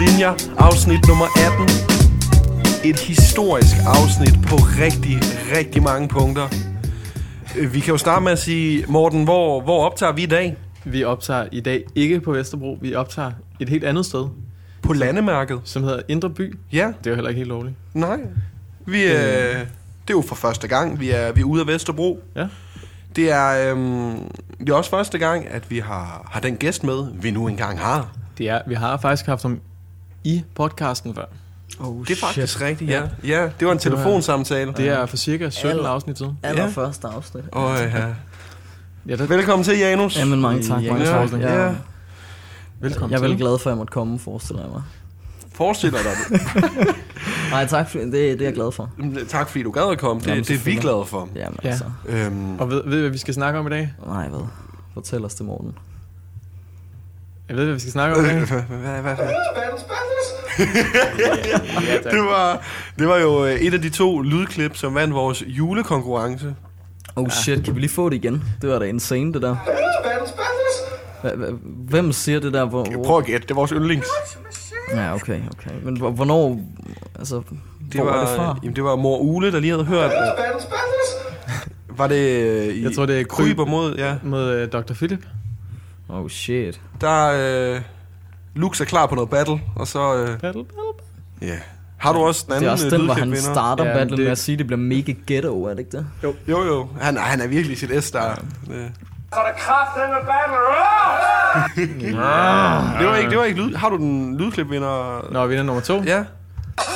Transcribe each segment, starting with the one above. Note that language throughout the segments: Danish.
linjer, afsnit nummer 18. Et historisk afsnit på rigtig, rigtig mange punkter. Øh, Vi kan jo starte med at sige, Morten, hvor, hvor optager vi i dag? Vi optager i dag ikke på Vesterbro, vi optager et helt andet sted, På landemærket. som hedder Indre By. Ja, Det er jo heller ikke helt lovligt. nej. Vi, øh, det er jo for første gang, vi er, vi er ude af Vesterbro. Ja. Det er, øhm, det er også første gang, at vi har, har den gæst med, vi nu engang har. Det er, vi har faktisk haft ham i podcasten før. Oh, Det er faktisk shit. rigtigt, ja. Ja, det var en Det var- telefonsamtale. Det er for cirka 17 Aller- afsnit siden. Allerførste afsnit. Åh, ja. Ja, der, Velkommen til, Janus. Jamen mange tak. Ja, mange ja, tak. ja. Jeg, velkommen jeg er vel til. glad for, at jeg måtte komme, forestiller jeg mig. Forestiller dig det. Nej, tak for det. Det er jeg glad for. tak fordi du gad at komme. Det, Jamen, det er vi glade for. Jamen Ja. altså. Øhm, Og ved, ved I, hvad vi skal snakke om i dag? Nej, hvad? Fortæl os det, Morten. Jeg ved, hvad vi skal snakke om hvad, hvad, hvad? Tak. Det var, det var jo øh, et af de to lydklip, som vandt vores julekonkurrence. Oh shit, kan vi lige få det igen? Det var da insane, det der. Hvem siger det der? Hvor, hvor? Prøv at gætte, det er vores yndlings. Ja, okay, okay. Men hvor- hvornår... Altså, Det hvor var, er det fra? jamen, det var mor Ule, der lige havde hørt. Var det øh, i Jeg tror, det er kryb kryber mod, ja. mod uh, Dr. Philip. Oh shit. Der øh, Lux er klar på noget battle, og så... Øh, Battle, battle. ja. Har du også den anden Det er også øh, den, hvor han starter Ja, battlen det- med at sige, at det bliver mega ghetto, er det ikke det? Jo, jo. Han, han er virkelig sit S, der. Så er der kraft med battle. Det var ikke, det var ikke lyd. Har du den lydklipvinder? Nå, vinder nummer to. Ja.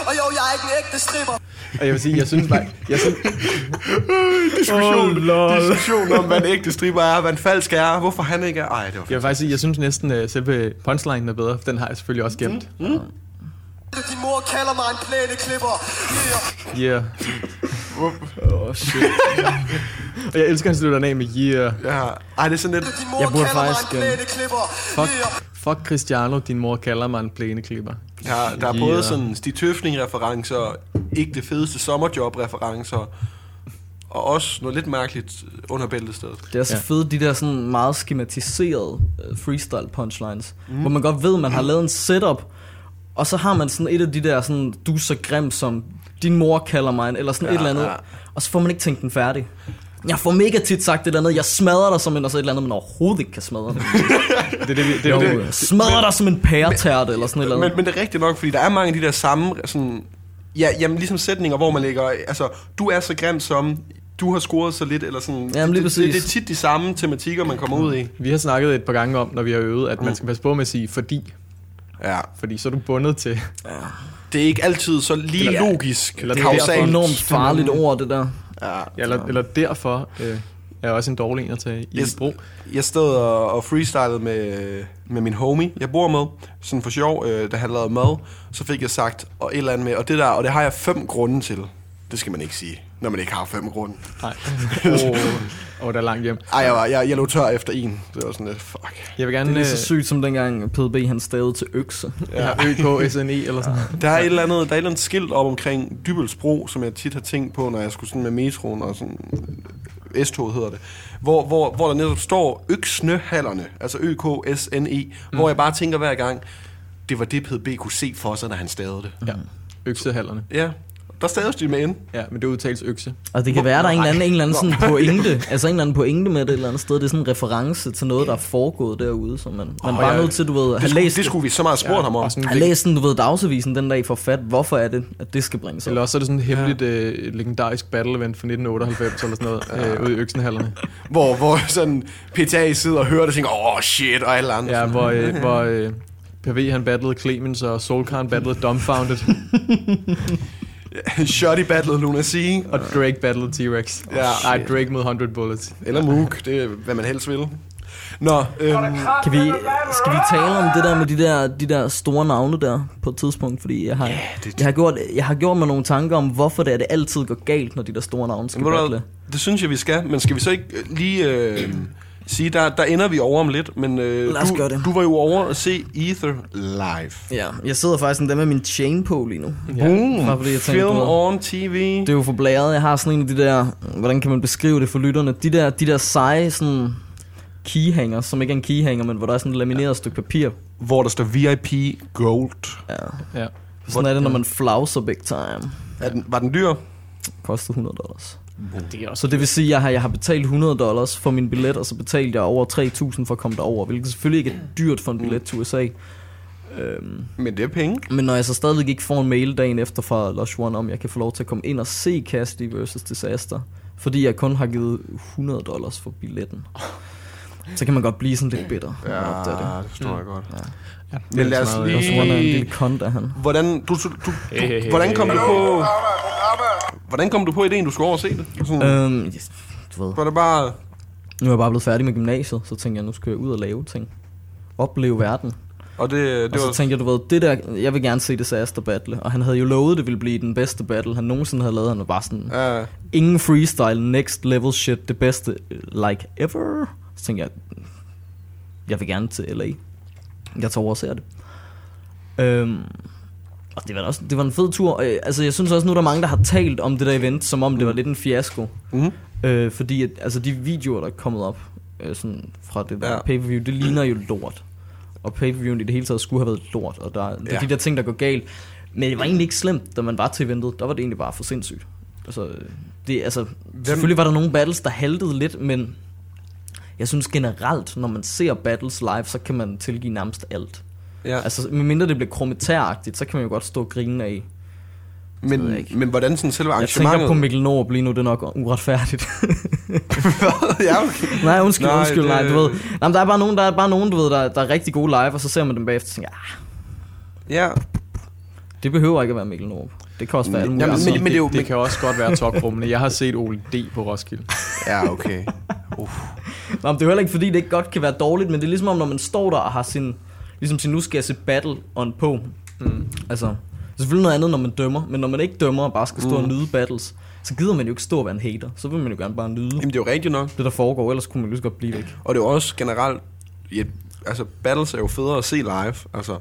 Og jo, jeg er ikke en ægte stripper. Og jeg vil sige, jeg synes bare... Jeg synes, Diskussion, Oh, lol. diskussion om, hvad en ægte stripper er, hvad en falsk er, hvorfor han ikke er. Ej, det var jeg vil faktisk sige, jeg synes næsten uh, selve punchline er bedre. for Den har jeg selvfølgelig også gemt. Mm. Din mor kalder mig en plæneklipper. Yeah. Yeah. Oh, shit. Og jeg elsker, at han slutter den af med yeah. Ja. Ej, det er sådan lidt... Din mor Jeg burde faktisk, mig en øh, plæneklipper. Fuck, fuck Cristiano, din mor kalder mig en plæneklipper. Ja, der er både sådan Stig Tøfning-referencer, ikke det fedeste sommerjob-referencer, og også noget lidt mærkeligt under bæltestedet. Det er så Ja. fedt, de der sådan meget skematiserede øh, freestyle punchlines, mm. hvor man godt ved, man har lavet en setup, og så har man sådan et af de der sådan, du er så grim som din mor kalder mig, eller sådan ja, et eller andet, ja. og så får man ikke tænkt den færdig. Jeg får mega tit sagt det eller andet, jeg smadrer dig som en, og så et eller andet, man overhovedet ikke kan smadre det. Det er det, vi- det, Jo, det, jeg smadrer dig som en pæretærte, eller sådan et eller Men, andet. men det er rigtigt nok, fordi der er mange af de der samme, sådan, ja, jamen ligesom sætninger, hvor man lægger, altså, du er så grim som, du har scoret så lidt, eller sådan. Jamen, lige det, det, det, er tit de samme tematikker, man kommer ud i. vi har snakket et par gange om, når vi har øvet, at man skal passe på med at sige fordi. Ja. Fordi så er du bundet til... Det er ikke altid så lige Eller- logisk, eller Det er et enormt farligt ord, det der. Ja. Eller, eller derfor øh, er også en dårlig en at tage i Yes. brug. Jeg stod og, og freestylede med, med min homie, jeg bor med, sådan for sjov, øh, da han lavede mad, så fik jeg sagt, og et eller andet med, og det der, og det har jeg fem grunde til. Det skal man ikke sige, når man ikke har fem grunde. Nej. Åh, oh, oh, der er langt hjem. Ej, jeg, var, jeg, jeg lå tør efter en. Det var sådan lidt, fuck. Jeg vil Det gerne... er lige så øh, sygt som dengang PDB han stavede til økse. Ja, ØK, SNE eller sådan Der er et eller andet, der er et eller andet skilt op omkring Dybelsbro, som jeg tit har tænkt på, når jeg skulle sådan med metroen og sådan, S-toget hedder det, hvor, hvor, hvor der netop står Øksnehallerne, altså Ø-K-S-N-E, mm. hvor jeg bare tænker hver gang, det var det PDB kunne se for sig, når han stavede det. Ja, øksehallerne. Ja, der staves de med N. Ja, men det udtales økse. Og det kan Hvor- være, der er en eller anden, en eller anden sådan pointe, altså en eller anden pointe med det et eller andet sted. Det er sådan en reference til noget, der er foregået derude, som man, man Åh, bare ja. er nødt til, du ved, have læst det skulle vi så meget spurgt ja, ham om. have læst sådan, du ved, dagsavisen den dag for fat. Hvorfor er det, at det skal bringes op? Eller også er det sådan et hemmeligt øh, legendarisk battle event fra 1998 eller sådan noget, øh, ude i øksenhallerne. Hvor, hvor sådan PTA sidder og hører det og tænker, åh oh, shit, og alle andre. Ja, hvor, øh, hvor øh, PV han battlede Clemens, og Soulcarn battlede Dumbfounded, Shotty battlede Luna C. og Drake battlede T-Rex. Ja. Nej, Drake mod 100 Bullets. Eller Mook, det er, hvad man helst vil. Nå, øhm, Kan vi, skal vi tale om det der med de der, de der store navne der på et tidspunkt? Fordi jeg har, yeah, det- jeg har, gjort, jeg har gjort mig nogle tanker om, hvorfor det er, det altid går galt, når de der store navne skal battle. det synes jeg, vi skal. Men skal vi så ikke lige øh, sige, der, der ender vi over om lidt. Men øh, Lad os du, gøre det. du var jo over at se Ether live. Ja, jeg sidder faktisk endda med min chain på lige nu. Boom. Bare fordi jeg tænkte, Film du ved- on TV. Det er jo for blæret. Jeg har sådan en af de der, hvordan kan man beskrive det for lytterne? De der, de der seje, sådan, keyhanger, som ikke er en keyhanger, men hvor der er sådan et lamineret ja. stykke papir. Hvor der står VIP Gold. Ja. Ja. Sådan er det, når man flauser big time. Er den, var den dyr? Kostede 100 dollars. Det er også Så det vil sige, at jeg har, jeg har betalt 100 dollars for min billet, og så betalte jeg over 3.000 for at komme derover, hvilket selvfølgelig ikke er dyrt for en billet til USA. Øhm, Men det er penge. men når jeg så stadigvæk ikke får en mail dagen efter fra Lush One, om jeg kan få lov til at komme ind og se Cassidy vs. Disaster, fordi jeg kun har givet 100 dollars for billetten, så kan man godt blive sådan lidt bitter. opdager det. det forstår jeg godt. ja, Men lad os lige- er en lille kont af han. Hvordan, du, du, du, Hey, hey, hey, hvordan kom hey, du på... Hvordan kom du på ideen, du skulle over og se det? Sådan, Øhm, yes, du ved, Var det bare... nu er jeg bare blevet færdig med gymnasiet, så tænkte jeg, nu skal jeg ud og lave ting. Opleve verden. Og det, Og det så var... tænkte jeg, du ved, det der, jeg vil gerne se Disaster Battle. Og han havde jo lovet, det ville blive den bedste battle, han nogensinde havde lavet. Han var bare sådan, Ja, ingen freestyle, next level shit, det bedste, like ever. Så tænkte jeg, jeg vil gerne til LA. Jeg tager over og ser det. Øhm, og det var, også, det var en fed tur. Øh, Altså, jeg synes også nu, der er mange, der har talt om det der event, som om det var lidt en fiasko. Mhm. Øh, fordi at, altså, de videoer, der er kommet op øh, sådan fra det der Ja. pay-per-view, det ligner jo lort. Og pay-per-viewen i det hele taget skulle have været lort. Og der, det er Ja. de der ting, der går galt. Men det var egentlig ikke slemt, da man var til eventet. Der var det egentlig bare for sindssygt. Altså, det, altså, selvfølgelig var der nogle battles, der haltede lidt, men jeg synes generelt, når man ser battles live, så kan man tilgive nærmest alt. ja. Altså, medmindre det bliver kromitæragtigt, så kan man jo godt stå og grine af. men, men hvordan sådan selve Jeg tænker arrangementet... på Mikkel Nord lige nu, det er nok uretfærdigt. ja, okay. nej, undskyld, Nej, nej, undskyld, det- nej, du ved. Nej, der er bare nogen, der er bare nogen, du ved, der, der er rigtig gode live, og så ser man dem bagefter og tænker, ah, Ja, det behøver ikke at være Mikkel Nord. Det kan også være alle mulige Jamen, andre. men- men det det, det kan også godt være toprummende. Jeg har set Ole D. på Roskilde. ja, okay. Nå, men det er heller ikke, fordi det ikke godt kan være dårligt, men det er ligesom om, når man står der og har sin, ligesom sin, nu skal jeg se battle on på. Mm. Altså, det er selvfølgelig noget andet, når man dømmer, men når man ikke dømmer og bare skal stå mm. og nyde battles, så gider man jo ikke stå og være en hater. Så vil man jo gerne bare nyde Jamen, det er jo rigtigt nok. det, der foregår, ellers kunne man lige så godt blive væk. Og det er jo også generelt... Ja, altså, battles er jo federe at se live. Altså,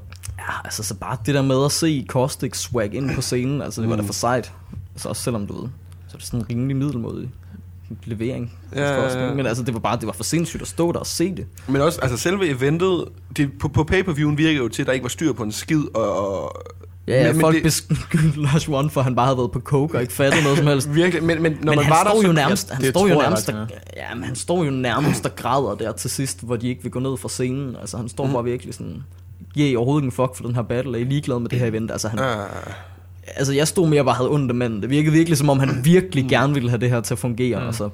Ja, altså så bare det der med at se Caustic swag ind på scenen, altså det var da for sejt. Altså også selvom du ved, så er det sådan en rimelig middelmådig levering. Ja, Ja, ja. Men altså det var bare, det var for sindssygt at stå der og se det. men også, altså selve eventet, det, på, på pay-per-viewen virker jo til, at der ikke var styr på en skid, og... og Ja, ja men, folk det, beskyldte Lars One for, at han bare havde været på coke og ikke fattet noget som helst. Virkelig, men, men når men man han var der, står så, jo nærmest, han står jo nærmest, der, ja, men han står jo nærmest og græder der til sidst, hvor de ikke vil gå ned fra scenen. Altså han står mm. bare virkelig sådan, yeah, overhovedet ikke en fuck for den her battle, er I ligeglad med det her event? Altså han, Ja, altså jeg stod mere bare havde ondt af manden. Det virkede virkelig som om, han virkelig gerne ville have det her til at fungere, og så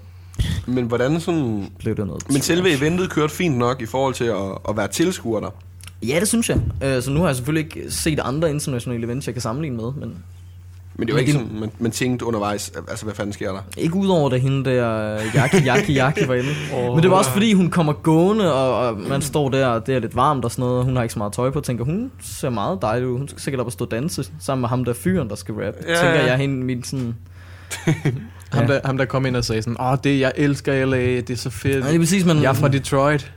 men hvordan sådan... blev det noget. Men selve eventet kørte fint nok i forhold til at, at være tilskuer der. Ja, det synes jeg. Øh, så nu har jeg selvfølgelig ikke set andre internationale events, jeg kan sammenligne med, men Men det var ikke sådan, man, man tænkte undervejs, altså hvad fanden sker der? Ikke udover det hende der øh, Jaki Jaki Jaki var inde. oh, Men det var også fordi hun kommer gående Og, og man står der Og det er lidt varmt og sådan noget Hun har ikke så meget tøj på Tænker hun ser meget dejlig ud Hun skal sikkert op og stå og danse Sammen med ham der fyren der skal rap Ja, ja, Tænker ja. jeg hende min sådan Ham, Ja. der, ham der kom ind og sagde sådan, åh, det, jeg elsker LA, det er så fedt. Nej, det er præcis men, Jeg er fra Detroit.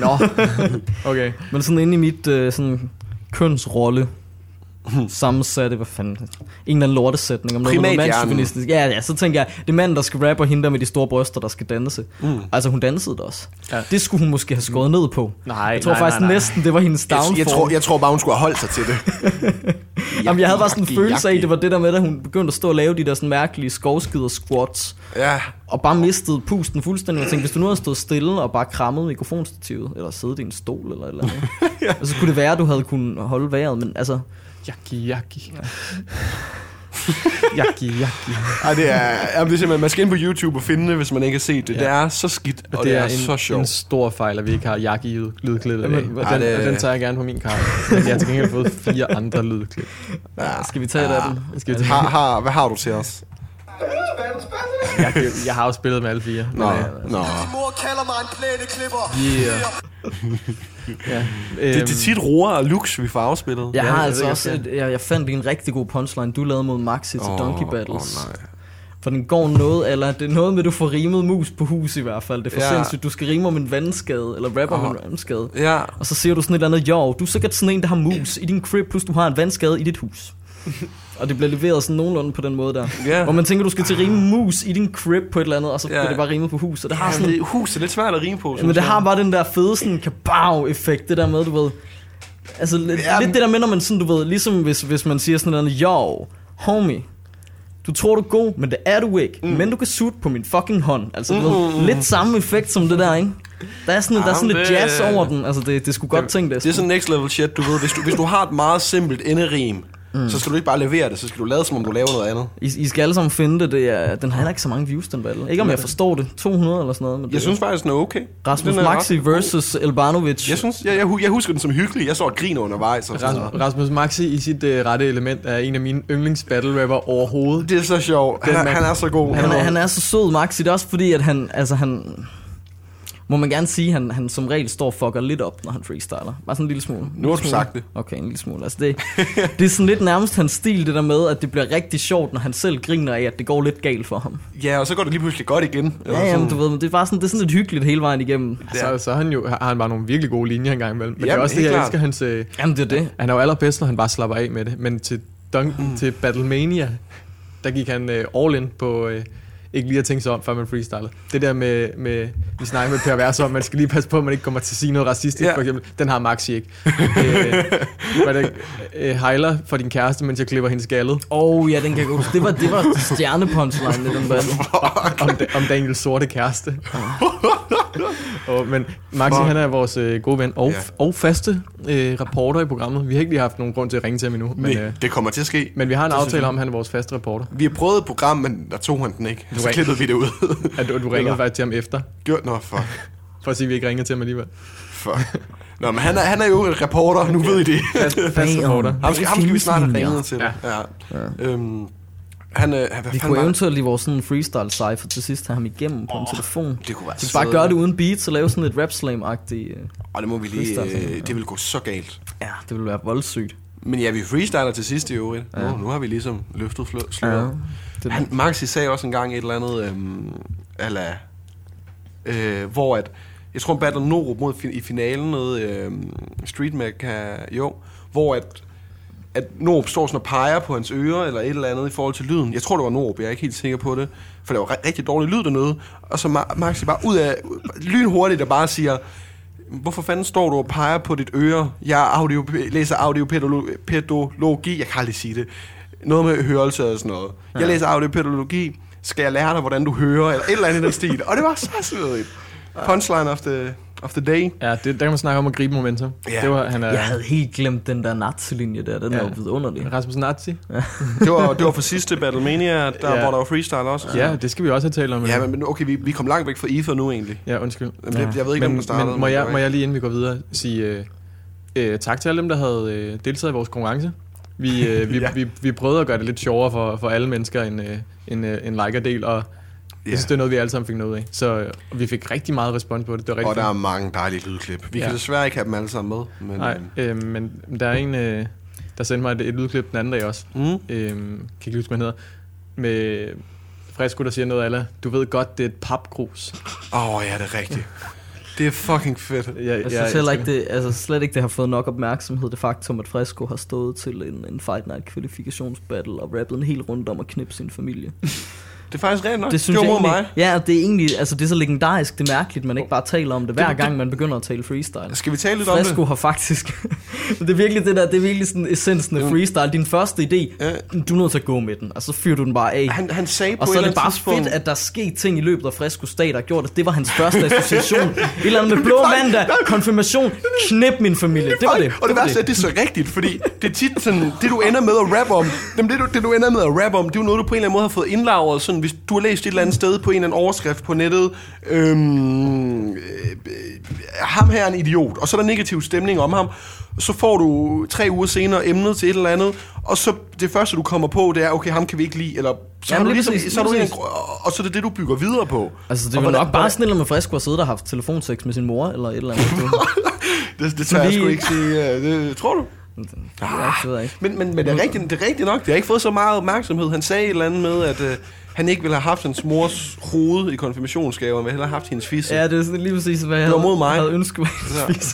Nå. okay. Men sådan inde i mit øh, sådan kønsrolle sammensatte, hvad fanden, en eller anden lortesætning om noget, noget mandsjuvenistisk. Ja, ja, så tænker jeg, det er manden, der skal rappe, og hende der med de store bryster, der skal danse. Mm. Altså, hun dansede det også. Ja. Det skulle hun måske have skåret ned på. Nej, Jeg tror nej, faktisk nej, nej. næsten, det var hendes Jeg, downfall. jeg, tror, jeg tror bare, hun skulle have holdt sig til det. Jamen, jeg havde bare sådan en følelse af, jaki. det var det der med, at hun begyndte at stå og lave de der sådan mærkelige skovskider squats, Ja, og bare mistede pusten fuldstændig. Jeg tænkte, hvis du nu havde stået stille og bare krammet mikrofonstativet, eller siddet i en stol eller eller andet, ja. så kunne det være, at du havde kunnet holde vejret, men altså, Jaki, jaki. Jaki, jaki. Ej, det er, jamen, det er simpelthen, man skal ind på YouTube og finde det, hvis man ikke har set det. Ja. Det er så skidt, og, Og det, er, en, så en sjovt. stor fejl, at vi ikke har Jaki i lydklippet af. Og ej, den, det- den tager jeg gerne på min karte. Men jeg har til gengæld fået fire andre lydklip. ja. skal vi tage det af den? Skal vi tage? Har, har, hvad har du til os? Jeg, jeg har jo spillet med alle fire. Nå, Men, øh, nå. Din mor kalder mig en plæneklipper. Yeah. ja. Det, det er Øhm, tit roer og lux, vi får afspillet. Jeg Ja, har altså også, et, jeg, jeg fandt en rigtig god punchline, du lavede mod Maxi til Åh, Donkey Battles. nej. For den går noget, eller det er noget med, at du får rimet mus på hus i hvert fald. Det er for Ja. sindssygt. Du skal rime om en vandskade, eller rapper om Åh. en vandskade. Ja, Og så siger du sådan et eller andet, jo, du er sikkert sådan en, der har mus i din crib, plus du har en vandskade i dit hus. Og det bliver leveret sådan nogenlunde på den måde der. Ja. Hvor man tænker, du skal til rime mus i din crib på et eller andet, og så Ja. bliver det bare rimet på hus. Og det har Ja, sådan, det, hus er lidt svært at rime på, men synes det har bare den der fede sådan kabav-effekt, det der med, du ved... Altså lidt, Ja, lidt men- det der med, når man sådan, du ved, ligesom hvis, hvis man siger sådan noget, yo, homie, du tror du er god, men det er du ikke. Mm. Men du kan sutte på min fucking hånd. Altså, du ved, lidt samme effekt som det der, ikke? Der er sådan, der er sådan Jamen, lidt jazz over den. Altså, det, det skulle godt tænke det. Det er sådan next level shit, du ved. Hvis du, hvis du har et meget simpelt enderim, mm. så skal du ikke bare levere det, så skal du lade som om du laver noget andet. I, I skal alle sammen finde det. det er, den har heller ikke så mange views, den battle. Ikke om jeg forstår det. 200 eller sådan noget. Men det, Jeg synes faktisk, den er okay. Rasmus Den er Maxi ret god. versus Elbanovic. Jeg synes, jeg, jeg, jeg husker den som hyggelig. Jeg så og griner undervejs. Og sådan. Rasmus, Rasmus Maxi i sit øh, rette element er en af mine yndlings battle rapper overhovedet. Det er så sjovt. Han, er- han er så god. Han er, han er så sød, Maxi. Det er også fordi, at han, altså han... Må man gerne sige, at han, han som regel står og fucker lidt op, når han freestyler. Bare sådan en lille smule. En Nu har du sagt det. Okay, en lille smule. Altså det, det er sådan lidt nærmest hans stil, det der med, at det bliver rigtig sjovt, når han selv griner af, at det går lidt galt for ham. Ja, og så går det lige pludselig godt igen. Eller Ja, ja, sådan. du ved, men det er bare sådan, det er sådan lidt hyggeligt hele vejen igennem. Så, så er han jo, har han bare nogle virkelig gode linjer engang imellem. Men det er Jamen, også det, jeg klart. elsker hans... Øh, Jamen, det er det. han er jo allerbedst, når han bare slapper af med det. Men til, Dunk, mm. til Battlemania, der gik han øh, all in på... Øh, ikke lige at tænke sig om, før man freestyler. Det der med, med vi snakker med Per Vers om, man skal lige passe på, at man ikke kommer til at sige noget racistisk, Ja. for eksempel. Den har Maxi ikke. øh, hvad er det, øh, hejler for din kæreste, mens jeg klipper hendes skaldet. Åh, oh, ja, den kan huske. Det var, det var stjernepunchline den battle. om, om Daniels sorte kæreste. og, men Maxi, Fuck. han er vores øh, gode ven og, Ja. og faste øh, rapporter i programmet. Vi har ikke lige haft nogen grund til at ringe til ham endnu, men, Nej, øh, det kommer til at ske. men vi har en Det aftale om, at han er vores faste reporter. Vi har prøvet et program, men der tog han den ikke. Så ring- klippede vi det ud. At du, du ringede Eller- faktisk til ham efter, Gjort, nå, fuck. for at sige, at vi ikke ringede til ham alligevel. fuck. Nå, men han er, han er jo en reporter, nu ved I det. Fast, fast reporter. Ham skal, ham skal vi snart have ja. ringet til. Ja. ja. Øhm, han, øh, hvad Vi kunne eventuelt i vores sådan freestyle cypher til sidst have ham igennem på en telefon. Det kunne være kan bare så- gøre det uden beats og lave sådan et rap slam-agtigt. øh, Og det må vi lige... Øh, det vil gå så galt. Ja, det ville være voldsygt. Men ja, vi freestyler til sidst i øvrigt. Ja. Nu, nu har vi ligesom løftet sløret. det Han, Maxi sagde også engang et eller andet, øhm, ala, øh, hvor at, jeg tror Battle Norup mod i finalen noget øhm, Street Mac, jo, hvor at, at Norup står sådan og peger på hans ører, eller et eller andet i forhold til lyden. Jeg tror, det var Norup, jeg er ikke helt sikker på det, for det var ri- rigtig dårlig lyd dernede. Og så Ma- Maxi bare ud af, lynhurtigt og bare siger, Hvorfor fanden står du og peger på dit øre? Jeg audio, læser audiopædologi. Jeg kan aldrig sige det. Noget med hørelse og sådan noget. Ja. Jeg læser audiopædologi. Skal jeg lære dig, hvordan du hører? Eller et eller andet i den stil. Og det var så svedigt. Punchline of the, of the day. Ja, det, der kan man snakke om at gribe momentum. Ja. Det var, han er Jeg havde helt glemt den der nazi-linje der. Den Ja. er jo vidunderlig. Rasmus Nazi. Det var, det var for sidste Battlemania, der, Ja. hvor der var freestyle også. Ja, det skal vi også have talt om. Ja, men- okay, vi, vi kom langt væk fra Ether nu egentlig. ja undskyld. Men det, jeg ved ikke, men, startede. men må, jeg, må jeg lige inden vi går videre sige øh, øh, tak til alle dem, der havde øh, deltaget i vores konkurrence. Vi, øh, vi, Ja. ja. vi, vi prøvede at gøre det lidt sjovere for, for alle mennesker en, øh, en, øh, en like-del, og jeg synes, det er noget, vi alle sammen fik noget ud af. Så øh, vi fik rigtig meget respons på det. Det var rigtig Og der fedt. er mange dejlige lydklip. Vi Ja. kan desværre ikke have dem alle sammen med. Men, Nej, øh, men der er en, øh, der sendte mig et, et lydklip den anden dag også. Mm. Øh, kan ikke huske, hvad han hedder. Med Fresco, der siger noget af du ved godt, det er et papgrus. Åh, oh, ja, det er rigtigt. Det er fucking fedt. Jeg, Jeg synes heller ikke, det, altså slet ikke, det har fået nok opmærksomhed, det faktum, at Fresco har stået til en, en Fight Night kvalifikationsbattle og rappet en hel runde om at knippe sin familie. Det er faktisk rent nok. Det synes det jeg egentlig, mig. Ja, det er egentlig, altså det er så legendarisk, det er mærkeligt, man ikke bare taler om det hver Det- gang, man begynder at tale freestyle. Skal vi tale lidt om Fresco det? har faktisk, det er virkelig det der, det er virkelig sådan essensen af freestyle. Din første idé, Ja. du er nødt til at gå med den, og så fyrer du den bare af. Han, han sagde på Og så et er det bare tidspunkt... fedt, at der er sket ting i løbet af Fresco Stat, der gjort, at det var hans første association. Et eller andet med blå mandag, konfirmation, knip min familie. Det var det. Og det var værste er, det er så rigtigt, fordi det er tit sådan, det du ender med at rappe om, det, du, det du ender med at rappe om, det er noget, du på en eller anden måde har fået indlagret, sådan, hvis du har læst et eller andet sted på en eller anden overskrift på nettet, øhm, øh, ham her er en idiot, og så er der negativ stemning om ham, så får du tre uger senere emnet til et eller andet, og så det første, du kommer på, det er, okay, ham kan vi ikke lide, eller så Jamen, har du lige ligesom, præcis, så har du en, og så er det det, du bygger videre på. Altså, det hvordan- nok bare sådan med Fresco at sidde der og haft telefonsex med sin mor, eller et eller andet. Det, Det, det tør jeg sgu ikke sige. øh, Det, tror du? det, ved jeg ikke. Men, men, men det, er rigtigt, det er rigtigt nok. Det har ikke fået så meget opmærksomhed. Han sagde et eller andet med, at øh, han ikke ville have haft hans mors hoved i konfirmationsgave, men hellere have haft hendes fisse. Ja, det er sådan lige præcis, hvad jeg havde, mod mig. havde ønsket mig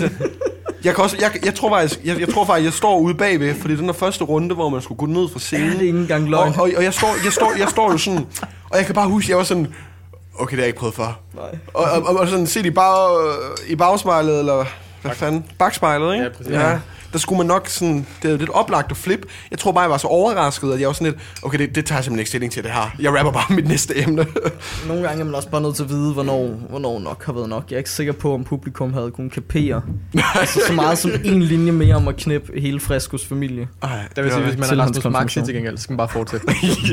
Ja. Jeg, kan også, jeg, jeg, tror faktisk, jeg, jeg tror faktisk, jeg står ude bagved, fordi den der første runde, hvor man skulle gå ned fra scenen. Ja, det er ikke engang løgn. Og, og, og jeg, står, jeg, står, jeg står jo sådan, og jeg kan bare huske, jeg var sådan, okay, det har jeg ikke prøvet før. Nej. Og, og, og, og sådan set i, bag, i bagspejlet, eller hvad fanden? Bagspejlet, ikke? Ja, præcis. Ja. Der skulle man nok sådan, det er lidt oplagt at flip. Jeg tror bare, jeg var så overrasket, at jeg var sådan lidt, okay, det, det tager jeg simpelthen ikke stilling til det her. Jeg rapper bare mit næste emne. Nogle gange er man også bare nødt til at vide, hvornår, hvornår nok har været nok. Jeg er ikke sikker på, om publikum havde kunnet kapere. altså så meget som en linje mere om at knippe hele Freskos familie. Ej, Der vil sige, hvis man er hans Rasmus Maxi til gengæld, så skal man bare fortsætte.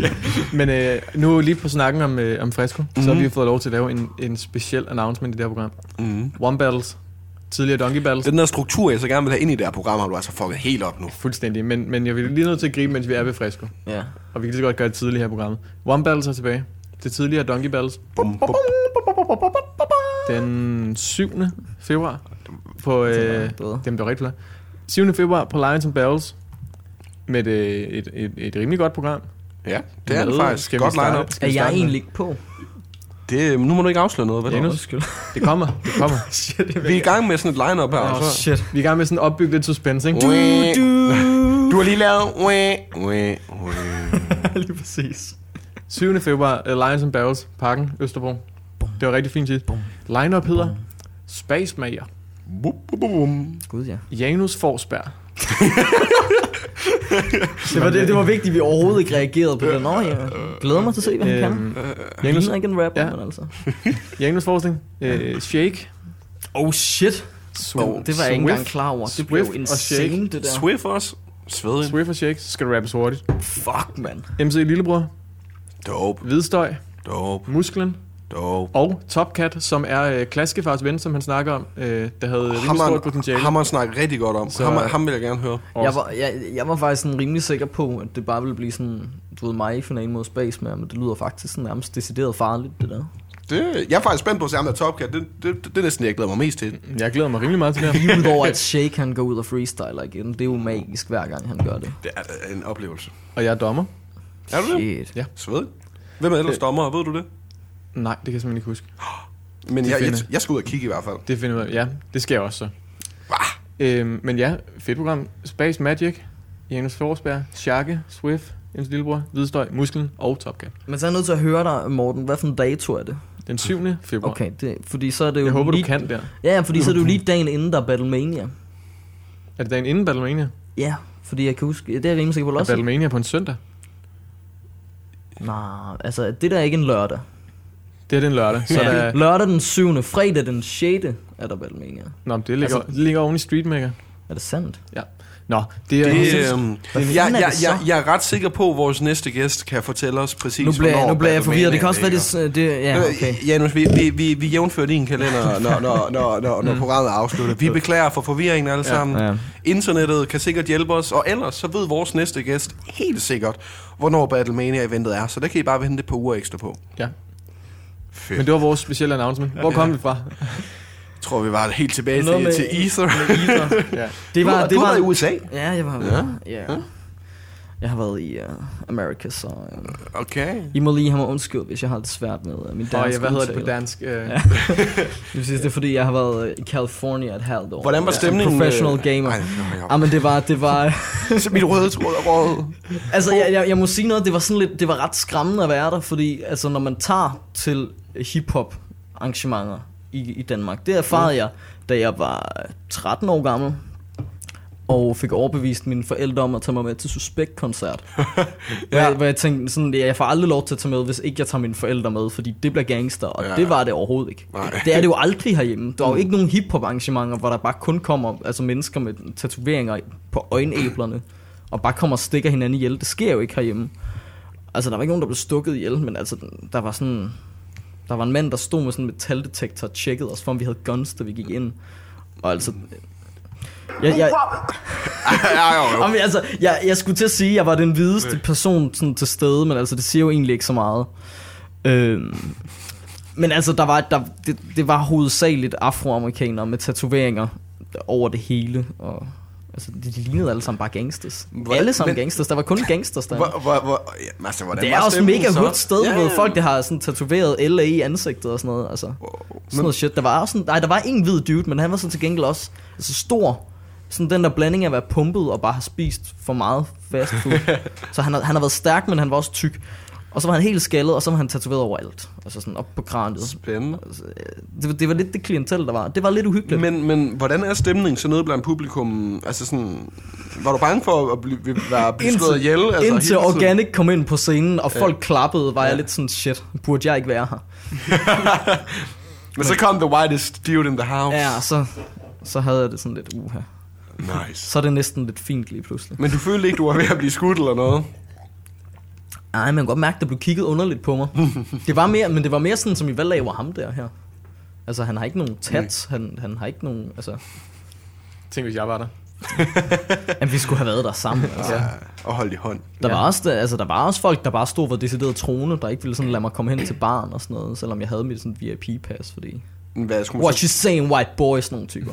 Men øh, nu lige på snakken om, øh, om Fresco, mm-hmm. så har vi fået lov til at lave en, en speciel announcement i det her program. Mm. One Battles, tidligere Donkey Battles, Den der struktur, jeg så gerne vil have ind i det her program, har du altså fucket helt op nu. fuldstændig. Men, men jeg vil lige nødt til at gribe, mens vi er ved Fresco. Ja. Og vi kan lige så godt gøre det tidligere her programmet. One Battles er tilbage. Det tidligere Donkey Battles. Bum, bum. Den 7. februar på... Øh, dem blev rigtig flot. 7. februar på Lions and Bells med et, et, et, et rimelig godt program. Ja, det er det faktisk. skal Godt line-up. Er jeg egentlig ikke på? Det, nu må du ikke afsløre noget, vel? Janus? Undskyld. Det kommer, det kommer. Vi er i gang med sådan et line-up her. Oh, så... shit. Vi er i gang med sådan at opbygge lidt suspense, ikke? Du, du har lige lavet... Wah. Lige præcis. 7. februar, uh, Lions and Barrels, Parken, Østerbro. Det var rigtig fint sidst. Line-up hedder Space Mager, bum, bum, bum. Gud, ja. Janus Forsberg, Det var, det, det var vigtigt, at vi overhovedet ikke reagerede på det. Nå, jeg glæder mig til at se, hvad han kan. øhm, Han Janus, ligner ikke en rapper, Ja. men altså. Janus Forskning, uh, Shake, Oh shit. Sw- Det var jeg ikke engang klar over. Det blev insane, det der. Swift også. Sveden. Swift og Shake, så skal du rappe hurtigt. Fuck, mand. MC Lillebror, Dope, Hvidstøj, dope, Musklen dope. og Topcat, som er uh, klaskefars ven, som han snakker om, uh, der havde rimelig stort potentiale. ham har han snakket rigtig godt om. Så- Ham, ham vil jeg gerne høre. Jeg var, jeg, jeg var faktisk sådan rimelig sikker på, at det bare ville blive sådan, du ved mig i finalen mod Space med, men det lyder faktisk sådan nærmest decideret farligt, det der. Det, jeg er faktisk spændt på at se ham der Top Cat. Det, det, det, det er næsten jeg glæder mig mest til. Jeg glæder mig rimelig meget til det her. Udover at Shake han går ud og freestyler igen. Det er jo magisk hver gang han gør det. Det er en oplevelse. Og jeg er dommer. Er du det? Shit. Ja. Sved. Hvem er ellers dommer? Ved du det? Nej, det kan jeg simpelthen ikke huske. Men Det jeg, jeg, finder- jeg skal ud og kigge i hvert fald. Det finder jeg. Ja, det jeg også så. Ah, Øhm, men ja, fedt program. Space Magic, Janus Forsberg, Sharke, Swift, Jens Lillebror, Hvidstøj, Musklen og Top Gun. Men så er jeg nødt til at høre dig, Morten. Hvad for en dato er det? Den 7. februar. Okay, det, fordi så er det jo Jeg håber, lige, du kan der. Ja, ja, fordi så er det jo lige dagen inden, der er Battlemania. Er det dagen inden Battlemania? Ja, fordi jeg kan huske, det er jeg rimelig sikker på Er også. Battlemania på en søndag? Nej, altså det der er ikke en lørdag. Det er den lørdag. Så Så der, Lørdag den 7. Fredag den 6. er der Battlemania. Nå, det ligger, Altså- det ligger oven i Streetmaker. Er det sandt? Ja. Nå, det er... det, øhm, jeg, er jeg, det jeg, jeg er ret sikker på, at vores næste gæst kan fortælle os præcis, Nu bliver, hvornår nu bliver jeg forvirret. Det kan også være, det, det ja, ligger. okay. Øh, Janus, vi, vi, vi, vi jævnfører din kalender, når, når, når, når, Mm. når programmet er afsluttet. Vi beklager for forvirringen alle sammen. Ja. Internettet kan sikkert hjælpe os, og ellers så ved vores næste gæst helt sikkort, hvornår Battlemania-eventet er. Så der kan I bare vente et par uger ekstra på. Ja. Fedt. Men det var vores specielle announcement. Hvor kom vi fra? Jeg tror, vi var helt tilbage Noget til, med- til Ether. Ja. Det du, var, har- det du var, været i USA. Ja, jeg var Ja. ja. ja. Jeg har været i uh, America, så uh, Okay. I må lige have mig undskyld, hvis jeg har det svært med uh, min Og danske ja, hvad hedder det på dansk? Øh, Ja. Det er fordi, jeg har været øh, i California et halvt år. Hvordan var Ja, stemningen? Professional øh, gamer. Ej, nej, Ah, men det var, det var, Så mit røde tråd er rød. altså jeg, jeg, jeg må sige noget, det var sådan lidt, det var ret skræmmende at være der, fordi altså når man tager til hiphop arrangementer i, i Danmark, det erfarede jeg, da jeg var 13 år gammel, og fik overbevist mine forældre om at tage mig med til Suspekt-koncert. ja. hvor, jeg, hvor jeg tænkte sådan, jeg får aldrig lov til at tage med, hvis ikke jeg tager mine forældre med, fordi det bliver gangster, og Ja. ja. det var det overhovedet ikke. Nej. Det er det jo aldrig herhjemme. Der er jo ikke nogen hiphop arrangementer, hvor der bare kun kommer altså mennesker med tatoveringer på øjenæblerne, og bare kommer og stikker hinanden ihjel. Det sker jo ikke herhjemme. Altså, der var ikke nogen, der blev stukket ihjel, men altså, der var sådan... Der var en mand, der stod med sådan en metaldetektor og tjekkede os, for om vi havde guns, da vi gik ind. Og altså... Jeg, jeg, ja, jo, jo. Jamen, altså, jeg, jeg skulle til at sige, at jeg var den hvideste person sådan, til stede, men altså, det siger jo egentlig ikke så meget. Øhm, men altså, der var, der, det, det var hovedsageligt afroamerikanere med tatoveringer over det hele, og altså, de, de lignede alle sammen bare gangsters. Hvor- alle sammen men- gangsters, der var kun gangsters der. Hvor, hvor, hvor, ja, altså, hvordan Det er også mega hood sted, Ja, ja, ja. ja. folk der har sådan tatoveret LA i ansigtet og sådan noget, altså. Sådan noget shit. Der var også sådan, nej, der var en hvid dude, men han var så til gengæld også altså stor, sådan den der blanding af at være pumpet og bare have spist for meget fast food. så han har, han har været stærk, men han var også tyk. Og så var han helt skaldet, og så var han tatoveret overalt. Altså sådan op på kraniet. Spændende. Altså, Det, var- det var lidt det klientel, der var. Det var lidt uhyggeligt. Men, men hvordan er stemningen så nede blandt publikum? Altså sådan, var du bange for at blive, være blive slået ihjel? Altså, indtil tiden? Organic kom ind på scenen, og folk klappede, var jeg lidt sådan, shit, burde jeg ikke være her? Men så kom the whitest dude in the house. Ja, så, så havde jeg det sådan lidt, uha. Nice. Så er det næsten lidt fint lige pludselig. Men du følte ikke, du var ved at blive skudt eller noget? Ej, man kan godt mærke, der blev kigget underligt på mig. det var mere, men det var mere sådan, som i, hvad laver ham der her? Altså, han har ikke nogen tats, han, han har ikke nogen, altså... Tænk, hvis jeg var der. Jamen, vi skulle have været der sammen, altså. Ja. Og holdt i hånd. Der, Ja. var også, altså, der var også folk, der bare stod for decideret trone, der ikke ville sådan lade mig komme hen til baren og sådan noget, selvom jeg havde mit sådan VIP-pas, fordi... Hvad skulle What så? you saying, white boy, sådan nogle typer.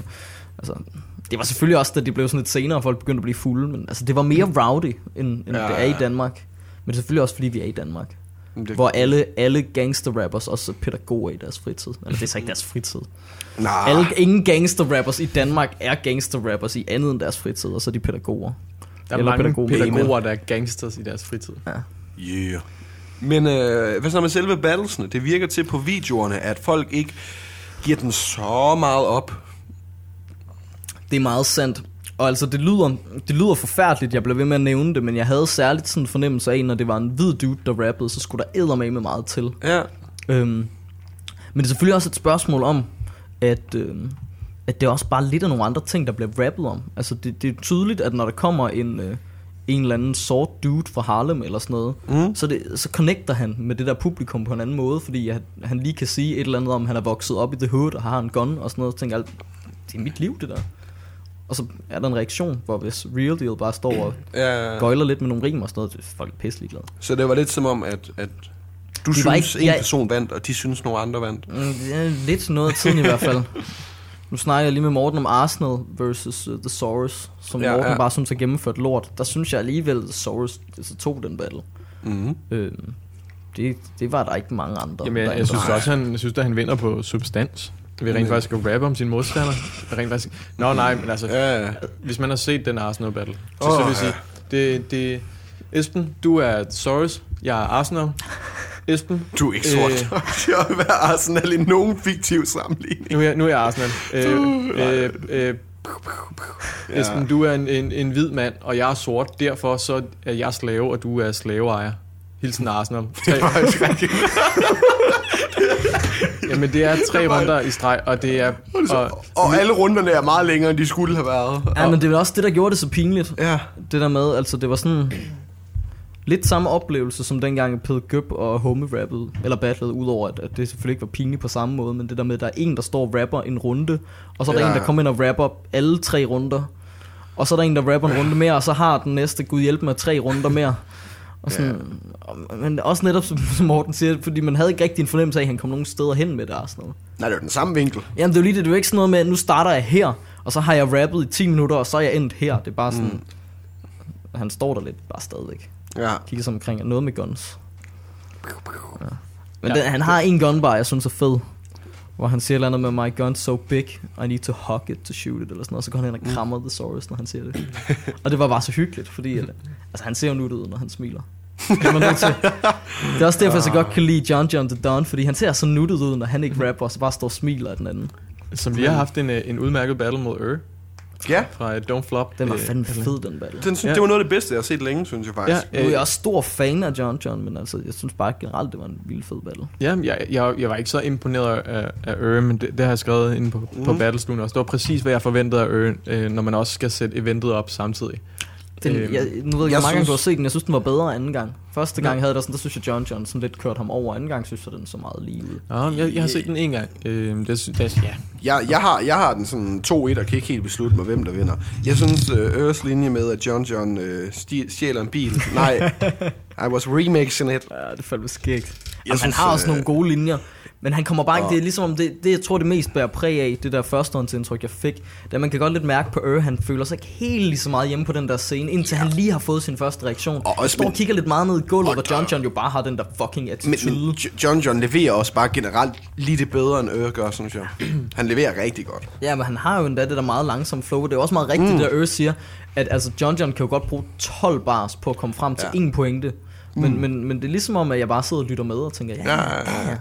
Altså, det var selvfølgelig også, da det blev sådan lidt senere, og folk begyndte at blive fulde, men altså, det var mere rowdy, end, end Ja, det er i. Danmark. Men det er selvfølgelig også, fordi vi er i Danmark. Det, Hvor alle, alle gangster-rappers også er pædagoger i deres fritid. Eller det er så ikke deres fritid. nej, Alle, ingen gangster-rappers i Danmark er gangster-rappers i andet end deres fritid, og så er de pædagoger. Der er Eller mange pædagog- pædagoger, der er gangsters i deres fritid. yeah. Men øh, hvad så med selve battlesene? Det virker til på videoerne, at folk ikke giver den så meget op. Det er meget sandt. Og altså, det lyder, det lyder forfærdeligt, jeg blev ved med at nævne det, men jeg havde særligt sådan en fornemmelse af, når det var en hvid dude, der rappede, så skulle der med meget til. Ja. Øhm, men det er selvfølgelig også et spørgsmål om, at, øhm, at det er også bare lidt af nogle andre ting, der bliver rappet om. Altså det, det er tydeligt, at når der kommer en, øh, en eller anden sort dude fra Harlem eller sådan noget, mm. så, det, så connecter han med det der publikum på en anden måde, fordi han, han lige kan sige et eller andet om, han er vokset op i The Hood og har en gun og sådan noget, og tænker, alt, det er mit liv det der. Og så er der en reaktion, hvor hvis Real Deal bare står og ja. gøjler lidt med nogle rim og sådan noget, det er folk pisselig glade. Så det var lidt som om, at, at du De var synes, ikke- en jeg- person vandt, og de synes, nogle andre vandt. Mm, ja, lidt noget af tiden i hvert fald. Nu snakker jeg lige med Morten om Arsenal versus uh, The Saurus, som Ja, ja, Morten ja. ja. bare synes er gennemført lort. Der synes jeg alligevel, at The Saurus altså, tog den battle. Mm-hmm. Øhm, det, det var der ikke mange andre. Jamen, jeg, jeg synes også, han, jeg synes, at han vinder på substans. Ved rent faktisk at rappe om sin modstander. Rent faktisk... Nå nej, men altså, Ja, ja. hvis man har set den Arsenal battle, så, Åh, så vil jeg ja. sige, det, det, Esben, du er Soros, jeg er Arsenal. Esben, Du er ikke sort. Øh. Jeg vil være Arsenal i nogen fiktiv sammenligning. nu er, jeg- nu er jeg Arsenal. Øh, øh, øh, Ja. Esben, du er en, en, en hvid mand, og jeg er sort. Derfor så er jeg slave, og du er slaveejer. Hilsen Arsenal. Tre, jamen, det er tre runder i streg, og det er... Og, Og alle runderne er meget længere, end de skulle have været. Ja, men det var også det, der gjorde det så pinligt. Ja. Det der med, altså det var sådan... Lidt samme oplevelse som dengang Ped Gøb og Home rappede, eller battlede, udover at, at det selvfølgelig ikke var pinligt på samme måde, men det der med, at der er en, der står og rapper en runde, og så er der Ja. en, der kommer ind og rapper alle tre runder, og så er der en, der rapper en runde mere, og så har den næste, gud hjælp med, tre runder mere. Og sådan, og, men også netop, som, som Morten siger, fordi man havde ikke rigtig en fornemmelse af, at han kom nogen steder hen med det og sådan noget. Nej, det er den samme vinkel. Jamen det er jo lige det, det er jo ikke sådan noget med, at nu starter jeg her, og så har jeg rappet i 10 minutter, og så er jeg endt her. Det er bare sådan, mm. han står der lidt bare stadigvæk. Ja. Kigger sig omkring, noget med guns. Ja. Men Ja. ja. den, han har en gun bar, jeg synes er fed. Hvor han siger et eller andet med, my gun's so big, I need to hug it to shoot it, eller sådan noget. Så går han ind og krammer The Saurus, når han siger det. og det var bare så hyggeligt, fordi at, altså, han ser jo nuttet ud, når han smiler. Det er, man nødt til. det er også derfor, jeg så godt kan lide John John the Don, fordi han ser så nuttet ud, når han ikke rapper, og så bare står og smiler af den anden. som lige har haft en, øh, en udmærket battle mod Ur Ja, fra øh, Don't Flop. Den var Øh, fandme fed, den battle. den, synes, Ja. det var noget af det bedste, jeg har set længe, synes jeg faktisk. Ja, Nu er øh, jeg også stor fan af John John, men altså, jeg synes bare generelt, det var en vild fed battle. Ja, jeg, jeg, jeg var ikke så imponeret af, af Ur, men det, det har jeg skrevet inde på, mm. på Mhm. Battlestuen også. Det var præcis, hvad jeg forventede af Ur, øh, når man også skal sætte eventet op samtidig. Den, Øhm, jeg, nu ved jeg, jeg mange gange synes- du har set den, jeg synes, den var bedre anden gang. Første gang Ja. havde der sådan, der synes jeg, John John sådan lidt kørte ham over. Anden gang synes jeg, den så meget lige ud. Ja, jeg, jeg har set den en gang. Øh, det, det, ja. Jeg, jeg, har, jeg har den sådan 2-1 og kan ikke helt beslutte mig, hvem der vinder. Jeg synes, øh, Øres linje med, at John John øh, sti- stjæler en bil. Nej, I was remixing it. Ja, det faldt skægt. Jeg han har også nogle gode linjer. Men han kommer bare ikke, det er ligesom om det, det jeg tror det mest bærer præg af, det der førstehåndsindtryk jeg fik, da man kan godt lidt mærke på Øre, han føler sig ikke helt lige så meget hjemme på den der scene, indtil ja. han lige har fået sin første reaktion. Og han står og kigger lidt meget ned i gulvet, hvor John John jo bare har den der fucking attitude. Men, men John John leverer også bare generelt lige det bedre end Øre gør, synes jeg. han leverer rigtig godt. Ja, men han har jo endda det der meget langsomme flow, det er også meget rigtigt, mm. det der Øre siger, at altså John John kan jo godt bruge 12 bars på at komme frem til ja. en pointe. Men, mm. men, men det er ligesom om, at jeg bare sidder og lytter med og tænker, ja, ja, ja. ja.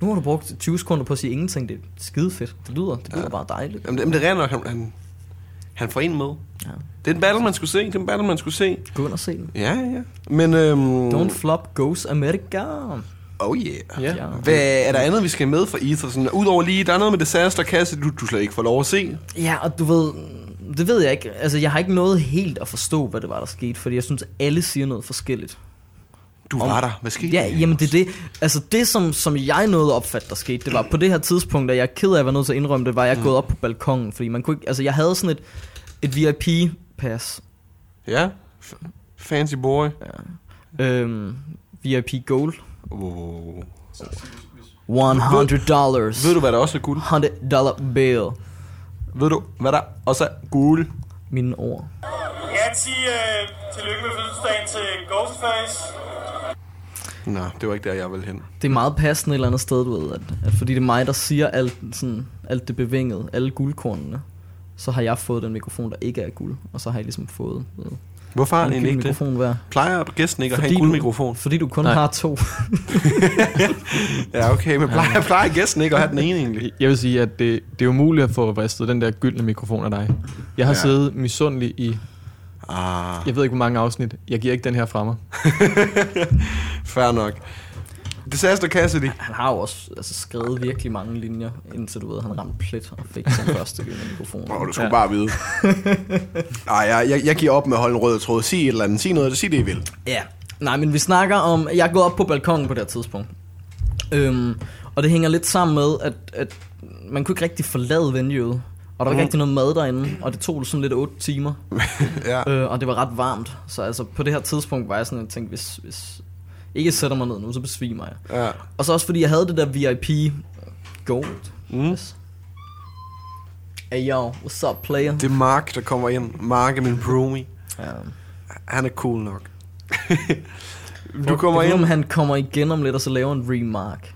Nu har du brugt 20 sekunder på at sige ingenting. Det er skide fedt. Det lyder, det lyder ja. bare dejligt. Jamen, det, det er nok, han, han, han får en med. Ja. Det er en battle, man skulle se. Det er en battle, man skulle se. Gå ind og se den. Ja, ja. Men, øhm, Don't flop goes America. Oh yeah. Yeah. Ja. Hvad, er der andet, vi skal med for Ether? Sådan, udover lige, der er noget med Disaster Kasse, du, du slet ikke får lov at se. Ja, og du ved, det ved jeg ikke. Altså, jeg har ikke noget helt at forstå, hvad det var, der skete, fordi jeg synes, alle siger noget forskelligt. Du var der. Hvad skete Ja, jamen det er det. Altså det, som, som jeg nåede at opfatte, der skete, det var på det her tidspunkt, at jeg er ked af at være nødt til at indrømme det, var, jeg mm. gået op på balkongen, fordi man kunne ikke, altså jeg havde sådan et, et VIP-pas. Ja, fancy boy. Ja. Øhm, VIP Gold. Oh. 100 dollars. Ved du, hvad der også er guld? 100 dollar bill. Ved du, hvad der også er guld? Mine ord. Ja, til, uh, tillykke med fødselsdagen til Ghostface. Nå, det var ikke der, jeg ville hen. Det er meget passende et eller andet sted, du ved, at, at fordi det er mig, der siger alt, sådan, alt det bevingede, alle guldkornene, så har jeg fået den mikrofon, der ikke er guld, og så har jeg ligesom fået... Ved, Hvorfor har han ikke mikrofon det? Hver. Plejer gæsten ikke fordi at have en guldmikrofon? Du, fordi du kun Nej. har to. ja, okay, men plejer, plejer gæsten ikke at have den ene egentlig? Jeg vil sige, at det, det er umuligt at få vristet den der gyldne mikrofon af dig. Jeg har ja. siddet misundelig i Ah. Jeg ved ikke, hvor mange afsnit. Jeg giver ikke den her fra mig. Fair nok. Disaster Cassidy. Han har jo også altså, skrevet virkelig mange linjer, indtil du ved, han ramte plet og fik sin første mikrofon. Åh, oh, du skulle ja. bare vide. Ej, jeg, jeg, jeg giver op med at holde en rød tråd. Sig et eller andet. Sig noget. Sig det, I vil. Ja. Nej, men vi snakker om... Jeg er gået op på balkongen på det her tidspunkt. Øhm, og det hænger lidt sammen med, at, at man kunne ikke rigtig forlade venueet. Og der var mm. ikke rigtig noget mad derinde, og det tog sådan lidt 8 timer. ja. øh, og det var ret varmt. Så altså, på det her tidspunkt var jeg sådan, jeg tænkte, hvis, hvis ikke sætter mig ned nu, så besvimer jeg. Ja. Og så også fordi jeg havde det der VIP gold. Mm. Yes. Hey yo, what's up player? Det er Mark, der kommer ind. Mark er min broomie. Ja. Han er cool nok. du kommer ind. han kommer igen om lidt, og så laver en remark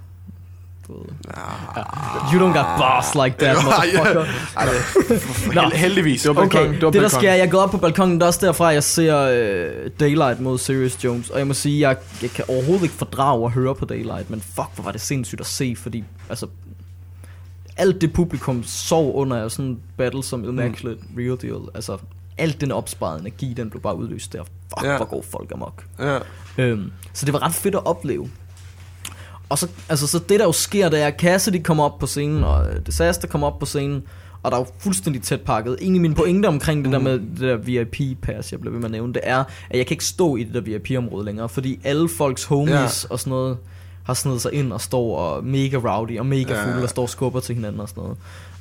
fået. Ah. You don't got boss like that, motherfucker. Nå, heldigvis. Det, okay, det, det der sker, jeg går op på balkongen, det er også derfra, jeg ser uh, Daylight mod Sirius Jones. Og jeg må sige, jeg, jeg kan overhovedet ikke fordrage at høre på Daylight, men fuck, hvor var det sindssygt at se, fordi altså, alt det publikum sov under sådan en battle som Immaculate mm. Real Deal. Altså, alt den opsparede energi, den blev bare udløst der. Fuck, ja. hvor går folk amok. Ja. Øhm, så det var ret fedt at opleve. Og så, altså, så det der jo sker, det er, at Cassidy kommer op på scenen, og øh, Disaster kommer op på scenen, og der er jo fuldstændig tæt pakket. Ingen af mine pointer omkring det der mm. med det der VIP-pass, jeg blev ved med at nævne, det er, at jeg kan ikke stå i det der VIP-område længere, fordi alle folks homies ja. og sådan noget har snedet sig ind og står og mega rowdy og mega ja. fulde og står og skubber til hinanden og sådan noget.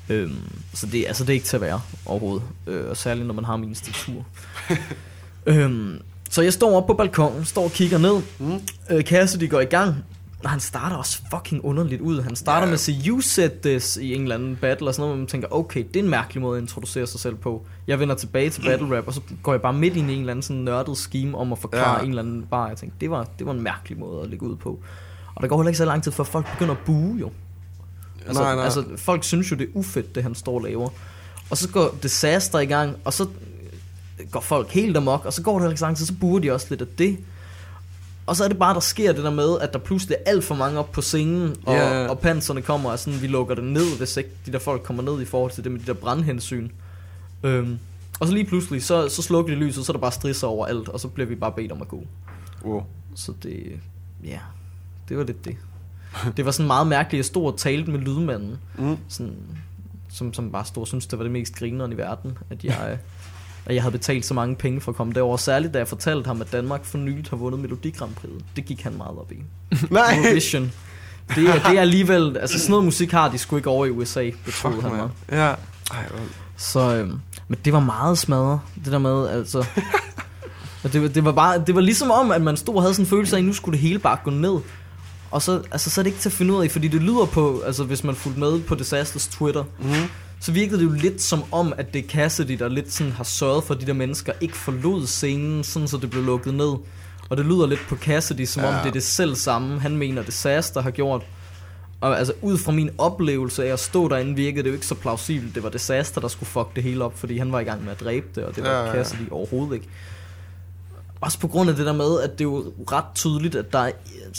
Øhm, så det, altså, det er ikke til at være overhovedet, øh, og særligt når man har min statur. øhm, så jeg står op på balkongen, står og kigger ned. Mm. Øh, Cassidy går i gang, og han starter også fucking underligt ud. Han starter yeah. med at sige, you said this i en eller anden battle, og sådan noget, hvor man tænker, okay, det er en mærkelig måde at introducere sig selv på. Jeg vender tilbage til battle rap, og så går jeg bare midt ind i en eller anden sådan nørdet scheme om at forklare yeah. en eller anden bar. Jeg tænkte, det var, det var en mærkelig måde at lægge ud på. Og der går heller ikke så lang tid, før folk begynder at bue jo. Altså, nej, nej. altså, folk synes jo, det er ufedt, det han står og laver. Og så går Disaster i gang, og så går folk helt amok, og så går det ikke så lang tid, så buer de også lidt af det. Og så er det bare, der sker det der med, at der pludselig er alt for mange op på scenen, og, yeah. og panserne kommer, og sådan, vi lukker det ned, hvis ikke de der folk kommer ned i forhold til det med de der brandhensyn. Øhm, og så lige pludselig, så, så slukker de lyset, så er der bare strisser over alt, og så bliver vi bare bedt om at gå. Wow. Så det, ja, det var lidt det. Det var sådan meget mærkeligt, jeg stod og talte med lydmanden, mm. sådan, som, som bare stod og syntes, det var det mest grinerende i verden, at jeg at jeg havde betalt så mange penge for at komme derover. Særligt da jeg fortalte ham, at Danmark for nyligt har vundet Melodi Grand Prix. Det gik han meget op i. Nej! Eurovision. Det er, det er alligevel... Altså sådan noget musik har de sgu ikke over i USA, betroede han mig. Ja. Ej, så, øhm, men det var meget smadret, det der med, altså... og det, det, var bare, det var ligesom om, at man stod og havde sådan en følelse af, at nu skulle det hele bare gå ned. Og så, altså, så er det ikke til at finde ud af, fordi det lyder på, altså hvis man fulgte med på Disasters Twitter, Mhm. Så virkede det jo lidt som om, at det er Cassidy, der lidt sådan har sørget for, at de der mennesker ikke forlod scenen, sådan så det blev lukket ned. Og det lyder lidt på Cassidy, som ja. om det er det selv samme, han mener, Disaster har gjort. Og altså ud fra min oplevelse af at stå derinde, virkede det jo ikke så plausibelt. Det var Disaster, der skulle fuck det hele op, fordi han var i gang med at dræbe det, og det var ja, ja. Cassidy overhovedet ikke. Også på grund af det der med, at det er jo ret tydeligt, at der er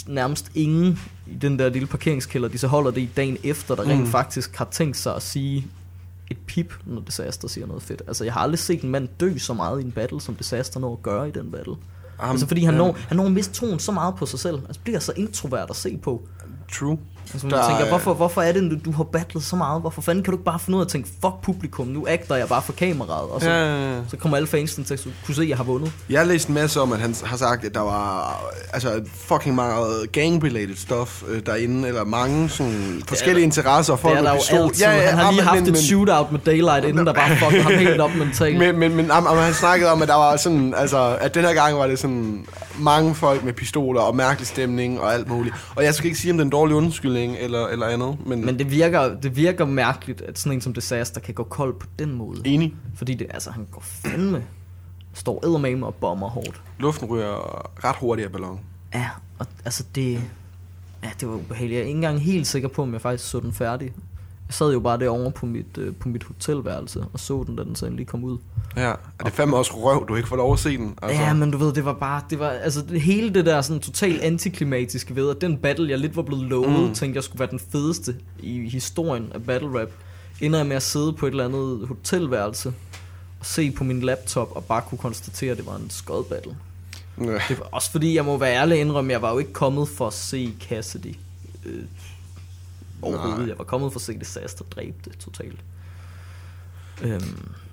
nærmest ingen i den der lille parkeringskælder, de så holder det i dagen efter, der mm. rent faktisk har tænkt sig at sige et pip, når Disaster siger noget fedt. Altså, jeg har aldrig set en mand dø så meget i en battle, som Disaster når at gøre i den battle. Ham- altså, fordi han, ja. når, han når at miste tonen så meget på sig selv. Altså, bliver så introvert at se på. True. Altså, man Der tænker, er- hvorfor, hvorfor er det, du, du har battlet så meget? Hvorfor fanden kan du ikke bare finde ud af at tænke, fuck publikum, nu agter jeg bare for kameraet, og så, Ja, ja. ja, så kommer alle fansene til at kunne se, at jeg har vundet. Jeg har læst en masse om, at han har sagt, at der var altså, fucking meget gang-related stuff øh, derinde, eller mange sådan, forskellige interesser. Folk det er der med jo pistol. altid. Ja, ja, han har lige men- haft men- et men- shootout med Daylight, inden der bare fuckede ham helt op mentalt. Men, men, men am, am, han snakkede om, at der var sådan, altså, at den her gang var det sådan mange folk med pistoler og mærkelig stemning og alt muligt. Og jeg skal ikke sige, om det er en dårlig undskyldning eller, eller andet, men, Men det virker, det virker mærkeligt, at sådan en som Disaster kan gå kold på den måde. enig. Fordi det, altså, han går fandme, står eddermame og bomber hårdt. Luften ryger ret hurtigt af ballon. Ja, og altså det, ja, det var ubehageligt. Jeg er ikke engang helt sikker på, om jeg faktisk så den færdig. Jeg sad jo bare derovre på mit, øh, på mit hotelværelse og så den, da den så endelig kom ud. Ja, og det er fandme også røv, du ikke får lov at se den. Altså. Ja, men du ved, det var bare, det var, altså det, hele det der sådan totalt antiklimatiske ved, at den battle, jeg lidt var blevet lovet, mm. tænkte jeg skulle være den fedeste i historien af battle rap, ender jeg med at sidde på et eller andet hotelværelse og se på min laptop og bare kunne konstatere, at det var en skod battle. Ja. Det var også fordi, jeg må være ærlig indrømme, jeg var jo ikke kommet for at se Cassidy. Øh, overhovedet. Nej. Jeg var kommet for at se Disaster dræbe det totalt. Øhm,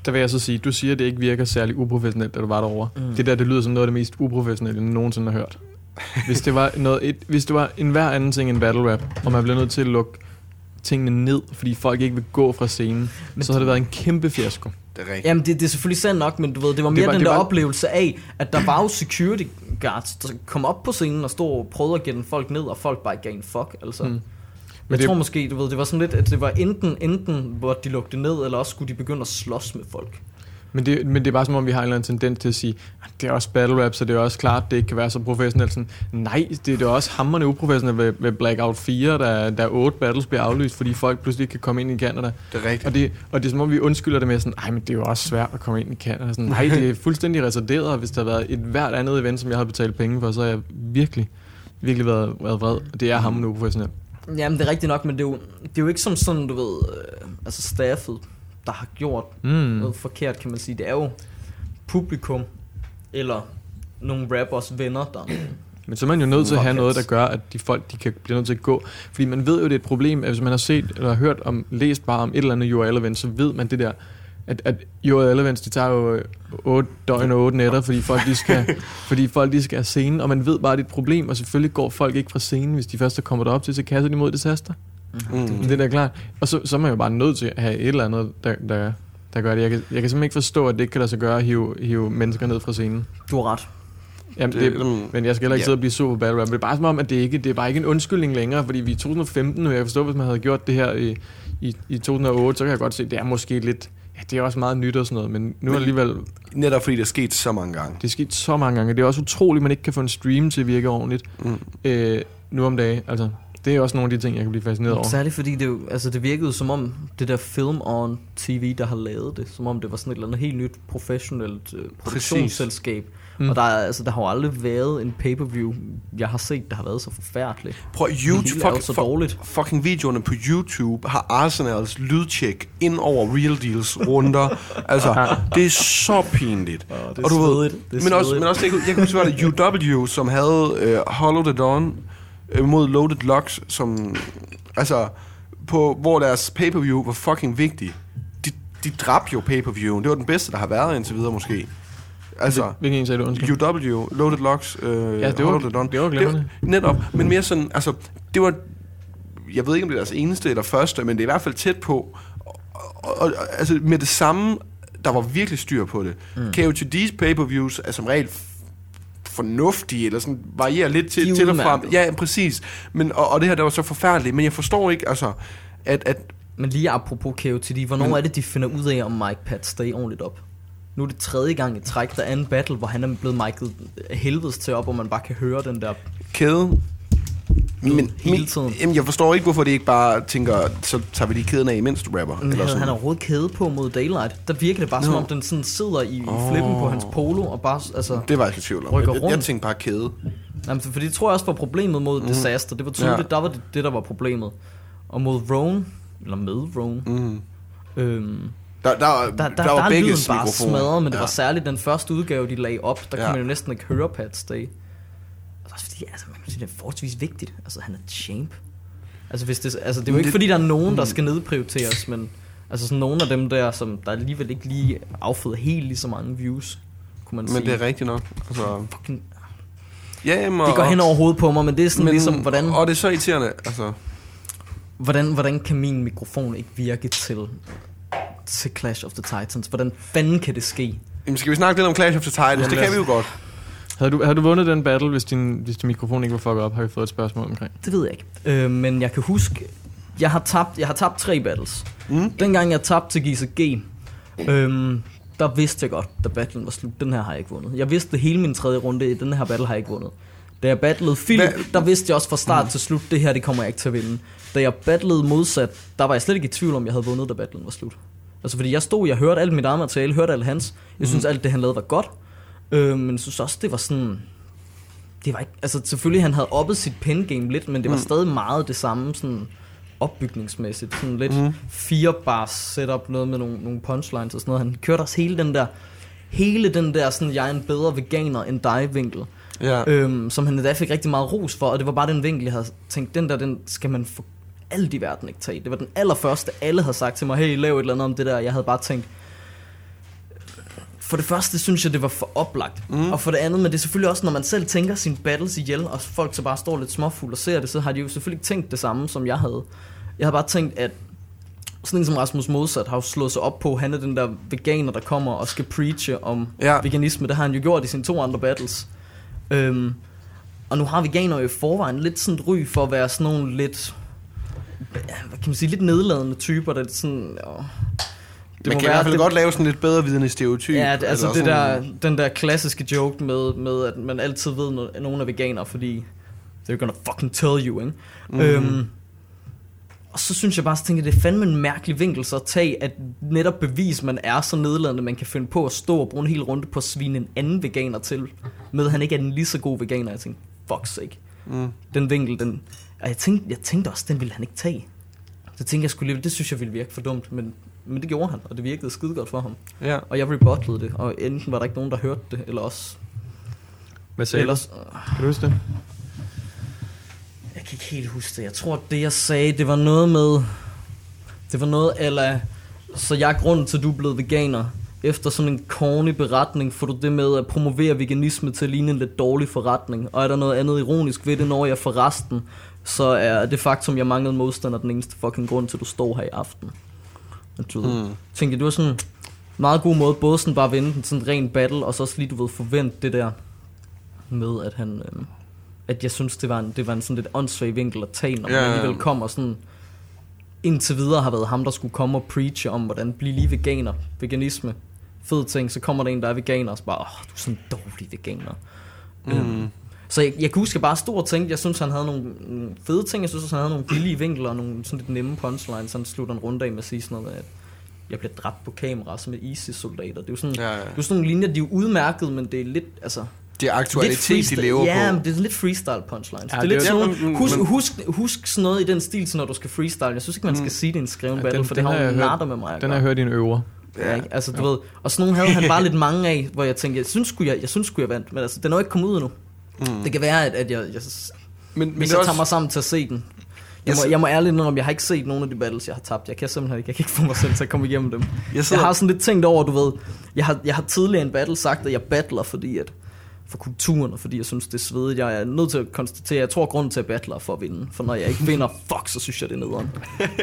Der vil jeg så sige, du siger, at det ikke virker særlig uprofessionelt, da du var derovre. Mm. Det der, det lyder som noget af det mest uprofessionelle, jeg nogensinde har hørt. Hvis det var, noget, et, hvis det var en hver anden ting end battle rap, og man bliver nødt til at lukke tingene ned, fordi folk ikke vil gå fra scenen, men så har det været en kæmpe fiasko. Det er rigtigt. Jamen, det, det er selvfølgelig sandt nok, men du ved, det var mere Det var- den det der var- oplevelse af, at der var jo security guards, der kom op på scenen og stod og prøvede at gælde folk ned, og folk bare ikke gav en fuck, altså. Mm. Mm. Jeg det- tror måske, du ved, det var sådan lidt, at det var enten, enten hvor de lukkede ned, eller også skulle de begynde at slås med folk. Men det, men det er bare som om, vi har en eller anden tendens til at sige, "Ah, det er også battle rap, så det er også klart, det ikke kan være så professionelt. Sådan, nej, det er det også hammerne uprofessionelt ved, ved Blackout 4, der, der otte battles bliver aflyst, fordi folk pludselig ikke kan komme ind i Canada. Det er rigtigt. Og det, og det er som om, vi undskylder det med sådan, nej, men det er jo også svært at komme ind i Canada. Sådan, nej, det er fuldstændig retarderet, og hvis der havde været et hvert andet event, som jeg havde betalt penge for, så har jeg virkelig, virkelig været, været vred. Og det er hammerne uprofessionelt. Jamen, det er rigtigt nok, men det er jo, det er jo ikke som sådan, du ved, øh, altså staffet, der har gjort Mm. noget forkert, kan man sige. Det er jo publikum, eller nogle rappers venner, der Men så er man jo nødt til at have noget, der gør, at de folk de kan blive nødt til at gå. Fordi man ved jo, det er et problem, at hvis man har set eller hørt om, læst bare om et eller andet URL-event, så ved man det der, at, at URL-events, de tager jo 8 døgn og 8 nætter, fordi folk, de skal, fordi folk de skal have scenen, og man ved bare, at det er et problem, og selvfølgelig går folk ikke fra scenen, hvis de først er kommet derop til, så kaster de mod disaster. Mm. Det er da klart. Og så, så er man jo bare nødt til at have et eller andet, der, der, der gør det. Jeg kan, jeg kan simpelthen ikke forstå, at det ikke kan lade sig gøre at hive, hive mennesker ned fra scenen. Du har ret. Jamen, Det- det, mm, men jeg skal heller ikke ja. sidde og blive sur på battle rap. Det er bare som om, at det ikke det er bare ikke en undskyldning længere, fordi vi er i 2015 nu. Jeg kan forstå, hvis man havde gjort det her i, i, i 2008, så kan jeg godt se, at det er måske lidt... Ja, det er også meget nyt og sådan noget, men nu er det alligevel... Netop fordi det er sket så mange gange. Det er sket så mange gange. Det er også utroligt, at man ikke kan få en stream til at virke ordentligt Mm. øh, nu om dagen. Altså, det er også nogle af de ting, jeg kan blive fascineret over. Særligt fordi det, jo, altså det virkede som om det der film on TV, der har lavet det, som om det var sådan et eller andet helt nyt professionelt øh, produktionsselskab. Mm. Mm. Og der, er, altså, der har jo aldrig været en pay-per-view, jeg har set, der har været så forfærdelig. Prøv, YouTube, er fuck, så fuck, dårligt. fucking videoerne på YouTube har Arsenals lydtjek ind over Real Deals runder. altså, det er så pinligt. det er og du ved. Det er men også, men også, jeg, jeg kan huske, det UW, som havde uh, Hollow the Dawn uh, mod Loaded Locks, som, altså, på, hvor deres pay-per-view var fucking vigtig. De, de dræbte jo pay-per-viewen. Det var den bedste, der har været indtil videre, måske. Altså, Hvilken en sagde du, undskyld? UW, Loaded Locks, øh, Ja, det var- the Dawn. det var glimrende. Netop, men mere sådan, altså, det var, jeg ved ikke, om det er deres eneste eller første, men det er i hvert fald tæt på. Og, og, og altså, med det samme, der var virkelig styr på det. Mm. KOTD's pay-per-views er som regel fornuftige, eller sådan varierer lidt til, til og fra. Ja, præcis. Men, og, og det her, der var så forfærdeligt, men jeg forstår ikke, altså, at, at Men lige apropos KOTD, hvornår Men- er det, de finder ud af, om Mike Pat stay ordentligt op? Nu er det tredje gang i træk, der er en battle, hvor han er blevet miket helvedes til op, hvor man bare kan høre den der... kæde... Men, hele men, tiden. Jamen, jeg forstår ikke, hvorfor de ikke bare tænker, så tager vi lige kæden af, imens du rapper. Men havde han overhovedet kæde på mod Daylight? Der virker det bare, som Nå. om den sådan sidder i, i flippen på hans polo, og bare, altså... Det var jeg ikke i tvivl om. Jeg, jeg, jeg tænkte bare kæde. Jamen, for det tror jeg også var problemet mod mm. Disaster. Det var tydeligt, Ja. ja. der var det, det, der var problemet. Og mod Roan, eller med Roan, Mm. øhm, Der, der, der, der, der, der, der, var begge lyden bare smadret, men det ja. var særligt den første udgave, de lagde op. Der Ja. kunne man jo næsten ikke høre Pat Stay. Og også fordi, altså, man kan sige, det er forholdsvis vigtigt. Altså, han er champ. Altså, hvis det, altså, det er jo Men ikke det- fordi, der er nogen, der skal nedprioriteres, men altså sådan nogle af dem der, som der alligevel ikke lige afføder helt lige så mange views, kunne man Men sige. det er rigtigt nok. Altså, Fucking, ja, jamen, det går hen over hovedet på mig, men det er sådan men, ligesom, hvordan, Og det er så irriterende. Altså, hvordan, hvordan kan min mikrofon ikke virke til, til Clash of the Titans? Hvordan fanden kan det ske? jamen, skal vi snakke lidt om Clash of the Titans? Jamen, det kan vi jo godt. Havde du, havde du vundet den battle, hvis din, hvis din mikrofon ikke var fucket op, har vi fået et spørgsmål omkring. Det ved jeg ikke. Øh, men jeg kan huske, jeg har tabt, jeg har tabt tre battles. Mm. Dengang jeg tabte til Gise G, øhm, der vidste jeg godt, da battlen var slut, den her har jeg ikke vundet. Jeg vidste hele min tredje runde, i den her battle har jeg ikke vundet. Da jeg battlede Philip, Hvad- der vidste jeg også fra start til slut, det her det kommer jeg ikke til at vinde. Da jeg battlede modsat, der var jeg slet ikke i tvivl om, jeg havde vundet, da battlen var slut. Altså fordi jeg stod, jeg hørte alt mit eget materiale, hørte alt hans. Jeg synes alt det han lavede var godt. Øh, men jeg synes også, det var sådan... Det var ikke, altså selvfølgelig han havde oppet sit pen game lidt, men det var mm. stadig meget det samme sådan opbygningsmæssigt. Sådan lidt mm. fire bars setup, noget med nogle, nogle punchlines og sådan noget. Han kørte også hele den der, hele den der sådan, jeg er en bedre veganer end dig vinkel. Ja. Øhm, som han endda fik rigtig meget ros for, og det var bare den vinkel, jeg havde tænkt, den der, den skal man for alt i verden ikke tage. Det var den allerførste, alle havde sagt til mig, hey, lav et eller andet om det der. Jeg havde bare tænkt, for det første synes jeg, det var for oplagt. Mm. Og for det andet, men det er selvfølgelig også, når man selv tænker sin battles ihjel, og folk så bare står lidt småfulde og ser det, så har de jo selvfølgelig ikke tænkt det samme, som jeg havde. Jeg havde bare tænkt, at sådan en som Rasmus Modsat har jo slået sig op på, han er den der veganer, der kommer og skal preache om Ja. ja. veganisme. Det har han jo gjort i sine to andre battles. Øhm, og nu har veganer jo i forvejen lidt sådan et ry for at være sådan nogle lidt, hvad kan man sige, lidt nedladende typer, der er sådan, åh, det Man kan i hvert fald det- godt lave sådan lidt bedre vidende stereotyp. Ja, det, altså det der, den der klassiske joke med, med, at man altid ved, at nogen er veganer, fordi they're gonna fucking tell you, ikke? Mm. Øhm, og så synes jeg bare, jeg, det er fandme en mærkelig vinkel så at tage, at netop bevis, man er så nedladende, man kan finde på at stå og bruge en hel runde på at svine en anden veganer til, med at han ikke er den lige så god veganer. Jeg tænkte, fuck sake. Mm. Den vinkel, den... Og jeg tænkte, jeg tænkte også, den ville han ikke tage. Så tænkte jeg skulle det synes jeg ville virke for dumt, men, men det gjorde han, og det virkede skide godt for ham. Ja. Og jeg rebuttede det, og enten var der ikke nogen, der hørte det, eller også... Hvad sagde Ellers, du? Kan du huske det? jeg kan ikke helt huske det. Jeg tror, det jeg sagde, det var noget med... Det var noget eller Så jeg er grunden til, at du er blevet veganer. Efter sådan en corny beretning får du det med at promovere veganisme til at ligne en lidt dårlig forretning. Og er der noget andet ironisk ved det, når jeg for resten, så er det faktum, jeg manglede modstander, den eneste fucking grund til, at du står her i aften. Du mm. tænkte, det var sådan en meget god måde, både sådan bare vinde den sådan ren battle, og så også lige, du ved, forvente det der med, at han... Øh, at jeg synes, det var en, det var en sådan lidt åndssvag vinkel at tage, når Ja, man alligevel kommer sådan indtil videre har været ham, der skulle komme og preache om, hvordan blive lige veganer, veganisme, fed ting, så kommer der en, der er veganer, og så bare, åh, du er sådan en dårlig veganer. Mm. Øhm, så jeg, jeg kan huske, jeg bare stod og tænkte, jeg synes, han havde nogle nogle fede ting, jeg synes også, han havde nogle billige vinkler, og nogle sådan lidt nemme punchlines, så han slutter en runde af med at sige sådan noget, med, at jeg blev dræbt på kamera som et ISIS-soldater. Det er jo sådan, Ja, ja. det er jo sådan nogle linjer, de er jo udmærket, men det er lidt, altså, Det er aktualitet, de lever ja, på. men det er lidt freestyle punchlines. Ja, Ja, det er lidt det sådan ja, men- husk, men- husk, husk sådan noget i den stil, til når du skal freestyle. Jeg synes ikke, man skal sige, det er en skreven Ja, battle, den- for den det har jo natter med mig. Den har jeg hørt i en øver. Ja, ikke? Altså, du ved, og sådan nogle havde han bare lidt mange af, hvor jeg tænkte, jeg synes sgu, jeg, jeg, synes sgu, jeg vandt, men altså, den er jo ikke kommet ud endnu. Mm. Det kan være, at, at jeg, jeg Men, men hvis jeg tager også, mig sammen til at se den. Jeg må, Jeg- må ærligt indrømme, jeg har ikke set nogen af de battles, jeg har tabt. Jeg kan simpelthen ikke, jeg kan ikke få mig selv til at komme igennem dem. Jeg sidder- Jeg har sådan lidt tænkt over, du ved, jeg har, jeg har tidligere i en battle sagt, at jeg battler, fordi at, for kulturen, og fordi jeg synes, det er svedigt. Jeg er nødt til at konstatere, jeg tror, at grunden til, at battler er for at vinde. For når jeg ikke vinder, fuck, så synes jeg, det er nederen.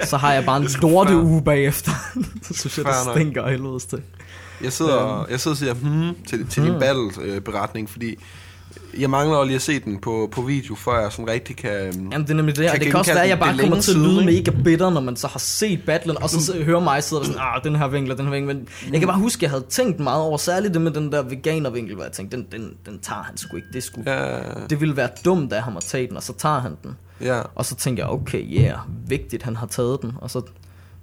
Så har jeg bare en lorte uge bagefter. så synes jeg, det stinker helvedes til. jeg sidder, jeg sidder og siger hmm, til, til din Hmm. battle-beretning, fordi Jeg mangler lige at se den på, på video, før jeg sådan rigtig kan... øhm, Jamen det er nemlig det, Kan det kan også være, at jeg bare er kommer til at lyde ikke? mega bitter, når man så har set battlen, og så s- hører mig sidde og sådan, ah, den her vinkel og den her vinkel. Men jeg kan bare huske, at jeg havde tænkt meget over, særligt det med den der veganervinkel, hvor jeg tænkte, den, den, den tager han sgu ikke. Det, skulle, Ja, det ville være dumt af ham at tage den, og så tager han den. ja. Og så tænker jeg, okay, yeah, vigtigt, han har taget den. Og så,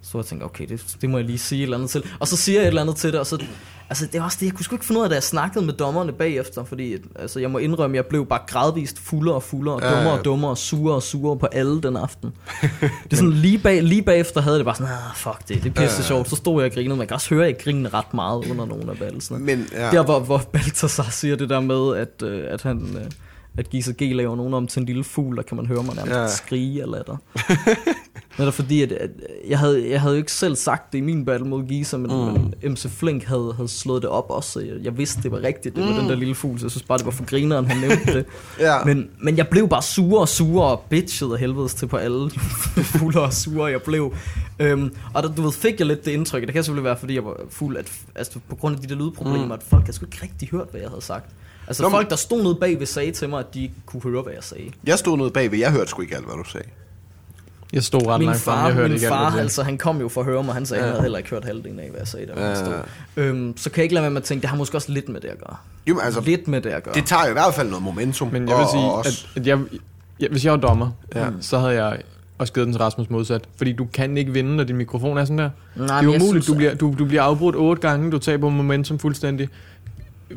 så jeg tænker, okay, det, det må jeg lige sige et eller andet til. Og så siger jeg et eller andet til det, og så... Altså, det er også det, jeg kunne sgu ikke finde ud af, da jeg snakkede med dommerne bagefter, fordi altså, jeg må indrømme, jeg blev bare gradvist fuldere og fuldere, og dummere og dummere, og surere og surere på alle den aften. det er sådan, lige, bag, lige bagefter havde det bare sådan, ah, fuck det, det er pisse sjovt. Så stod jeg og grinede, man kan også høre, at jeg grinede ret meget under nogle af battlesene. Men, ja. Der, hvor, hvor Balthasar siger det der med, at, øh, at han... Øh, at Gisa G laver nogen om til en lille fugl, der kan man høre mig nærmest Ja. skrige af latter. Netop fordi, at, at jeg, havde, jeg havde jo ikke selv sagt det i min battle mod Gisa, men, mm. men MC Flink havde, havde slået det op også, så jeg, jeg vidste, det var rigtigt, det var den der lille fugl, så jeg synes bare, det var for grineren, han nævnte det. Ja. men, men jeg blev bare sur og sur og bitchet af helvedes til på alle fulde og sure, jeg blev. Øhm, og der, du ved, fik jeg lidt det indtryk, det kan selvfølgelig være, fordi jeg var fuld, at, altså på grund af de der lydproblemer, mm. at folk havde sgu ikke rigtig hørt, hvad jeg havde sagt. Altså Nå, folk, der stod nede bagved, sagde til mig, at de ikke kunne høre, hvad jeg sagde. Jeg stod nede bagved, jeg hørte sgu ikke alt, hvad du sagde. Jeg stod ret Min langt frem, far, jeg hørte min ikke alt, far du altså, han kom jo for at høre mig, han sagde, Ja. ja. han havde heller ikke hørt halvdelen af, hvad jeg sagde der, Ja, stod. Øhm, så kan jeg ikke lade være med at tænke, det har måske også lidt med det at gøre. Jo, altså, Lidt med det at gøre. det tager jo i hvert fald noget momentum. Men jeg vil sige, og at, at jeg, jeg, hvis jeg var dommer, Ja. så havde jeg også givet den til Rasmus modsat. Fordi du kan ikke vinde, når din mikrofon er sådan der. Nej, det er umuligt. synes, du, bliver, du, du bliver afbrudt otte gange, du taber momentum fuldstændig.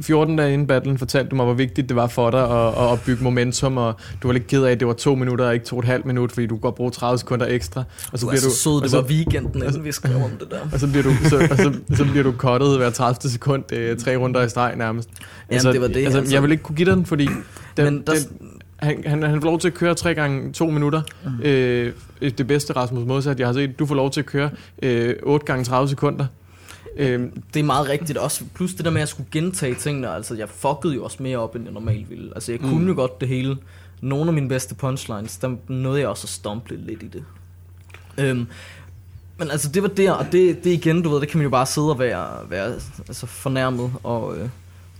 14 dage inden battlen fortalte du mig, hvor vigtigt det var for dig at, at opbygge momentum, og du var lidt ked af, at det var to minutter og ikke to og et halvt minut, fordi du kunne godt bruge 30 sekunder ekstra. Og så du er bliver så du, sød, det så, var weekenden, inden vi skrev om det der. og så bliver du, så, og så, så bliver du cuttet hver 30 sekund, øh, tre runder i streg nærmest. Jamen, det var det, Altså, altså. jeg vil ikke kunne give dig den, fordi den, Men der- den, han, han, han får lov til at køre tre gange to minutter. Mm. Øh, det bedste Rasmus modsat, jeg har set. Du får lov til at køre øh, 8 gange 30 sekunder. Øh, Det er meget rigtigt også. Plus det der med, at jeg skulle gentage tingene. Altså, jeg fuckede jo også mere op, end jeg normalt ville. Altså, jeg kunne jo godt det hele. Nogle af mine bedste punchlines, der nåede jeg også at stomple lidt i det. Øhm, men altså, det var der, og det, det igen, du ved, det kan man jo bare sidde og være, være altså, fornærmet og, øh,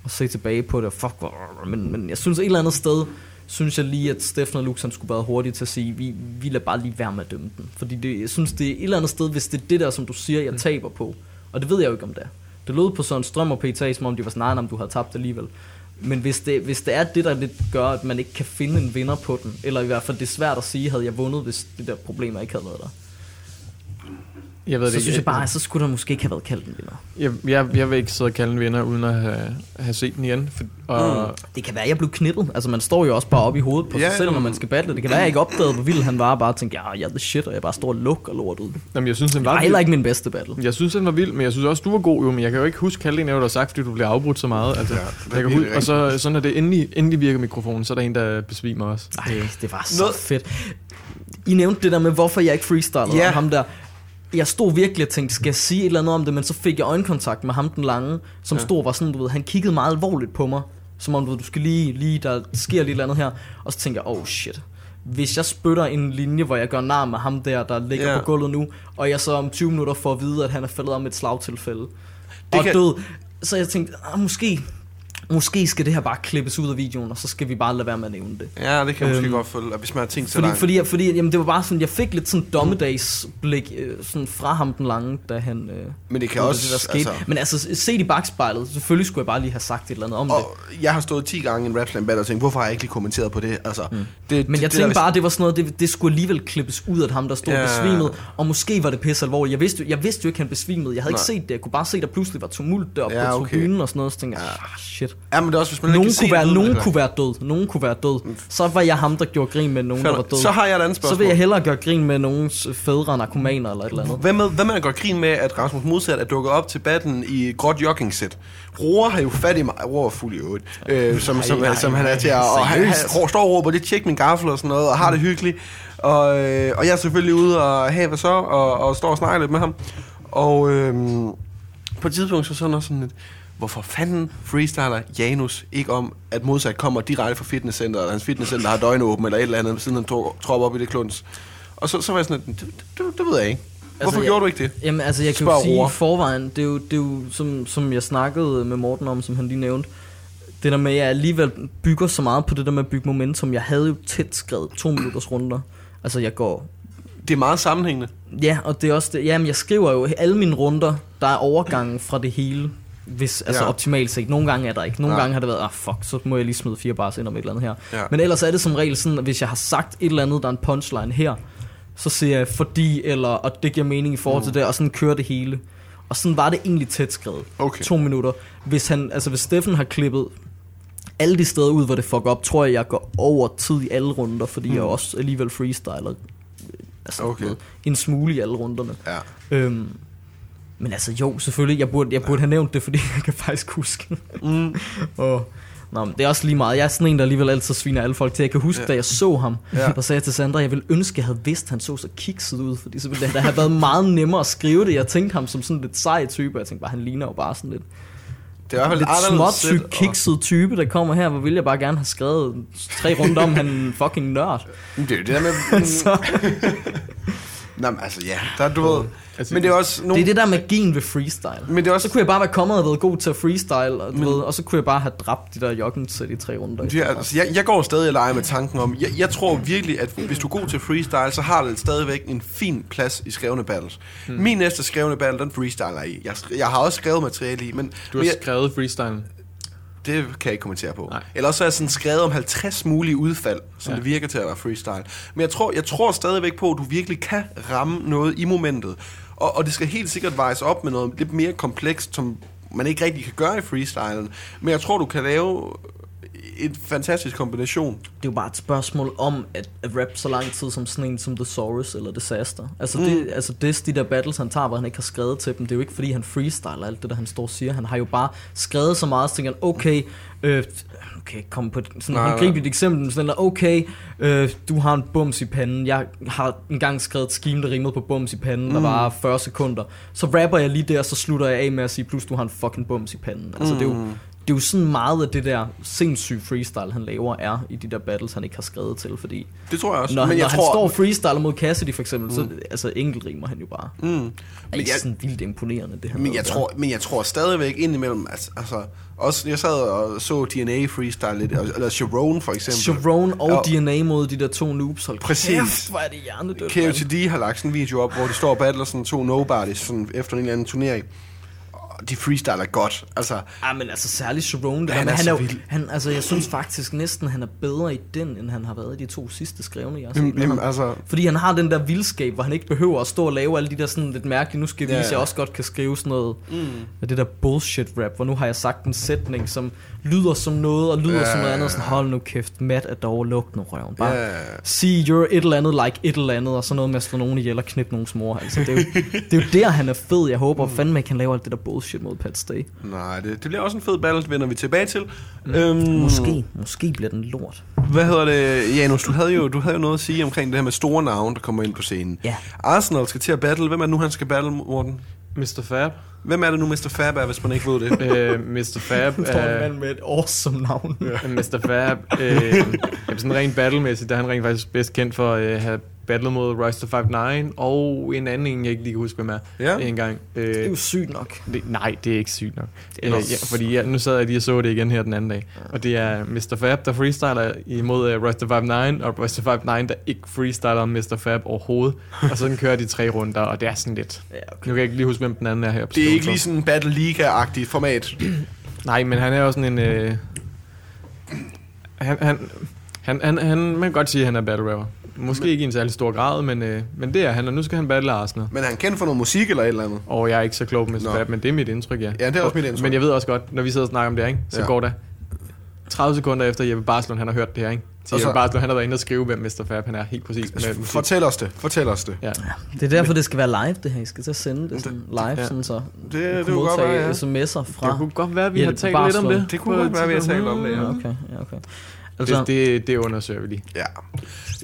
og se tilbage på det. og Fuck, hvor, men, men jeg synes et eller andet sted, synes jeg lige, at Steffen og Lux han skulle være hurtige til at sige, vi, vi lader bare lige være med at dømme den. Fordi det, jeg synes, det er et eller andet sted, hvis det er det der, som du siger, jeg taber på. Og det ved jeg jo ikke, om det er. Det lød på sådan strøm og PTA, som om de var sådan, om du har tabt alligevel. Men hvis det, hvis det er det, der lidt gør, at man ikke kan finde en vinder på den, eller i hvert fald det er svært at sige, havde jeg vundet, hvis det der problemer ikke havde været der jeg ved Så det synes ikke. jeg bare, så skulle der måske ikke have været kaldt en vinder. jeg, jeg, jeg vil ikke sidde og kalde en vinder, uden at have, have set den igen. For, og, mm. Det kan være, jeg blev knippet. Altså, man står jo også bare op i hovedet på Ja, sig selv, når man skal battle. Det kan være, jeg ikke opdagede, hvor vild han var, og bare tænkte, ja, jeg er the shit, og jeg bare står og lukker lort ud. Det Jamen, jeg synes, den var var heller vild. ikke min bedste battle. Jeg synes, den var vild, men jeg synes også, du var god jo, men jeg kan jo ikke huske halvdelen af, hvad du har sagt, fordi du bliver afbrudt så meget. Altså, Ja, er jeg kan huske, og så, så når det endelig, endelig virker mikrofonen, så er der en, der besvimer også. Ej, det var så Noget- fedt. I nævnte det der med, hvorfor jeg ikke freestylede om ham der. Jeg stod virkelig og tænkte, skal jeg sige et eller andet om det, men så fik jeg øjenkontakt med ham den lange, som ja. stod var sådan, du ved, han kiggede meget alvorligt på mig, som om du, ved, du skal lige, lige, der sker lige et eller andet her, og så tænker jeg, oh shit, hvis jeg spytter en linje, hvor jeg gør nar med ham der, der ligger Ja. på gulvet nu, og jeg så om 20 minutter får at vide, at han er faldet om et slagtilfælde, Det og kan- død, så jeg tænkte, ah, måske, måske skal det her bare klippes ud af videoen, og så skal vi bare lade være med at nævne det. Ja, det kan jeg måske Øhm, godt følge, at hvis man har tænkt så Fordi, langt. fordi, fordi jamen, det var bare sådan, jeg fik lidt sådan dommedagsblik øh, sådan fra ham den lange, da han... Øh, Men det kan også, Det, der skete. altså- Men altså, set i bagspejlet, selvfølgelig skulle jeg bare lige have sagt et eller andet om det. Og jeg har stået 10 gange i en Rapslam battle og tænkt, hvorfor har jeg ikke lige kommenteret på det? Altså, mm. det, Men jeg det, tænkte det, bare, det var sådan noget, det, det skulle alligevel klippes ud af ham, der stod Ja. besvimet, og måske var det pisse alvorligt. Jeg vidste, jeg vidste jo ikke, han besvimede. Jeg havde Nej. ikke set det. Jeg kunne bare se, at der pludselig var tumult deroppe Ja, ja, på okay. tribunen og sådan noget. Så tænkte jeg, ah, shit. Ja, men det er også, hvis man Nogen ikke kunne, være, det, nogen altså. kunne være død. Nogen kunne være død. Så var jeg ham, der gjorde grin med nogen, der var død. Så har jeg et andet så spørgsmål. vil jeg hellere gøre grin med nogens fædre, narkomaner eller et eller andet. Hvad med, hvad med at gøre grin med, at Rasmus Modsat er dukket op til batten i gråt jogging-sæt? Roar har jo fat i mig. Roar er fuld i øvrigt. Øh, som, som, nej, som han er til at... Og han, han står og råber lidt, tjek min gaffel og sådan noget, og har det hyggeligt. Og, øh, og jeg er selvfølgelig ude og have hvad så, og, og står og snakker lidt med ham. Og øh, på et tidspunkt så sådan også sådan lidt, hvorfor fanden freestyler Janus ikke om, at modsat kommer direkte fra fitnesscenteret, og hans fitnesscenter har døgnåben eller et eller andet, siden han tro- tropper op i det kluns. Og så, så var jeg sådan det, det, det ved jeg ikke. Hvorfor Altså, jeg- gjorde du ikke det? Jamen altså, jeg kan Spørg jo sige i forvejen, det er jo, det er jo som, som jeg snakkede med Morten om, som han lige nævnte, det der med, at jeg alligevel bygger så meget på det der med at bygge momentum. Jeg havde jo tæt skrevet to minutters runder. Altså jeg går Det er meget sammenhængende. Ja, og det er også det. Jamen, jeg skriver jo alle mine runder, der er overgangen fra det hele. Hvis, altså Ja. optimalt set. Nogle gange er der ikke. Nogle Nej. gange har det været, ah fuck, så må jeg lige smide fire bars ind om et eller andet her. Ja. Men ellers er det som regel sådan, at hvis jeg har sagt et eller andet, der er en punchline her, så siger jeg fordi, eller, og det giver mening i forhold til det, og sådan kører det hele. Og sådan var det egentlig tæt skrevet. Okay. To minutter. Hvis, han, altså hvis Steffen har klippet alle de steder ud, hvor det fucker op, tror jeg, jeg går over tid i alle runder, fordi jeg også alligevel freestyler altså, okay. en smule i alle runderne. Ja. Øhm, men altså jo, selvfølgelig, jeg burde, jeg burde have nævnt det, fordi jeg kan faktisk huske. Mm. og, nå, men det er også lige meget. Jeg er sådan en, der alligevel altid sviner alle folk til. Jeg kan huske, Ja. da jeg så ham, Ja. der sagde jeg til Sandra, jeg ville ønske, jeg havde vidst, at han så så kikset ud, fordi så ville det have været meget nemmere at skrive det. Jeg tænkte ham som sådan lidt sej type, og jeg tænkte bare, han ligner jo bare sådan lidt, Det er i hvert fald lidt småt, kikset type, der kommer her. Hvor ville jeg bare gerne have skrevet tre runder om, han fucking nørd. Det er det der med... Så, Nå, men altså ja, der, du ved... Altså, Men det er også nogle... det er det der magien ved freestyle. Men det er også... Så kunne jeg bare være kommet og været god til at freestyle, og, du ved, og så kunne jeg bare have dræbt de der joggensæt i tre runder. Ja, altså, jeg, jeg går stadig og leger med tanken om, jeg, jeg tror virkelig, at hvis du er god til freestyle, så har det stadigvæk en fin plads i skrevne battles. Hmm. Min næste skrevne battle, den freestyler jeg i. Jeg, jeg har også skrevet materiale i, men, Du men har jeg, skrevet freestyle. Det kan jeg ikke kommentere på. Nej. Eller også har jeg sådan skrevet om 50 mulige udfald, som ja. det virker til at være freestyle. Men jeg tror, jeg tror stadigvæk på, at du virkelig kan ramme noget i momentet. Og, og det skal helt sikkert vejes op med noget lidt mere komplekst, som man ikke rigtig kan gøre i freestylen. Men jeg tror, du kan lave et fantastisk kombination. Det er jo bare et spørgsmål om at, at rap så lang tid som sådan en som The Saurus eller Disaster. Altså, mm. det, altså det, de der battles, han tager, hvor han ikke har skrevet til dem, det er jo ikke fordi, han freestyler alt det, der han står og siger. Han har jo bare skrevet så meget, så tænker han, okay, øh, okay, kom på et sådan Nej, håndgribeligt eksempel, sådan der, okay, øh, du har en bums i panden, jeg har engang skrevet et scheme, der rimede på bums i panden, der var 40 sekunder. Så rapper jeg lige der, så slutter jeg af med at sige, plus du har en fucking bums i panden. Altså, det er jo det er jo sådan meget af det der sindssyge freestyle, han laver, er i de der battles, han ikke har skrevet til, fordi Det tror jeg også. når, men jeg når tror, han står og freestyler mod Cassidy for eksempel, mm. så altså, enkelt rimer han jo bare. Mm. Er Men ikke jeg- sådan vildt imponerende, det han Men jeg, der. tror, men jeg tror stadigvæk indimellem, altså, altså også, jeg sad og så DNA freestyle lidt, og- eller Sharon for eksempel. Sharon og Ja. DNA mod de der to noobs, hold Præcis. kæft, hvor er det hjernedødt. KOTD har lagt sådan en video op, hvor de står og battler sådan to nobodies sådan efter en eller anden turnering. De freestyler godt. Altså, Ah, men altså særligt Sharon, det der, Han men er han så er jo, han, altså jeg synes faktisk næsten, han er bedre i den, end han har været i de to sidste skrevne, jeg har set jamen, jamen, altså Fordi han har den der vildskab, hvor han ikke behøver at stå og lave alle de der sådan lidt mærkelige, nu skal jeg Ja, vise, ja. jeg også godt kan skrive sådan noget, mm. det der bullshit rap, hvor nu har jeg sagt en sætning, som lyder som noget, og lyder Ja, som noget andet, sådan hold nu kæft, Matt er dog nu røven, bare Ja. sige you're et eller andet like et eller andet, og så noget med at slå nogen ihjel og knippe nogens mor, altså det er, jo, det er jo der, han er fed, jeg håber mm. fandme ikke, han laver alt det der bullshit mod Pat Stay. nej, det, det bliver også en fed battle, vender vi tilbage til. Mm. Øhm, Måske, måske bliver den lort. Hvad hedder det, Janus, du havde, jo, du havde jo noget at sige omkring det her med store navne, der kommer ind på scenen. Ja. Arsenal skal til at battle. Hvem er det nu, han skal battle, Morten? Mr. Fab. Hvem er det nu, Mr. Fab er, hvis man ikke ved det? øh, Mr. Fab står en er... mand med et awesome navn. Mr. Fab, øh, jamen sådan rent battlemæssigt, der er han rent faktisk bedst kendt for at øh, have battlet mod Royster 59, og en anden en, jeg ikke lige kan huske, hvem er, Ja. en gang. Øh, Det er jo sygt nok. det, nej, det er ikke sygt nok. Øh, også- ja, fordi jeg, nu sad jeg lige og så det igen her den anden dag, og det er Mr. Fab, der freestyler imod uh, Royster 59, og Royster 59, der ikke freestyler om Mr. Fab overhovedet, og sådan kører de tre runder, og det er sådan lidt... Ja, okay. Nu kan jeg ikke lige huske, hvem den anden er her på Det er ikke lige sådan en Battle Liga-agtigt format. Nej, men han er jo sådan en... Øh, han, han, han, han, han, man kan godt sige, at han er battle rapper. Måske ikke i en særlig stor grad, men, øh, men det er han, og nu skal han battle Arsenal. Men er han kendt for noget musik eller et eller andet? Og jeg er ikke så klog. Nå. Fab, men det er mit indtryk, ja. Ja, det er også mit indtryk. Men jeg ved også godt, når vi sidder og snakker om det, ikke, så Ja. går der 30 sekunder efter Jeppe Barslund, han har hørt det her, ikke? Så så- Jeppe Barslund, han har været inde og skrive, hvem Mr. Fab han er helt præcis med musik. Fortæl os det. Fortæl os det. Ja. Det er derfor, det skal være live, det her. I skal til at sende det sådan live, ja. sådan så Det, det kunne godt være, ja. sms'er fra... Det kunne godt være, at vi har talt lidt om det. Det kunne godt være, at vi har talt om det. Ja, okay, ja, okay. Altså, Det, det, det undersøger vi lige. Ja.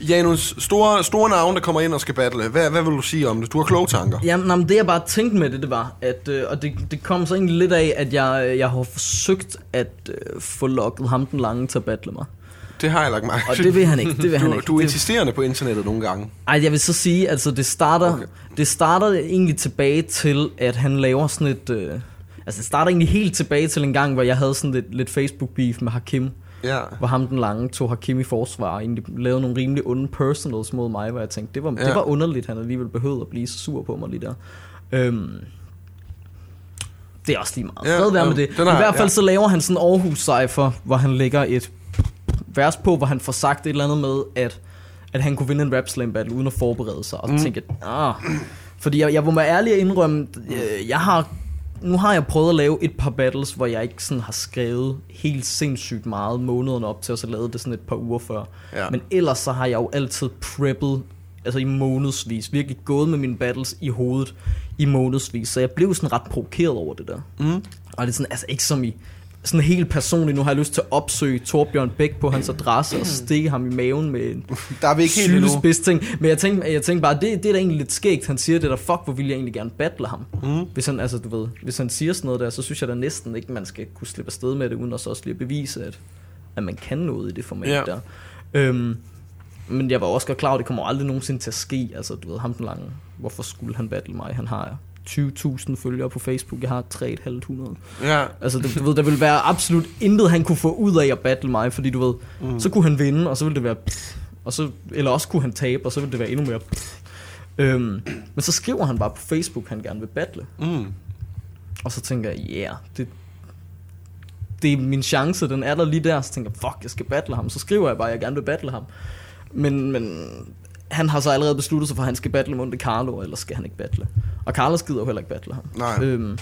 Janus, store, store navne, der kommer ind og skal battle. Hvad, hvad vil du sige om det? Du har kloge tanker. Jamen, nej, men det jeg bare tænkte med det, det var, at, øh, og det, det kom så egentlig lidt af, at jeg, øh, jeg har forsøgt at øh, få lokket ham den lange til at battle mig. Det har jeg lagt mærke Og det vil han ikke, det vil han Du, ikke. du er insisterende på internettet nogle gange. Ej, jeg vil så sige, altså det starter, okay. det starter egentlig tilbage til, at han laver sådan et, øh, Altså det starter egentlig helt tilbage til en gang, hvor jeg havde sådan lidt, lidt Facebook-beef med Hakim. Ja. Hvor ham den lange tog Hakim i forsvar og egentlig lavede nogle rimelig onde personals mod mig, hvor jeg tænkte, det var, ja. Det var underligt, han alligevel behøvede at blive så sur på mig lige der. Øhm, det er også lige meget. Ja, Fred være ja, med det. den I er- hvert fald ja. så laver han sådan en Aarhus cypher, hvor han lægger et vers på, hvor han får sagt et eller andet med, at, at han kunne vinde en rap slam battle uden at forberede sig. Og så mm. tænkte jeg, ah. Fordi jeg, jeg må være ærlig og indrømme, øh, jeg har nu har jeg prøvet at lave et par battles, hvor jeg ikke sådan har skrevet helt sindssygt meget måneden op til, og så lavet det sådan et par uger før. Ja. Men ellers så har jeg jo altid preppet, altså i månedsvis, virkelig gået med mine battles i hovedet i månedsvis. Så jeg blev sådan ret provokeret over det der. Mm. Og det er sådan, altså ikke som i, sådan helt personligt, nu har jeg lyst til at opsøge Torbjørn Bæk på hans adresse og stikke ham i maven med en Der er vi ikke helt ting. Men jeg tænkte, jeg tænkte bare, det, det er da egentlig lidt skægt, han siger det der, fuck, hvor vil jeg egentlig gerne battle ham. Mm. Hvis han, altså du ved, hvis han siger sådan noget der, så synes jeg da næsten ikke, man skal kunne slippe afsted med det, uden at så også lige at bevise, at, at man kan noget i det format Ja. der. Øhm, men jeg var også godt klar over, at det kommer aldrig nogensinde til at ske. Altså, du ved, ham den lange, hvorfor skulle han battle mig? Han har 20.000 følgere på Facebook, jeg har 3.500. Ja. Altså, du, du ved, der ville være absolut intet, han kunne få ud af at battle mig, fordi du ved, mm. så kunne han vinde, og så ville det være pff, og så, eller også kunne han tabe, og så ville det være endnu mere pff. øhm, Men så skriver han bare på Facebook, han gerne vil battle. Mm. Og så tænker jeg, ja, yeah, det, det er min chance, den er der lige der. Så tænker jeg, fuck, jeg skal battle ham. Så skriver jeg bare, at jeg gerne vil battle ham. Men, men han har så allerede besluttet sig for, at han skal battle Monte Carlo, eller skal han ikke battle. Og Carlos gider jo heller ikke battle ham. Nej. Øhm,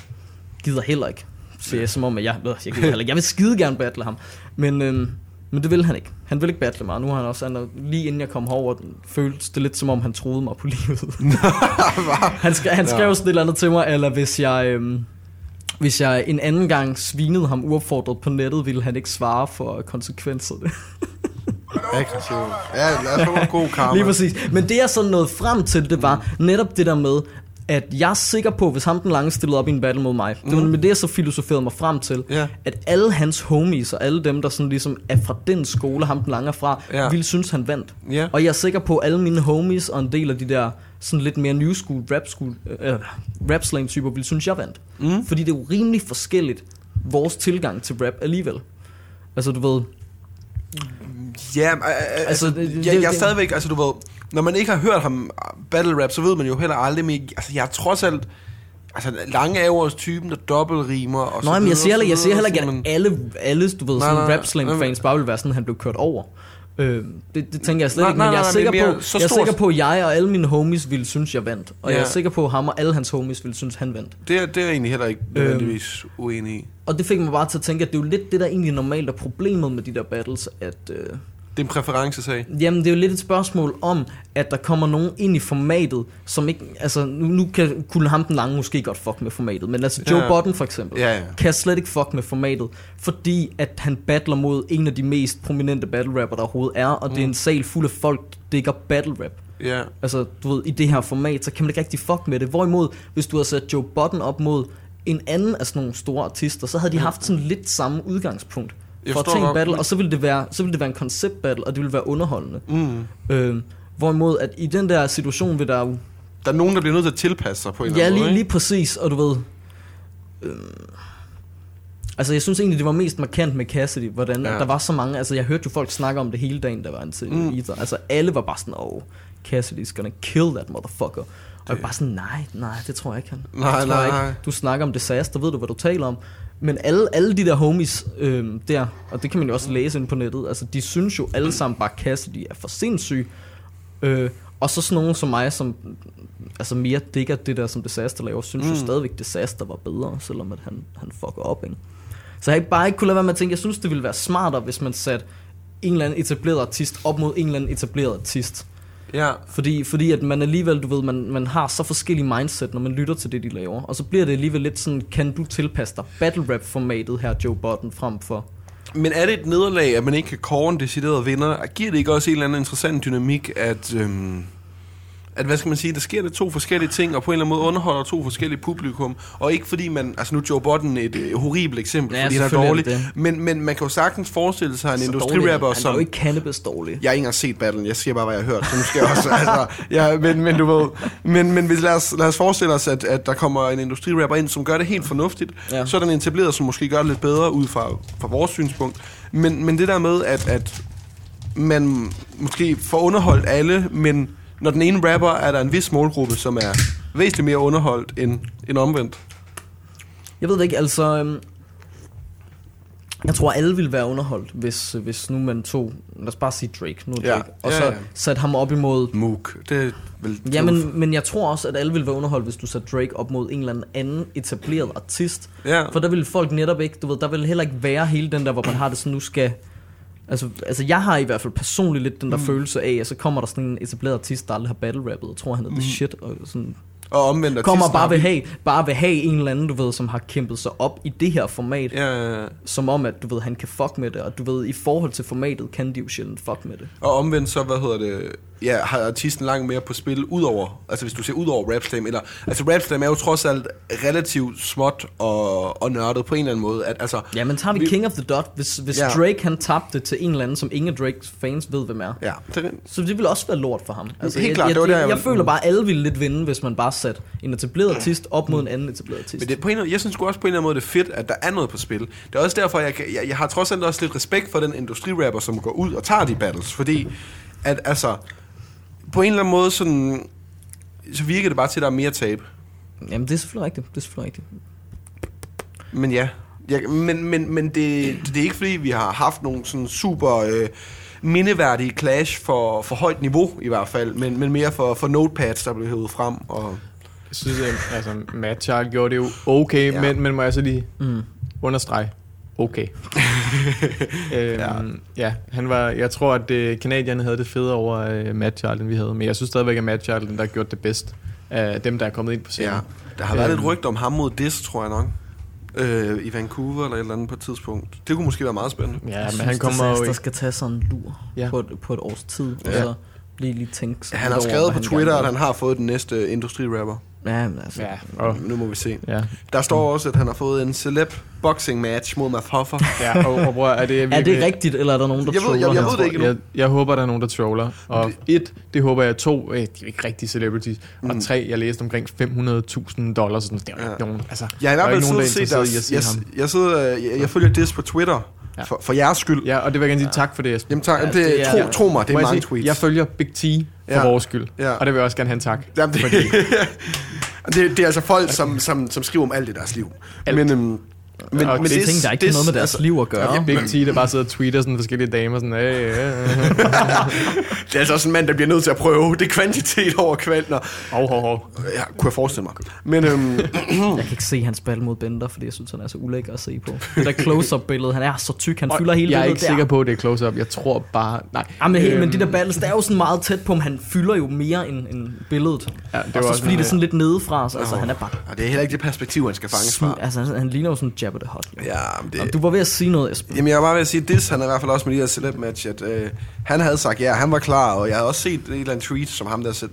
gider heller ikke. Så jeg, som om, at jeg, jeg gider heller ikke. Jeg vil skide gerne battle ham. Men, øhm, men det vil han ikke. Han vil ikke battle mig. Nu har han også, han, er- lige inden jeg kom herover, føltes det lidt som om, han troede mig på livet. han, skrev, han skrev sådan et eller andet til mig, eller hvis jeg... Øhm, hvis jeg en anden gang svinede ham uopfordret på nettet, ville han ikke svare for konsekvenserne. Aggressiv. Ja, lad os få nogle gode karma. Lige præcis. Men det jeg så nåede frem til, det var netop det der med, at jeg er sikker på, hvis ham den lange stillede op i en battle mod mig, det var med det, jeg så filosoferede mig frem til, Ja. at alle hans homies og alle dem, der sådan ligesom er fra den skole, ham den lange er fra, Ja. ville synes, han vandt. Ja. Og jeg er sikker på, at alle mine homies og en del af de der sådan lidt mere new school, rap, school, øh, rap slang typer, ville synes, jeg vandt. Mm. Fordi det er jo rimelig forskelligt, vores tilgang til rap alligevel. Altså du ved, Ja, øh, altså, Altså, altså det- jeg, det- jeg er stadigvæk, altså du ved, når man ikke har hørt ham battle rap, så ved man jo heller aldrig mere, altså jeg er trods alt, altså lange er også typen, der dobbeltrimer og så Nå, men jeg siger heller, så jeg siger heller ikke, at alle, alle du ved, Nej, sådan nej, rap men- fans bare vil være sådan, han blev kørt over. Øh, det, det tænker jeg slet Nej, ikke, nej, men jeg er nej, sikker er mere på, så jeg er sikker på, at jeg og alle mine homies ville synes, jeg vandt. Og jeg er Ja. sikker på, at ham og alle hans homies ville synes, han vandt. Det er, det er jeg egentlig heller ikke nødvendigvis uenig i. Og det fik mig bare til at tænke, at det er jo lidt det, der egentlig normalt er problemet med de der battles, at... Øh, Det er en præferencesag. Jamen, det er jo lidt et spørgsmål om, at der kommer nogen ind i formatet, som ikke... Altså, nu, nu kan, kunne ham den lange måske godt fuck med formatet, men altså Joe Ja. Budden for eksempel, Ja, ja. kan slet ikke fuck med formatet, fordi at han battler mod en af de mest prominente battle rapper, der overhovedet er, og mm. det er en sal fuld af folk, der digger battle rap. Ja. Altså, du ved, i det her format, så kan man ikke rigtig fuck med det. Hvorimod, hvis du havde sat Joe Budden op mod en anden af sådan nogle store artister, så havde de haft sådan lidt samme udgangspunkt Jeg for at tage en battle, og så ville det være, så ville det være en koncept battle, og det ville være underholdende. Mm. Øh, hvorimod, at i den der situation vil der jo... Der er nogen, der bliver nødt til at tilpasse sig på en Ja, eller anden lige, måde, lige ikke? præcis, og du ved... Øh, altså, jeg synes egentlig, det var mest markant med Cassidy, hvordan ja. Ja. der var så mange... Altså, jeg hørte jo folk snakke om det hele dagen, der var en til mm. Ether. Altså, alle var bare sådan, oh, Cassidy's gonna kill that motherfucker. Og jeg bare sådan, nej, nej, det tror jeg ikke, han. Nej, jeg nej, ikke. nej. Du snakker om disaster, ved du, hvad du taler om. Men alle, alle de der homies øh, der, og det kan man jo også læse ind på nettet, altså de synes jo alle sammen bare, Cassidy er for sindssyg. Øh, og så sådan nogen som mig, som altså mere digger det der, som Disaster laver, synes mm. jo stadigvæk, Disaster var bedre, selvom at han, han fucker op, ikke? Så jeg bare ikke kunne lade være med at tænke, jeg synes, det ville være smartere, hvis man satte en eller anden etableret artist op mod en eller anden etableret artist. Ja. Fordi, fordi at man alligevel, du ved, man, man har så forskellige mindset, når man lytter til det, de laver. Og så bliver det alligevel lidt sådan, kan du tilpasse dig battle rap formatet her, Joe Budden, frem for... Men er det et nederlag, at man ikke kan kåre en decideret vinder? Giver det ikke også en eller anden interessant dynamik, at, øhm, at, hvad skal man sige, der sker det to forskellige ting, og på en eller anden måde underholder to forskellige publikum, og ikke fordi man, altså nu er Joe Budden et øh, horribelt eksempel, Ja, fordi han er dårlig, er men, men man kan jo sagtens forestille sig en Så dårlig. industrirapper, Han er som... jo ikke cannabis dårlig. Jeg har ikke engang set battlen, jeg siger bare, hvad jeg har hørt, så nu skal jeg også, altså, ja, men, men du ved, men, men hvis, lad, os, lad os forestille os, at, at der kommer en industrirapper ind, som gør det helt fornuftigt, ja. Så er der en etableret, som måske gør det lidt bedre ud fra, fra vores synspunkt, men, men det der med, at, at man måske får underholdt alle, men når den ene rapper, er der en vis målgruppe, som er væsentligt mere underholdt end, end omvendt. Jeg ved det ikke, altså... Øhm, jeg tror, alle ville være underholdt, hvis, hvis nu man tog... Lad os bare sige Drake. Nu er Ja. Drake. Og Ja, så ja. satte ham op imod... Mook, det vel... Ja, men, men jeg tror også, at alle ville være underholdt, hvis du satte Drake op mod en eller anden anden etableret artist. Ja. For der ville folk netop ikke... Du ved, der ville heller ikke være hele den der, hvor man har det sådan, nu skal... Altså, altså jeg har i hvert fald personligt lidt den der mm. følelse af, at så kommer der sådan en etableret artist, der aldrig har battle rappet, og tror, han er the shit, og sådan Og omvendt kommer artisten bare vil vi- have, bare vil have en eller anden, du ved, som har kæmpet sig op i det her format, ja. Ja, som om, at du ved, han kan fuck med det, og du ved, i forhold til formatet, kan de jo sjældent fuck med det. og omvendt så, hvad hedder det, ja, har artisten langt mere på spil, udover, altså hvis du ser ud over Rap Slam, eller, altså Rap Slam er jo trods alt relativt småt og, og nørdet på en eller anden måde, at altså... Ja, men tager vi, King of the Dot, hvis, hvis Ja. Drake han tabte til en eller anden, som ingen af Drakes fans ved, hvem er. Ja, det er, Så det ville også være lort for ham. Altså, Helt jeg, klart, jeg, det var jeg, der, jeg jeg, ville- føler bare, at alle ville lidt vinde, hvis man bare satte en etableret artist op mod en anden etableret artist. Men det, er på en, eller anden- jeg synes også på en eller anden måde, det er fedt, at der er noget på spil. Det er også derfor, jeg, jeg, jeg har trods alt også lidt respekt for den industrirapper, som går ud og tager de battles. Fordi, at altså, på en eller anden måde, sådan, så virker det bare til, at der er mere tab. Jamen, det er selvfølgelig rigtigt. Det er selvfølgelig rigtigt. Men ja, ja men, men, men det, det, det er ikke fordi, vi har haft nogle sådan super øh, mindeværdige clash for, for højt niveau i hvert fald, men, men mere for, for notepads, der blev hævet frem. Og, Jeg synes, at altså, Matt Child gjorde det jo okay, ja. men, men må jeg så lige mm. understrege, okay. øhm, ja. ja, han var, jeg tror, at øh, kanadierne havde det federe over uh, Matt end vi havde. Men jeg synes stadigvæk, at Matt den, der har gjort det bedst af dem, der er kommet ind på scenen. ja, der har været Øhm. lidt rygter om ham mod Dis, tror jeg nok. Øh, I Vancouver eller et eller andet på et tidspunkt. Det kunne måske være meget spændende. Ja, jeg men synes, han kommer jo der skal tage sådan en lur Ja. ja. på, et, på et års tid, og Ja. så lige lige tænke sig Han har skrevet på Twitter, at han har fået den næste industrirapper. Ja, men altså... Ja, og, Nu må vi se. ja. Der står også, at han har fået en celeb boxing match mod Math Hoffer. ja og, og bror, er det Er det rigtigt, eller er der nogen, der Jeg ved- jeg- troller jeg ved det ikke. Jeg, jeg håber, der er nogen, der troller. Og et, det håber jeg. To, øh, de er ikke rigtige celebrities. Mm. Og tre, jeg læste omkring 500.000 dollars. Sådan, det er Ja. ikke nogen. Altså, Jeg har i der hvert er fald siddet der og er set deres, se jeg, jeg, øh, jeg, jeg følger Dis på Twitter, Ja. for, for jeres skyld. Ja, og det vil jeg gerne sige tak for det, Esben. Jamen tak, Ja, det, det er- tro, tro mig, det Må er mange sige, tweets. Jeg følger Big T for Ja. vores skyld. Ja. Og det vil jeg også gerne have en tak. Jamen, det, Fordi, det, det er altså folk, som, som, som skriver om alt i deres liv. Alt. Men, øhm, men, Og Det er ting, der ikke har noget med deres liv at gøre. Ja, Big T, der bare sidder og tweeter sådan forskellige damer, sådan, hey, hey, hey. Det er altså også en mand, der bliver nødt til at prøve. Det er kvantitet over kvantner. hov, hov, hov. Ja, kunne jeg forestille mig. Men øhm, Jeg kan ikke se hans battle mod Bender, fordi jeg synes, han er så ulækker at se på. Det der close-up billede, han er så tyk, han fylder hele jeg er billedet ikke der. sikker på, at det er close-up. Jeg tror bare... Nej. Ja, men, øhm, men Øhm, de der battles, der er jo sådan meget tæt på, om han fylder jo mere end, end billedet. Ja, det og var så også fordi det er sådan lidt nedefra, så altså, han er bare... og det er heller ikke det perspektiv, han skal fanges Sådan, fra. altså, han, han ligner jo sådan Jabba the Hutt. Ja, men det, Og du var ved at sige noget, Esben. Jamen jeg var bare ved at sige, at han er i hvert fald også med de her celeb match, at øh, han havde sagt, ja, han var klar, og jeg havde også set et eller andet tweet, som ham der,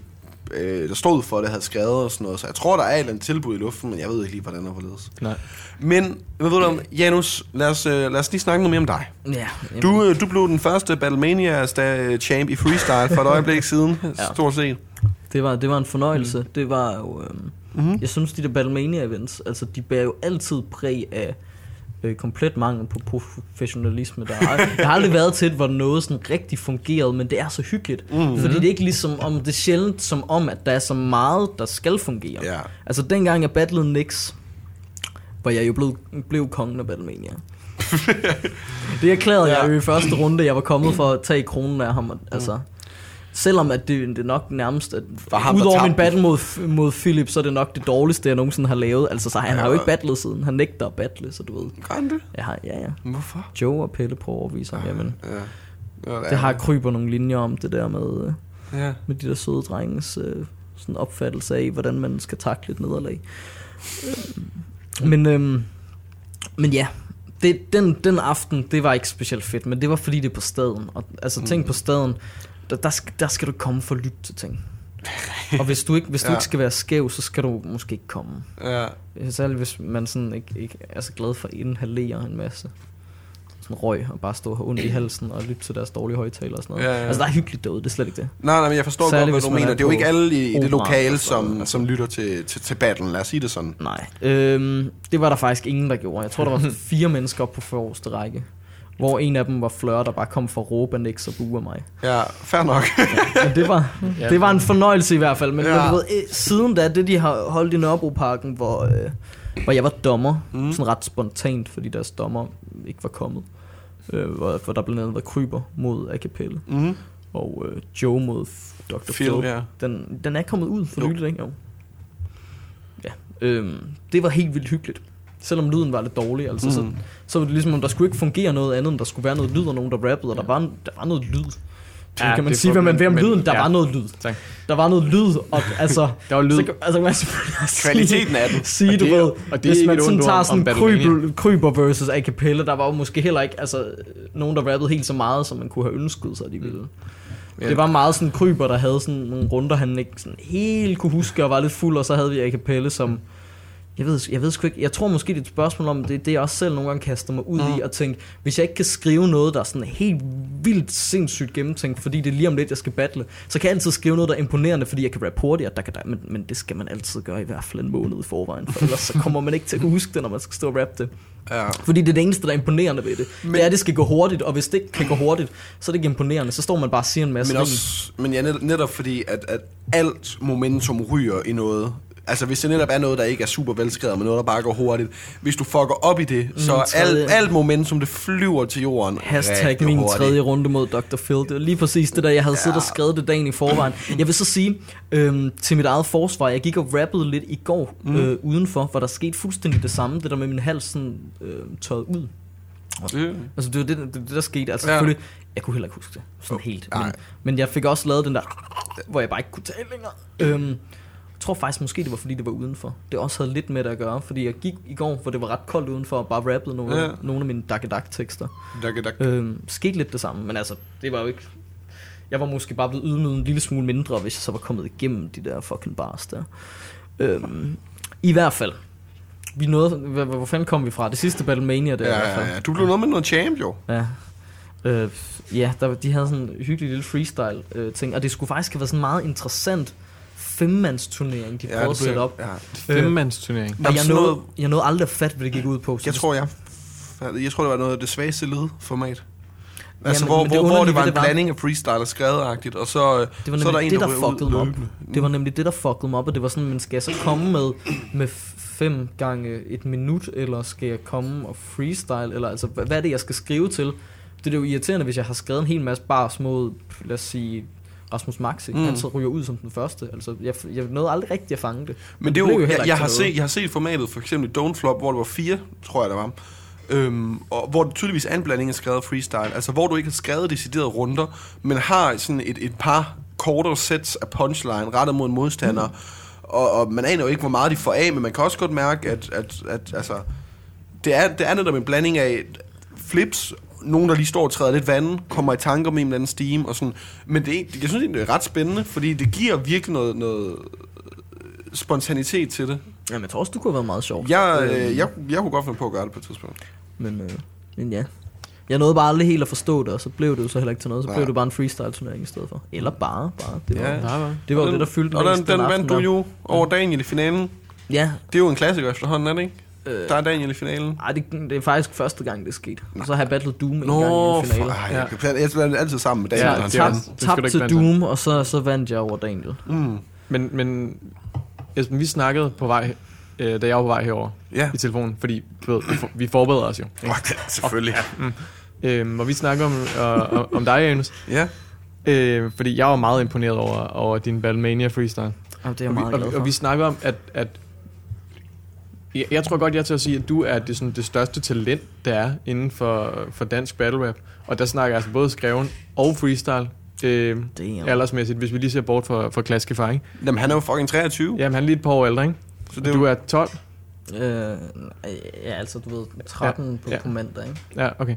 øh, der stod for det, havde skrevet og sådan noget, så jeg tror, der er et eller andet tilbud i luften, men jeg ved ikke lige, hvordan det hvorledes. Nej. Men, hvad ved du om, Janus, lad os, øh, lad os lige snakke noget mere om dig. Ja, jamen, Du, øh, du blev den første Battlemania-champ i freestyle for et øjeblik siden, Ja. stort set. Det, var, det var en fornøjelse. Mm. Det var jo... Øhm, mm-hmm. Jeg synes, de der Battlemania-events, altså, de bærer jo altid præg af øh, komplet mangel på professionalisme. Der er, jeg har aldrig været til, et, hvor noget sådan rigtig fungerede, men det er så hyggeligt. Mm-hmm. Fordi det er ikke ligesom om, det er sjældent som om, at der er så meget, der skal fungere. Ja. Altså dengang jeg battlede Nix, var jeg jo blev, blev kongen af Battlemania. det erklærede ja. jeg jo i første runde, jeg var kommet for at tage kronen af ham. Altså, selvom at det, det er nok nærmest, at Var ham, udover min battle mod, mod Philip, så er det nok det dårligste, jeg nogensinde har lavet. Altså, så han Ja. har jo ikke battlet siden. Han nægter at battle, så du ved. Gør han det? Har, ja, ja. Hvorfor? Joe og Pelle på overviser. Jamen, Ja. Ja, det har kryber nogle linjer om det der med, øh, Ja. med de der søde drenges øh, sådan opfattelse af, hvordan man skal takle et nederlag. Øh, men, øhm, men ja, det, den, den aften, det var ikke specielt fedt, men det var fordi det er på staden. Og, altså tænk på staden, der, der, skal, der skal du komme for at lytte til ting. Og hvis du ikke, hvis du Ja. ikke skal være skæv, så skal du måske ikke komme. Ja. Særligt hvis man sådan ikke, ikke er så glad for at inhalere en masse sådan røg, og bare stå og have ondt i halsen og lytte til deres dårlige højtaler og sådan noget. Ja, ja. Altså, der er hyggeligt derude, det er slet ikke det. Nej, nej, men jeg forstår Særligt, godt, hvad du mener. er Det er jo ikke alle i, i det lokale, sådan som, som lytter til, til, til battlen. Lad os sige det sådan. Nej, øhm, det var der faktisk ingen, der gjorde. Jeg tror, der var fire mennesker på forreste række. Hvor en af dem var Fleur, der bare kom for at råbe og niks og buge af mig. Ja, fair nok. Men det var, Ja. det var en fornøjelse i hvert fald. Men, Ja. ja. men du ved, øh, siden da, det de har holdt i Nørrebroparken, hvor, øh, hvor jeg var dommer, Mm. sådan ret spontant, fordi deres dommer ikke var kommet. Øh, hvor, hvor der blandt andet var Kryber mod A Cappella, Mm. og øh, Joe mod Dr. Phil, Phil. ja. Den, den er kommet ud for Jo. nyligt, ikke? Jo. Ja, øhm, det var helt vildt hyggeligt. Selvom lyden var lidt dårlig, altså, mm. så, Mm. så var det ligesom, om der skulle ikke fungere noget andet, end der skulle være noget lyd og nogen, der rappede, og der var, der var noget lyd. Ja, kan man sige, hvad man vil om lyden, der ja. var noget lyd. Tak. Der var noget lyd, og altså... Der var lyd. Så, altså, man Kvaliteten af den. sige, du ved, og det hvis man sådan tager sådan kryber, kryber versus a cappella, der var jo måske heller ikke altså, nogen, der rappede helt så meget, som man kunne have ønsket sig, de ville. Ja. Det var meget sådan kryber, der havde sådan nogle runder, han ikke sådan helt kunne huske, og var lidt fuld, og så havde vi a cappella, som... Jeg ved, jeg ved sgu ikke, jeg tror måske det er et spørgsmål om, det, det jeg også selv nogle gange kaster mig ud mm. i, og tænke, hvis jeg ikke kan skrive noget, der er sådan helt vildt sindssygt gennemtænkt, fordi det er lige om lidt, jeg skal battle, så kan jeg altid skrive noget, der er imponerende, fordi jeg kan rappe hurtigt, der kan, der, men, men det skal man altid gøre i hvert fald en måned i forvejen, for ellers så kommer man ikke til at huske det, når man skal stå og rappe det. Ja. Fordi det er det eneste, der er imponerende ved det. Men, det er, at det skal gå hurtigt, og hvis det ikke kan gå hurtigt, så er det ikke imponerende. Så står man bare og siger en masse Men, også, men ja, net, netop fordi, at, at alt momentum ryger i noget. Altså hvis det netop er noget, der ikke er super velskrevet, men noget, der bare går hurtigt. Hvis du fucker op i det, så tredje- alt, alt momentum, det flyver til jorden. Hashtag min hurtigt. tredje runde mod Dr. Phil. Det var lige præcis det der, jeg havde ja. siddet og skrevet det dagen i forvejen. Jeg vil så sige, øhm, til mit eget forsvar, jeg gik og rappede lidt i går mm. øh, udenfor, hvor der skete fuldstændig det samme. Det der med min hals sådan øh, tørret ud. Det, Altså det var det, det, det der skete. Altså Ja. jeg kunne heller ikke huske det sådan helt. nej. Men, men jeg fik også lavet den der, hvor jeg bare ikke kunne tale længere. Øhm, tror faktisk måske, det var fordi, det var udenfor. Det også havde lidt med det at gøre, fordi jeg gik i går, hvor det var ret koldt udenfor, og bare rappede nogle, Ja. ja. nogle af mine dak tekster dak, dak. Øhm, skete lidt det samme, men altså, det var jo ikke... Jeg var måske bare blevet ydmyget en lille smule mindre, hvis jeg så var kommet igennem de der fucking bars der. Øhm, I hvert fald. Vi nåede, hvor, hvor fanden kom vi fra? Det sidste Battlemania der i hvert Ja, fald. ja, ja. Du blev noget med noget champ, jo. Ja. Øh, ja, der, de havde sådan en hyggelig lille freestyle øh, ting, og det skulle faktisk have været sådan meget interessant turnering, de Ja, prøvede det at sætte op. Ja. Femmands turnering. Og Jamen, jeg nåede, jeg nåede aldrig at fatte, hvad det gik ud på. Jeg tror, jeg, jeg tror, det var noget af det svageste lydformat. Altså, men- hvor, men det hvor, hvor det var en det var- blanding af freestyle og skrevet og så, øh, Det var så er der en, det, der ud fuckede mig op. Det var nemlig det, der fuckede mig op, og det var sådan, men skal jeg så komme med, med fem gange et minut, eller skal jeg komme og freestyle, eller altså, hvad hvad er det, jeg skal skrive til? Det er jo irriterende, hvis jeg har skrevet en hel masse bars mod, lad os sige, Rasmus Maxi, Mm. mm. han så ryger ud som den første. Altså, jeg, jeg nåede aldrig rigtigt at fange det. Men det er blev jo, heller jeg, ikke jeg, har set, jeg har set formatet, for eksempel Don't Flop, hvor det var fire, tror jeg, der var. Øhm, og hvor det tydeligvis er en blanding af skrevet freestyle. Altså, hvor du ikke har skrevet deciderede runder, men har sådan et, et par kortere sets af punchline rettet mod en modstander. Mm. Og, og, man aner jo ikke, hvor meget de får af, men man kan også godt mærke, at, at, at altså, det er, det er netop en blanding af flips, nogen, der lige står og træder lidt vand, kommer i tanker med en eller anden steam, og sådan. Men det, er, jeg synes det er ret spændende, fordi det giver virkelig noget, noget spontanitet til det. Jamen, jeg tror også, du kunne have været meget sjov. Jeg, Øhm, øh, jeg, jeg kunne godt finde på at gøre det på et tidspunkt. Men, øh, men ja. Jeg nåede bare aldrig helt at forstå det, og så blev det jo så heller ikke til noget. Så Nej. blev det bare en freestyle-turnering i stedet for. Eller bare, bare. Det var, Ja. det, var Og jo den- det, der fyldte Og den, den aften vandt du jo over Daniel i finalen. Ja, Det er jo en klassiker efterhånden, er det ikke? Øh. Der er Daniel i finalen. Ej, det, det er faktisk første gang, det er sket. Og så har jeg battlet Doom en Nå, gang i en for, finale. ej, Ja. jeg, jeg, jeg blander altid sammen med Daniel. Ja, og ven. Tab, til blande Doom, og så, så vandt jeg over Daniel. Mm. Men, men Esben, vi snakkede på vej, øh, da jeg var på vej herover Ja, i telefonen, fordi du ved, vi, for, vi forbereder os jo. ikke? det, selvfølgelig. Øhm, og vi snakker om, øh, om- dig, Janus. Ja, Øh, fordi jeg var meget imponeret over, over din Battlemania freestyle. Og det er jeg og, vi, meget og, glad vi- for. og vi snakker om, at, at jeg, jeg tror godt, jeg er til at sige, at du er det, sådan, det største talent, der er inden for, for dansk battle rap. Og der snakker jeg altså både skreven og freestyle. Øh, Damn. aldersmæssigt, hvis vi lige ser bort fra, fra Klaskefar, ikke? Jamen, han er jo fucking 23. Jamen, han er lige et par år ældre, ikke? så det er du er 12? Øh, ja, altså du ved, 13 Ja, på, ja. på mandag, ikke? Ja, okay.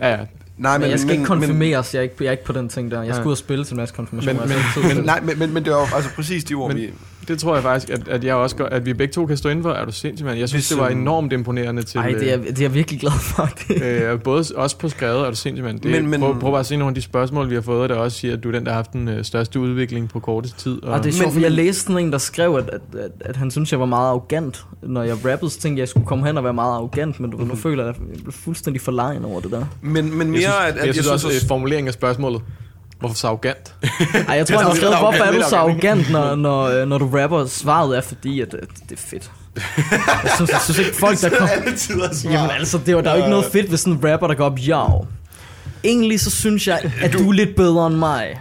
Ja, ja. Nej, Men jeg skal ikke konfirmeres, jeg er ikke, jeg er ikke på den ting der. Jeg skal Nej. ud og spille til en masse konfirmationer. Men- altså, men- Men, det. nej, men, men, men det var altså præcis de ord, Men- vi... Det tror jeg faktisk, at, at jeg også gør, at vi begge to kan stå inden for. Er du sindssyg, mand? Jeg synes, Hvis, det var øhm, enormt imponerende til... Ej, det er, det er jeg virkelig glad for. Det. Øh, både også på skrevet, er du sindssyg, mand. Det, Men- men, prøv, prøv bare at se nogle af de spørgsmål, vi har fået, der også siger, at du er den, der har haft den øh, største udvikling på kortest tid. Og, Og det er sjovt, Men- jeg læste sådan en, der skrev, at, at, at, at han synes jeg var meget arrogant. Når jeg rappede, så tænkte jeg, at jeg skulle komme hen og være meget arrogant, men du, Mhm. nu føler jeg, at jeg blev fuldstændig forlegen over det der. Men, men mere, jeg synes, at, at jeg, synes også, øh, formuleringen af spørgsmålet. Hvorfor så arrogant? Ej, jeg tror, han har skrevet, hvorfor er du så arrogant, når, når, øh, når du rapper? Svaret er, fordi at, at det er fedt. Jeg synes, jeg synes ikke, folk, der kommer... Jamen altså, det var, der er jo ikke noget fedt ved sådan en rapper, der går op, ja. Egentlig så synes jeg, at du er lidt bedre end mig.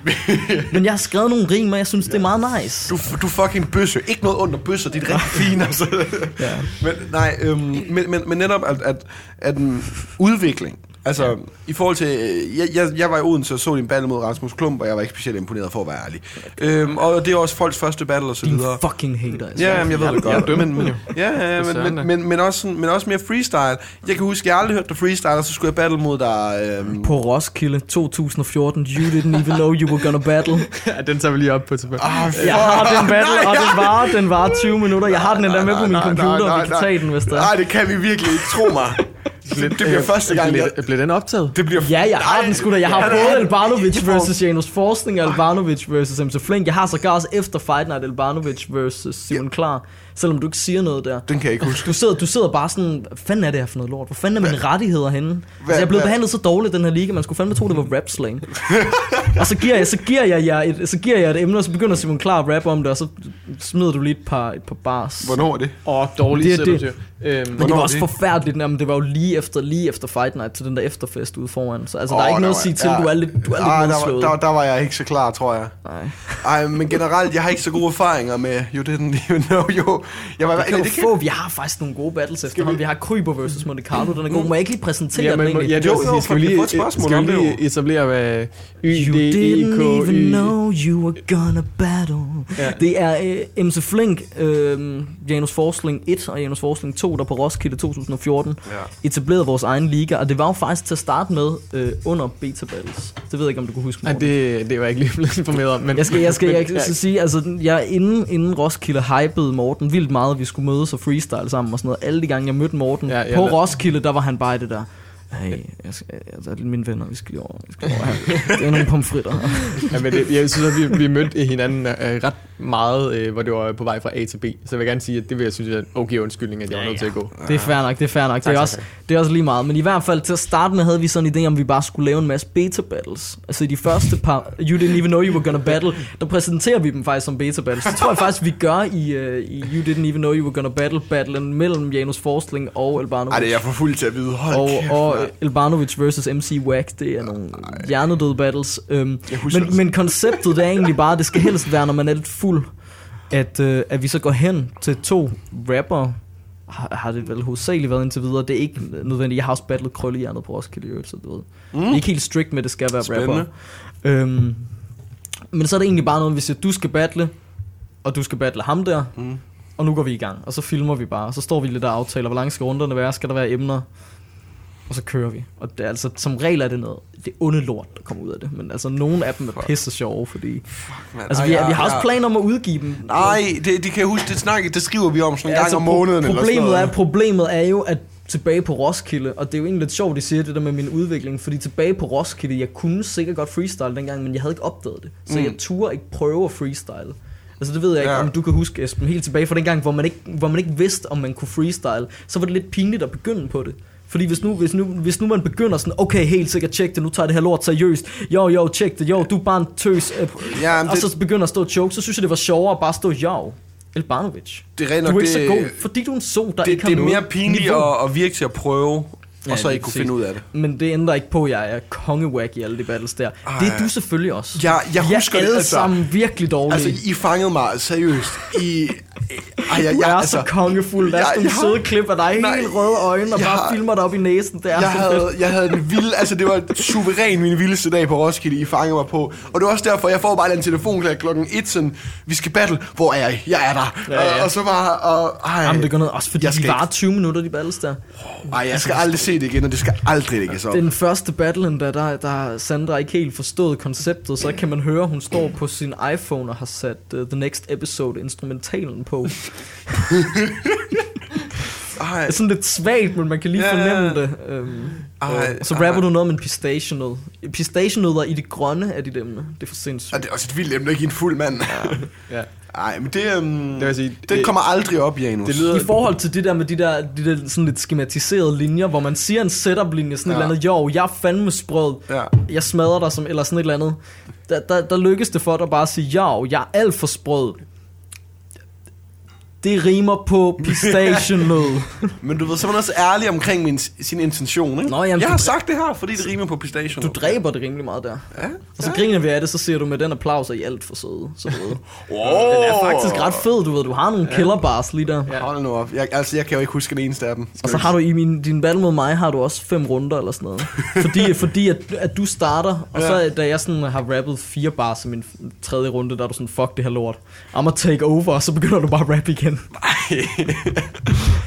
Men jeg har skrevet nogle rim, og jeg synes, det er meget nice. Du, du er fucking bøsse. Ikke noget under bøsser, det er rigtig fint, altså. Ja. Men, nej, øhm, men, men, men netop, at, at, at en udvikling, altså ja. i forhold til, øh, jeg, jeg, jeg var i Odense og så din battle mod Rasmus Klump, og jeg var ikke specielt imponeret for at være ærlig. Øhm, og det er også folks første battle og så Din videre. fucking hater. Altså. Ja, jamen, jeg ved det jeg godt. dømte men, men, jo. ja, men, men, men, men, også, men også mere freestyle. Jeg kan huske, jeg aldrig hørte dig freestyle, og så skulle jeg battle mod dig. Øhm, På Roskilde 2014, you didn't even know you were gonna battle. ja, den tager vi lige op på tilbage. ah, Jeg har den battle, Nej, og den var, den var 20 minutter. Jeg har den endda med på min nej, nej, computer, nej, og vi kan tage den, hvis det er. Nej, det kan vi virkelig ikke, tro mig. Det, det bliver første gang, Bliver, jeg, bliver den optaget? det bliver Ja, jeg har den sgu da. Jeg har Ja, både ja. Albanovic versus Janus Forskning og Albanovic versus MC Flink. Jeg har sågar også efter Fight Night Albanovic versus Simon Klar. Selvom du ikke siger noget der. Den kan jeg ikke huske. Du sidder, du sidder bare sådan, hvad fanden er det her for noget lort? Hvor fanden er mine rettigheder henne? Altså, jeg er blevet hvad- behandlet så dårligt i den her liga, man skulle fandme tro, det var rap slang. og så giver jeg, så giver jeg, jer et, så giver jeg et emne, og så begynder Simon Klar at rappe om det, og så smider du lige et par, et par bars. Hvornår er det? Åh, oh, dårlig Det er det, det. det. Øhm, Men det var også det? forfærdeligt, jamen, det var jo lige efter, lige efter Fight Night til den der efterfest ude foran. Så altså, der Åh, er ikke der noget var- at sige til, ja. du er lidt, du er lidt Ah, der, var, der, der var jeg ikke så klar, tror jeg. Nej. Ej, men generelt, jeg har ikke så gode erfaringer med You Didn't Even Know You. Jeg var, Det kan det du kan, få, vi har faktisk nogle gode battles efterhånden. Vi har Kryber versus Monte Carlo, den er god. Må jeg ikke lige præsentere ja, den men, egentlig? ja, det Jo, var, jo, jo, skal vi vi lige, får et spørgsmål skal om vi det lige etablere, hvad Y, I, didn't K, even know you were gonna battle. Ja. Det er uh, MC Flink, uh, Janus Forsling 1 og Janus Forsling 2, der på Roskilde 2014 Ja. etablerede vores egen liga. Og det var jo faktisk til at starte med uh, under Beta Battles. Det ved jeg ikke, om du kunne huske, Nej, det, det var jeg ikke lige blevet informeret om. Men, Jeg skal, jeg skal, jeg men, skal sige, altså, jeg inden, inden Roskilde hypede Morten vildt meget, at vi skulle mødes og freestyle sammen og sådan noget. Alle de gange, jeg mødte Morten Ja, på Roskilde, der var han bare i det der. Hey, jeg skal, altså, mine venner, vi skal lige over, vi skal over her. Det er nogle pomfritter. Ja, men det, jeg synes, at vi, vi mødte hinanden øh, ret meget, øh, hvor det var på vej fra A til B. Så jeg vil gerne sige, at det vil jeg synes er en okay undskyldning, at jeg var nødt til at gå. Det er fair nok, det er fair nok. Det Tak, er, tak, også, tak. det er også lige meget. Men i hvert fald til at starte med, havde vi sådan en idé om, at vi bare skulle lave en masse beta battles. Altså i de første par, You Didn't Even Know You Were Gonna Battle, der præsenterer vi dem faktisk som beta battles. Det tror jeg faktisk, vi gør i, uh, i You Didn't Even Know You Were Gonna Battle battlen mellem Janus Forsling og Elbanovic. Ej, det er jeg for fuld til at vide. Hold og, kæft, og Elbanovic versus MC Wack, det er nogle hjernedøde battles. Øhm, men, men konceptet det er egentlig bare, det skal helst være, når man er lidt fuld, at, øh, at vi så går hen til to rapper, har, har det vel hovedsageligt været indtil videre. Det er ikke nødvendigt. Jeg har også battlet krøllehjernet på Roskilde, så du ved. Mm. Er ikke helt strict med, at det skal være Spændende. rapper. Øhm, men så er det egentlig bare noget, vi siger, du skal battle, og du skal battle ham der, Mm. og nu går vi i gang. Og så filmer vi bare, og så står vi lidt og aftaler, hvor langt skal runderne være, skal der være emner, og så kører vi. Og det er altså, som regel er det noget, det er onde lort, der kommer ud af det. Men altså, nogle af dem er pisse sjove, fordi... Man, Altså, ej, vi, ja, vi har også ja. planer om at udgive dem. Nej, det, det kan jeg huske, det snakker, det skriver vi om sådan en gang altså, om måneden. pro- eller problemet, sådan er, problemet er jo, at tilbage på Roskilde, og det er jo egentlig lidt sjovt, de siger det der med min udvikling, fordi tilbage på Roskilde, jeg kunne sikkert godt freestyle dengang, men jeg havde ikke opdaget det. Så mm. jeg turde ikke prøve at freestyle. Altså det ved jeg ikke, Ja. om du kan huske, Esben, helt tilbage fra dengang, hvor man, ikke, hvor man ikke vidste, om man kunne freestyle, så var det lidt pinligt at begynde på det. Fordi hvis nu, hvis, nu, hvis nu man begynder sådan, okay, helt sikkert, tjek det, nu tager det her lort seriøst. Jo, jo, tjek det, jo, du er bare en tøs. Øh, Ja, og det- så begynder at stå og choke, så synes jeg, det var sjovere at bare stå, jo, Elbanovic. Det er rent Du er ikke det, så god, fordi du er en so, der det, ikke har det er mere pinligt at, at virke til at prøve, Ja, og så ikke kunne præcis. finde ud af det. Men det ændrer ikke på, at jeg er kongewag i alle de battles der. Ej. Det er du selvfølgelig også. Jeg, jeg husker er det, alle altså, sammen virkelig dårlige. altså, I fangede mig seriøst. I, ej, jeg, du jeg, er altså, så kongefuld. Der er jeg- sådan jeg søde klip af dig, Nej, helt røde øjne, og jeg bare filmer dig op i næsen. Det er jeg havde, fedt. jeg havde den vilde, altså det var suveræn min vildeste dag på Roskilde, I fangede mig på. Og det var også derfor, jeg får bare en telefon kl. klokken 1, sådan, vi skal battle, hvor er I? Jeg er der. Ja, ja. Og, og så bare, og, ej, Jamen, det gør noget. Også fordi Jeg de skal varer ikke- 20 minutter, de battles der. ej, jeg skal aldrig se det igen, og det skal aldrig lægges op. Den første battle, der, der, der har Sandra ikke helt forstået konceptet, så kan man høre, hun står på sin iPhone og har sat uh, The Next Episode instrumentalen på. Ej, Det er sådan lidt svagt, men man kan lige Ja, fornemme ja. det. Um, Ej, og så ej. rapper du noget med en pistachionød. Pistachionødder i det grønne er de emne. Det er for sindssygt. og det er også et vildt emne, ikke en fuld mand. Ja. Nej, men det, um, Det sige, den det- kommer aldrig op, Janus. Det lyder... I forhold til det der med de der, de der sådan lidt skematiserede linjer, hvor man siger en setup-linje, sådan ja. et Ja. eller andet, jo, jeg er fandme sprød, Ja. jeg smadrer dig, som, eller sådan et eller andet. Der, der, der lykkes det for dig bare at sige, jo, jeg er alt for sprød. Det rimer på pistachienød. Men du ved, så er man også ærlig omkring min, sin intention, ikke? Nå, jamen, jeg har sagt det her, fordi det rimer på pistation. Du dræber det rimelig meget der. Ja. Og så griner vi af det, så siger du med den applaus, at I er alt for søde. Så du ved. Wow. Den er faktisk ret fed, du ved. Du har nogle killer bars lige der. Ja. Hold nu op. Jeg, altså, jeg kan jo ikke huske den eneste af dem. Og så har du i min, din battle mod mig, har du også fem runder eller sådan noget. Fordi, fordi at, at du starter, og så da jeg sådan har rappet fire bars i min tredje runde, der er du sådan, fuck det her lort. I'm take over, og så begynder du bare at rap igen.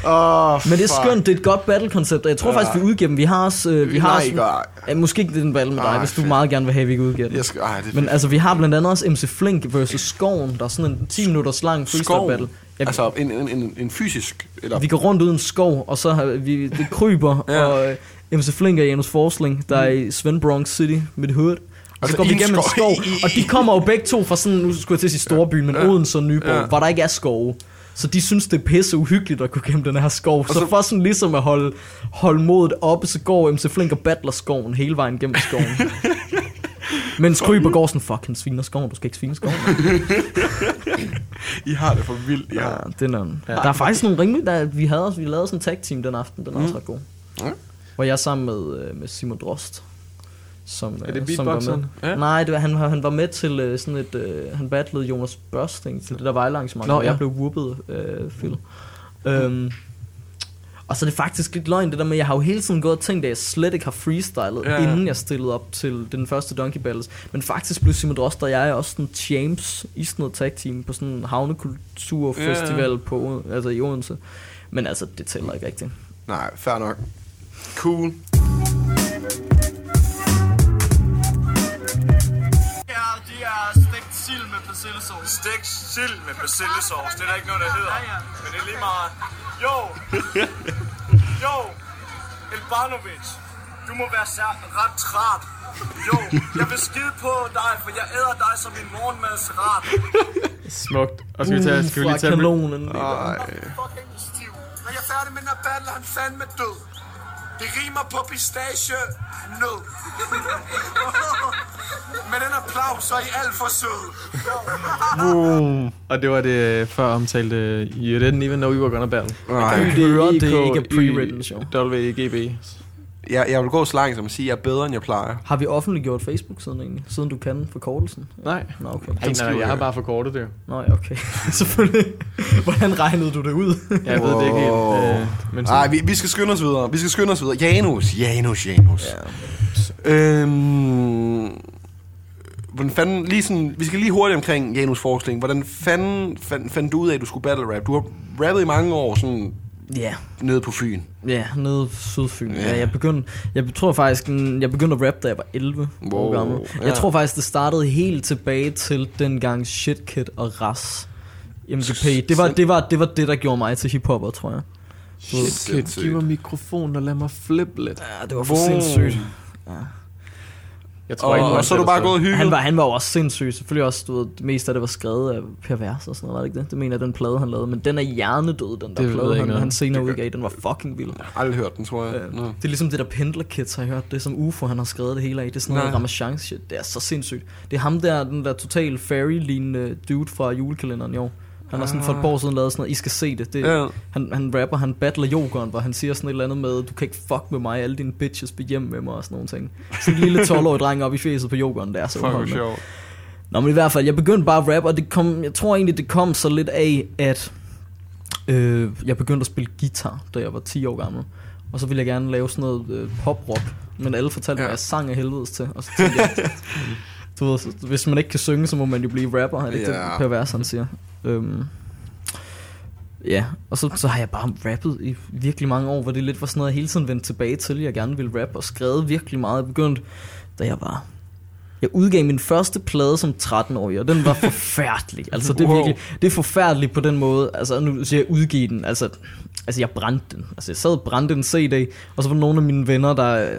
Oh, Men det er skønt, det er et godt battle-koncept, jeg tror Ja. faktisk, vi udgiver dem. Vi har også... Øh, vi har Nej, også, ja, måske ikke den battle med dig, Ej, hvis du fedt. meget gerne vil have, at vi ikke udgiver den. Jeg skal, ej, det, Men altså, vi har blandt andet også MC Flink versus Skoven, der er sådan en 10 minutters lang freestyle battle. Ja, Altså, en, en, en, en fysisk... Eller, vi går rundt uden skov, og så har vi, det kryber, Ja. og øh, MC Flink og Janus Forsling, der er i Svend Bronx City med det hood. Og så Altså, går i vi en igennem en skov. skov, og de kommer jo begge to fra sådan, nu skulle jeg til at sige storbyen, men Ja. Odense og Nyborg, Ja. hvor der ikke er skove. Så de synes, det er pisse uhyggeligt at gå gennem den her skov. Så, så- for sådan ligesom at holde, holde modet oppe, så går MC Flink og battler skoven hele vejen gennem skoven. Mens Kryber går sådan, fuck, han sviner skoven, du skal ikke svine skoven. I har det for vildt, Ja, har. den er, ja. Der er faktisk nogle rimelig, der, vi havde også, vi lavede sådan en tag team den aften, den er også ret god. Mm. Ja. Hvor jeg er sammen med, øh, med Simon Drost. Som, Er det øh, med. beatboxeren? Ja. Nej, det var, han, var- han var med til øh, sådan et, øh, han battlede Jonas Børsting til det der vejlarrangement, Nå, hvor jeg ja. blev whoopet, øh, Phil. Øhm, og så er det faktisk lidt løgn, det der med, jeg har jo hele tiden gået og tænkt, at jeg slet ikke har freestylet, Ja, ja, ja. inden jeg stillede op til den første Donkey Battles. Men faktisk blev Simon Drost og jeg også sådan champs i sådan noget tag team på sådan en havnekulturfestival på, altså i Odense. Men altså, det tæller ikke rigtigt. Nej, fair nok. Cool. Er stegt sild med persillesauce. Stegt sild med persillesauce, det er der ikke noget, der hedder. Ja, ja. Men det er lige meget. Jo! jo! Elbanovic, du må være sær- ret træt. Jo, jeg vil skide på dig, for jeg æder dig som min morgenmadsret. Smukt. Og skal vi tage, skal vi lige fra tage kanonen. Ej. Jeg er færdig med den her battle, er han fandme død. Det rimer på pistache nød. med den applaus, så er I alt for søde. Og det var det øh, før omtalte You didn't even know you were gonna battle. Nej. Det er det ikke er pre-written show. WGB. Jeg, jeg vil gå så langt som at sige, at jeg er bedre, end jeg plejer. Har vi offentliggjort Facebook-siden egentlig? Siden du kan forkortelsen? Nej. Nå, okay. Nej, nej, jeg har bare forkortet det. Nå, ja, okay. Selvfølgelig. Hvordan regnede du det ud? Jeg ved det ikke helt. Øh, men så, Nej, vi, vi skal skynde os videre. Vi skal skynde os videre. Janus, Janus, Janus. Ja. Øhm, hvordan fanden, lige sådan, vi skal lige hurtigt omkring Janus forskning. Hvordan fanden fandt, fandt du ud af, at du skulle battle rap? Du har rappet i mange år sådan Ja, nede på Fyn. ja, nede på Sydfyn. Ja. Ja. jeg begyndte, jeg tror faktisk, jeg begyndte at rappe, da jeg var 11 Wow, år gammel. ja. Jeg tror faktisk, det startede helt tilbage til dengang Shitkid og Ras. MGP. Det var, det var, det var det, der gjorde mig til hiphopper, tror jeg. Shit, kid, giv mig mikrofonen og lad mig flippe lidt. Ja, det var for Wow. sindssygt. Jeg tror Og, ikke, og så er du bare gået og hygget. Han var, han var jo også sindssyg. Selvfølgelig også, du ved, det meste af det var skrevet af Pervers og sådan noget, var det ikke det? Det mener jeg, den plade, han lavede. Men den er hjernedød, den der Det plade, han, noget han senere udgav. Den var fucking vild. Jeg har aldrig hørt den, tror jeg. Øh. Det er ligesom det der Pendler Kids, har jeg hørt. Det er som UFO, han har skrevet det hele af. Det er sådan noget Nej. Ramachan shit. Det er så sindssygt. Det er ham der, den der total fairy-lignende dude fra julekalenderen i år. Han har sådan for et par år siden lavet sådan noget, I skal se det. det Ja. han, han rapper, han battler yoghurt, hvor han siger sådan et eller andet med, du kan ikke fuck med mig, alle dine bitches vil hjem med mig og sådan nogle ting. Sådan en lille 12-årig dreng op i fjeset på yoghurten, det er så Fuck, sjovt. Nå, men i hvert fald, jeg begyndte bare at rappe, og det kom, jeg tror egentlig, det kom så lidt af, at øh, jeg begyndte at spille guitar, da jeg var 10 år gammel. Og så ville jeg gerne lave sådan noget øh, pop-rock, men alle fortalte mig, Ja. at jeg sang af helvedes til. Og så tænkte jeg, du ved, hvis man ikke kan synge, så må man jo blive rapper, er det ikke Ja. det, Per Vers, han siger. Øhm, Ja, og så, så har jeg bare rappet i virkelig mange år, hvor det lidt var sådan noget, jeg hele tiden vendte tilbage til. Jeg gerne ville rappe og skrevet virkelig meget. Jeg begyndte, da jeg var... Jeg udgav min første plade som 13-årig, og den var forfærdelig. Altså, det er Wow. virkelig... Det er forfærdeligt på den måde. Altså, nu siger jeg udgive den. Altså, altså jeg brændte den. Altså, jeg sad og brændte en CD, og så var der nogle af mine venner, der...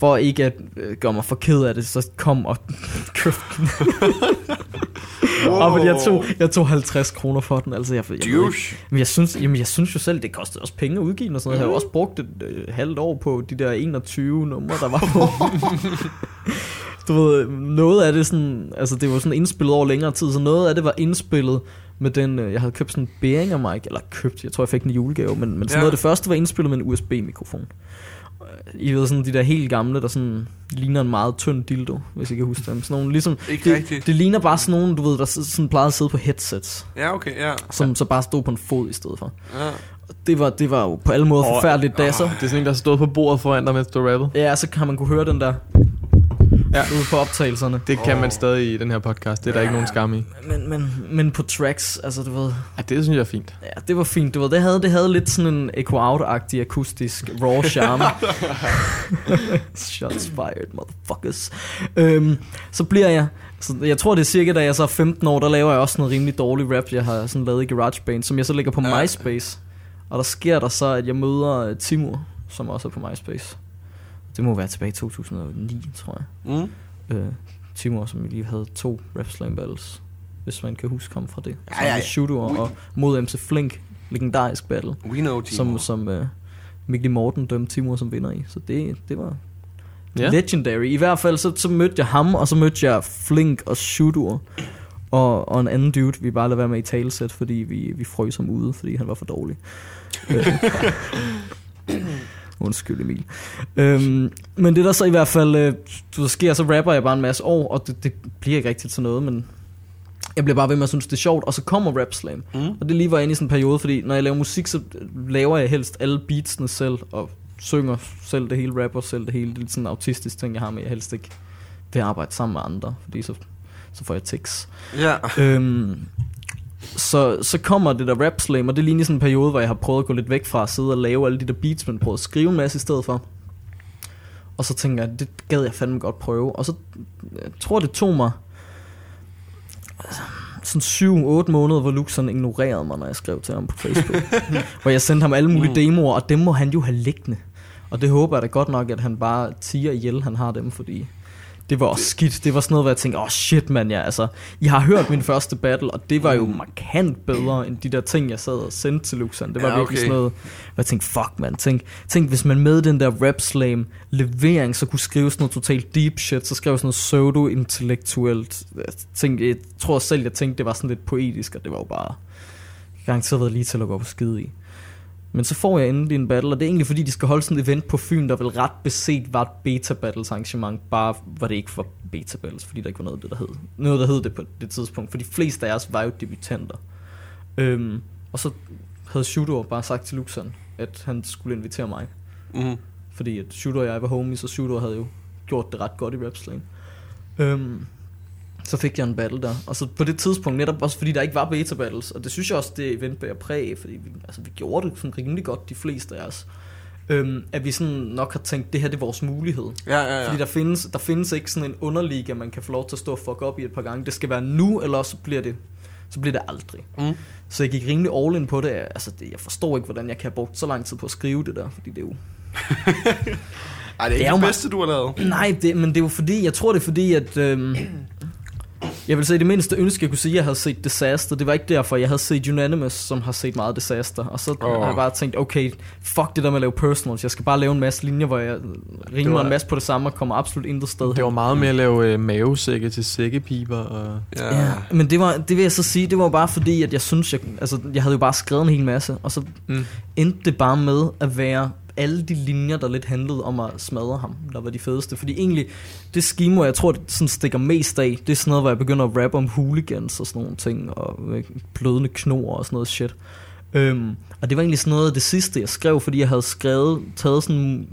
For ikke at øh, gøre mig for ked af det, så kom og købte den. Og men jeg tog, jeg tog 50 kroner for den. Altså, jeg, jeg, jeg, Douche. men jeg synes, jamen jeg synes jo selv, det kostede også penge at udgive den og sådan noget. Jeg har jo også brugt et øh, halvt år på de der 21 numre, der var på. du ved, noget af det sådan, altså det var sådan indspillet over længere tid, så noget af det var indspillet med den, øh, jeg havde købt sådan en Behringer mic, eller købt, jeg tror jeg fik den i julegave, men, men sådan Ja. noget af det første var indspillet med en USB-mikrofon. I ved sådan de der helt gamle, der sådan ligner en meget tynd dildo, hvis I kan huske dem. Sådan nogle, ligesom, Ikke det, rigtigt. det ligner bare sådan nogle, du ved, der sådan plejede at sidde på headsets, Ja, okay, ja. som så bare stod på en fod i stedet for. ja. Det var, det var jo på alle måder Åh, forfærdeligt dasser. Det er sådan en, der stod på bordet foran dig, mens du rappede. Ja, så kan man kunne høre den der Ja. ude på optagelserne. Det kan man stadig i den her podcast. Det er der ikke nogen skam i. Men, men, men på tracks, altså du ved, Ja, det synes jeg er fint. ja, det var fint, du ved, det havde, det havde lidt sådan en Echo Out-agtig akustisk raw charme. Shots fired, motherfuckers. Øhm, så bliver jeg, så jeg tror det er cirka da jeg så er 15 år, der laver jeg også noget rimelig dårlig rap, jeg har sådan lavet i GarageBand, som jeg så lægger på Ja. MySpace. Og der sker der så, at jeg møder øh, Timur, som også er på MySpace. Det må være tilbage i 2009, tror jeg. Mm. øh, Timur, som vi lige havde to Rap Slam battles, hvis man kan huske ham fra det. Ja, ja, ja. Shooter og mod MC Flink, legendarisk battle, We know, Timo. som, som øh, Mikkel Morten dømte Timur som vinder i. Så det, det var ja. legendary. I hvert fald så, så mødte jeg ham, og så mødte jeg Flink og Shooter. Og, og en anden dude, vi bare lader være med i talesæt, fordi vi, vi frøs ham ude, fordi han var for dårlig. Undskyld Emil. Øhm, men det der så i hvert fald øh, du ved, sker, så rapper jeg bare en masse år, og det, det bliver ikke rigtigt til noget, men jeg bliver bare ved med at synes, det er sjovt, og så kommer Rap Slam. Mm. Og det lige var inde i sådan en periode, fordi når jeg laver musik, så laver jeg helst alle beatsene selv, og synger selv det hele, rapper selv det hele. Det er lidt sådan en autistisk ting, jeg har med, jeg helst ikke vil arbejde sammen med andre, fordi så, så får jeg tics. Ja. Øhm, så, så kommer det der rap slam, og det er lige sådan en periode, hvor jeg har prøvet at gå lidt væk fra at sidde og lave alle de der beats, men prøvet at skrive en masse i stedet for. Og så tænker jeg, det gad jeg fandme godt prøve. Og så jeg tror det tog mig altså, sådan 7-8 måneder, hvor Luxon ignorerede mig, når jeg skrev til ham på Facebook. hvor jeg sendte ham alle mulige demoer, og dem må han jo have liggende. Og det håber jeg da godt nok, at han bare tiger ihjel, han har dem, fordi det var også skidt. Det var sådan noget, hvor jeg tænkte, åh oh, shit mand, ja, altså, I har hørt min første battle, og det var jo markant bedre, end de der ting, jeg sad og sendte til Luxan. Det var Ja, ja, virkelig okay. sådan noget, hvor jeg tænkte, fuck mand, tænk, tænk hvis man med den der rap slam levering, så kunne skrive sådan noget totalt deep shit, så skrev sådan noget pseudo-intellektuelt. Jeg, tænkte, jeg tror selv, jeg tænkte, det var sådan lidt poetisk, og det var jo bare garanteret været lige til at gå på skide i. Men så får jeg endelig en battle, og det er egentlig fordi, de skal holde sådan et event på Fyn, der vel ret beset var et beta battles arrangement, bare var det ikke for beta battles, fordi der ikke var noget det, der hed. Noget, der hed det på det tidspunkt, for de fleste af os var jo debutanter. Øhm, og så havde Shooter bare sagt til Luxon, at han skulle invitere mig. Mm. Fordi at Shooter og jeg var homies, og Shooter havde jo gjort det ret godt i Rap Slam. Øhm, så fik jeg en battle der. Og så på det tidspunkt, netop også fordi der ikke var beta battles, og det synes jeg også, det event bærer præg af, fordi vi, altså, vi gjorde det sådan rimelig godt, de fleste af os. Øhm, at vi sådan nok har tænkt, det her det er vores mulighed. Ja, ja, ja. Fordi der findes, der findes ikke sådan en underliga, man kan få lov til at stå og fuck op i et par gange. Det skal være nu, eller så bliver det, så bliver det aldrig. Mm. Så jeg gik rimelig all in på det. Altså, det, jeg forstår ikke, hvordan jeg kan have brugt så lang tid på at skrive det der, fordi det er jo Ej, det er Det ikke er det, bedste, du har lavet. Nej, det, men det er jo fordi, jeg tror det er fordi, at... Øhm, jeg vil sige, det mindste ønske, jeg kunne sige, at jeg havde set Disaster, det var ikke derfor, jeg havde set Unanimous, som har set meget Disaster. Og så oh. har jeg bare tænkt, okay, fuck det der med at lave personals. Jeg skal bare lave en masse linjer, hvor jeg rimer var- en masse på det samme og kommer absolut intet sted Det hen. var meget med at lave øh, mavesække til sækkepiber. Og... Ja. Ja, men det var, det vil jeg så sige, det var bare fordi, at jeg synes, jeg, altså, jeg havde jo bare skrevet en hel masse, og så Mm. endte det bare med at være alle de linjer, der lidt handlede om at smadre ham, der var de fedeste. Fordi egentlig, det hvor jeg tror, det sådan stikker mest af, det er sådan noget, hvor jeg begynder at rappe om hooligans og sådan nogle ting, og øh, blødende knor og sådan noget shit. Øhm, og det var egentlig sådan noget af det sidste, jeg skrev, fordi jeg havde skrevet, taget sådan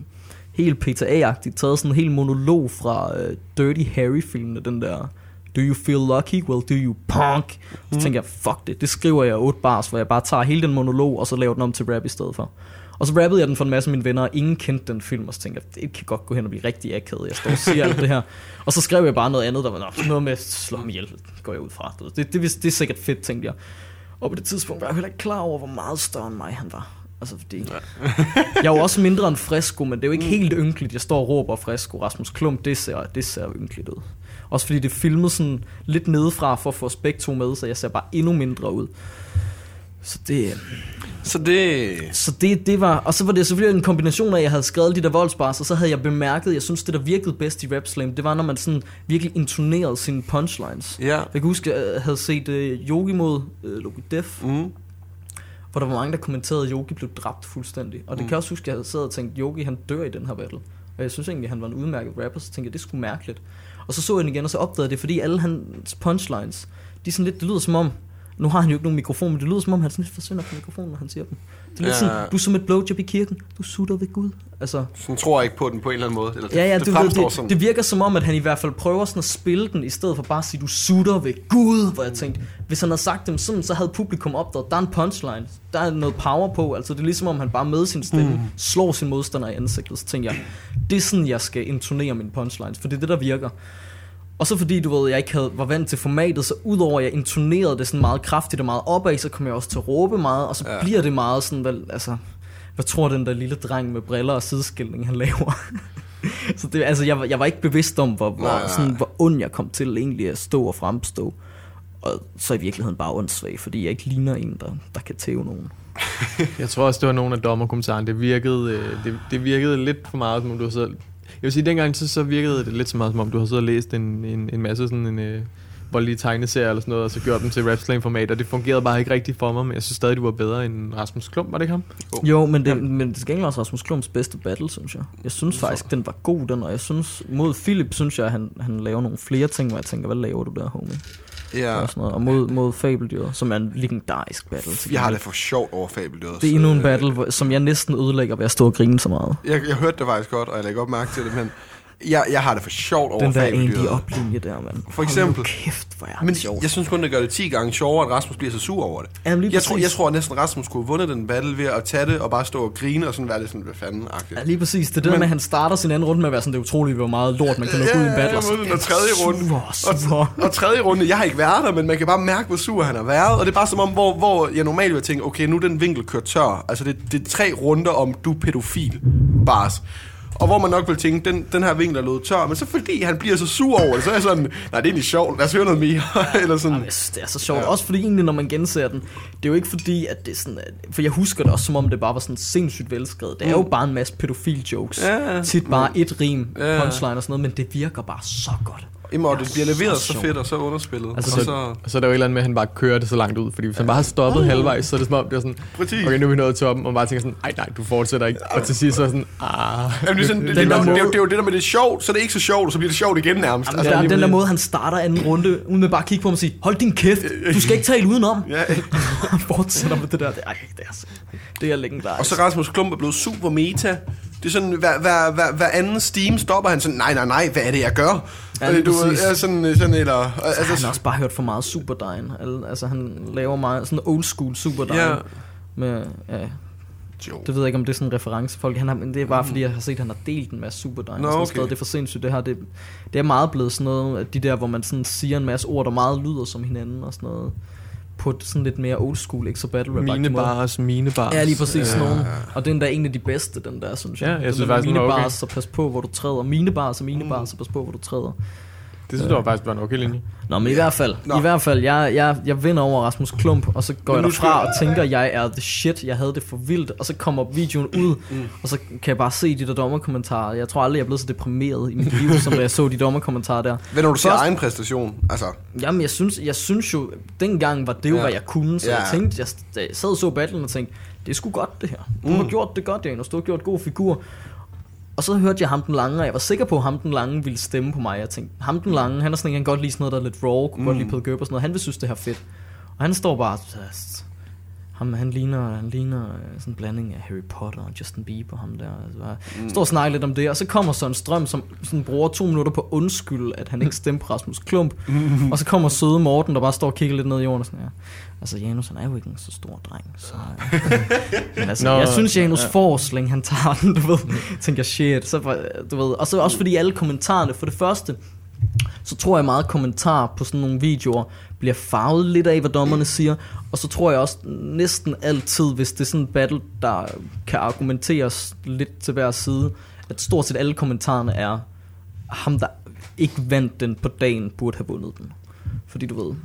helt PTA-agtigt, taget sådan en hel monolog fra øh, Dirty Harry-filmene, den der do you feel lucky? Well, do you punk? Så tænker jeg, fuck det, det skriver jeg 8 bars, hvor jeg bare tager hele den monolog, og så laver den om til rap i stedet for. Og så rappede jeg den for en masse af mine venner, og ingen kendte den film, og så tænkte jeg, det kan godt gå hen og blive rigtig akavet, jeg står og siger alt det her. Og så skrev jeg bare noget andet, der var "Nå, noget med at slå ham ihjel, går jeg ud fra. Det, det, det, det er sikkert fedt, tænkte jeg. Og på det tidspunkt var jeg heller ikke klar over, hvor meget større end mig han var. Altså fordi, jeg er jo også mindre end Fresco, men det er jo ikke helt ynkeligt, jeg står og råber Fresco. Rasmus Klump, det ser, det ser ynkeligt ud. Også fordi det er filmet sådan lidt nedefra for at få to med, så jeg ser bare endnu mindre ud. Så det, Så det... så det, det var, og så var det selvfølgelig en kombination af, at jeg havde skrevet de der voldsbars, og så havde jeg bemærket, jeg synes, det der virkede bedst i Rap Slam, det var, når man sådan virkelig intonerede sine punchlines. Ja. Jeg kan huske, at jeg havde set uh, Yogi mod uh, Logi Def, Mm. hvor der var mange, der kommenterede, at Yogi blev dræbt fuldstændig. Og det kan jeg også huske, at jeg havde siddet og tænkt, Yogi han dør i den her battle. Og jeg synes egentlig, at han var en udmærket rapper, så tænkte jeg, det skulle mærkeligt. Og så så jeg den igen, og så opdagede det, fordi alle hans punchlines, de er sådan lidt, det lyder som om, nu har han jo ikke nogen mikrofon, men det lyder som om, han sådan lidt forsvinder fra mikrofonen, når han siger dem. Det er lidt Ja. sådan, du er som et blowjob i kirken, du sutter ved Gud. Altså, Sådan tror jeg ikke på den på en eller anden måde. Eller det, ja, ja, det det, sådan. det, det virker som om, at han i hvert fald prøver sådan at spille den, i stedet for bare at sige, du sutter ved Gud, hvor jeg tænkte, hvis han havde sagt dem sådan, så havde publikum opdaget, der er en punchline, der er noget power på, altså det er ligesom om han bare med sin stemme mm. slår sin modstander i ansigtet, så tænker jeg, det er sådan, jeg skal intonere mine punchlines, for det er det, der virker. Og så fordi, du ved, jeg ikke havde, var vant til formatet, så udover at jeg intonerede det sådan meget kraftigt og meget opad, så kom jeg også til at råbe meget, og så Ja. bliver det meget sådan, vel, altså, hvad tror den der lille dreng med briller og sideskilning, han laver? så det, altså, jeg, var- jeg var ikke bevidst om, hvor, hvor, Nej, nej. sådan, hvor ond jeg kom til egentlig at stå og fremstå. Og så i virkeligheden bare åndssvag, fordi jeg ikke ligner en, der, der kan tæve nogen. Jeg tror også, det var nogle af dommerkommentarerne. Det virkede, øh, det, det virkede lidt for meget, som om du. Jeg vil sige, dengang så, så virkede det lidt så meget, som om du har siddet og læst en, en, en masse sådan en øh, voldelige tegneserier eller sådan noget, og så gjort dem til rap slam format, og det fungerede bare ikke rigtigt for mig, men jeg synes stadig, du var bedre end Rasmus Klump, var det ikke ham? Jo, men det, men det skal ikke også Rasmus Klumps bedste battle, synes jeg. Jeg synes faktisk, den var god, den, og jeg synes, mod Philip, synes jeg, at han, han laver nogle flere ting, hvor jeg tænker, hvad laver du der, homie? Ja. Og, sådan noget. og mod, mod Fabeldyr, som er en legendarisk battle. Jeg har det for sjovt over fabeldyret. Det er endnu en battle, hvor, som jeg næsten ødelægger ved at stå og grine så meget. Jeg, jeg hørte det faktisk godt, og jeg lægger op mærke til det, men jeg, jeg har det for sjovt over Den der egentlig oplinje der, mand. For eksempel. Hold kæft, hvor er Men sjovt. jeg synes kun, det gør det 10 gange sjovere, at Rasmus bliver så sur over det. Jamen, lige jeg, tror, præcis. jeg tror næsten, Rasmus skulle have vundet den battle ved at tage det og bare stå og grine og sådan være lidt sådan, hvad fanden Ja, lige præcis. Det er det Men- med, at han starter sin anden runde med at være sådan, det er utroligt, hvor meget lort man kan lukke ud i en battle. Ja, bliver og tredje runde. Sur, sur. Og tredje runde, jeg har ikke været der, men man kan bare mærke, hvor sur han har været. Og det er bare som om, hvor, hvor jeg normalt vil tænke, okay, nu er den vinkel kørt tør. Altså, det, det er tre runder om, du pædofil. Bars. Og hvor man nok vil tænke, den, den her vinkel er løbet tør. Men så fordi han bliver så sur over det, så er jeg sådan, nej, det er egentlig sjovt. Lad os høre noget mere. Eller sådan. Synes, det er så sjovt. Ja. Også fordi egentlig, når man genser den, det er jo ikke fordi, at det er sådan... For jeg husker det også, som om det bare var sådan sindssygt velskrevet. Det er jo bare en masse pædofil jokes. Mm. Ja. Tit bare et rim, punchline og sådan noget, men det virker bare så godt. Jamen, og det bliver leveret så fedt og så underspillet. Altså, og Så, så, og så er der jo et eller andet med, at han bare kører det så langt ud, fordi hvis han bare har stoppet halvvejs, så er det som om, det er sådan, Præcis. okay, nu er vi nået til toppen, og man bare tænker sådan, ej nej, du fortsætter ikke. Og til sidst så er sådan, ah. Jamen, det, er sådan, det, det, det, det, er jo- det, er jo det der med, det er sjovt, så er det ikke så sjovt, og så bliver det sjovt igen nærmest. Jamen, Altså, der er den der måde, han starter anden runde, uden med bare at kigge på ham og sige, hold din kæft, du skal ikke tale udenom. ja. Han fortsætter med det der. Det er, det er, så- det er legendarisk. Og så Rasmus Klump er blevet super meta. Det er sådan, hver, hver, hver, hver anden Steam stopper han sådan, nej, nej, nej, hvad er det, jeg gør? Ja, lige du, præcis. ja, sådan, sådan, eller... Altså, han har Altså, også bare hørt for meget Superdine. Al- Altså, han laver meget sådan old school Superdine. Ja. Med, ja, jo. det ved jeg ikke, om det er sådan en reference folk. Han har, men det er bare fordi, jeg har set, at han har delt en masse Superdine. Nå, sådan okay. Det er for sindssygt, det her. Det, det er meget blevet sådan noget, at de der, hvor man sådan siger en masse ord, der meget lyder som hinanden og sådan noget. På sådan lidt mere old school, ikke så battle rap Mine bars, mine bars. Ja, lige præcis Ja. sådan nogen. Og den der er en af de bedste, den der, synes jeg. Ja, jeg Den synes faktisk, mine var okay. bars, så pas på, hvor du træder. Mine bars og mine bars, så pas på, hvor du træder. Det synes jeg var faktisk var en okay linje. Nå, men i hvert fald, Nå. i hvert fald, jeg, jeg, jeg vinder over Rasmus Klump, og så går Men jeg derfra skal- og tænker, jeg er the shit, jeg havde det for vildt, og så kommer videoen ud, mm. og så kan jeg bare se de der dommerkommentarer. Jeg tror aldrig, jeg er blevet så deprimeret i mit liv, som da jeg så de dommerkommentarer der. Hvad når du siger Først- egen præstation? Altså, Jamen, jeg synes, jeg synes jo, dengang var det jo, Ja. hvad jeg kunne, så Ja. ja. jeg tænkte, jeg, jeg sad og så battlen og tænkte, det er sgu godt det her. Du mm. har gjort det godt, Janus, du har gjort god figur. Og så hørte jeg ham den lange, og jeg var sikker på, at ham den lange ville stemme på mig. Jeg tænkte, ham den lange, han er sådan en, han godt lide sådan noget, der er lidt raw, kunne mm. godt lide Peter Gøb og sådan noget. Han vil synes, det her er fedt. Og han står bare, Ham, han ligner, han ligner øh, sådan en blanding af Harry Potter og Justin Bieber, ham der. Altså, bare, mm. Står og snakker lidt om det, og så kommer så en strøm, som sådan bruger to minutter på undskyld, at han ikke stemte på Rasmus Klump. Mm. og så kommer søde Morten, der bare står og kigger lidt ned i jorden og sådan, ja. Altså, Janus, han er jo ikke en så stor dreng, så... øh, Men altså, Nå, jeg synes, Janus ja. Forsling, han tager den, du ved. Tænker, shit, så, var- du ved. Og så også fordi alle kommentarerne, for det første, så tror jeg meget kommentar på sådan nogle videoer bliver farvet lidt af, hvad dommerne siger. Og så tror jeg også næsten altid, hvis det er sådan en battle, der kan argumenteres lidt til hver side, at stort set alle kommentarerne er, ham der ikke vandt den på dagen, burde have vundet den. Fordi du ved,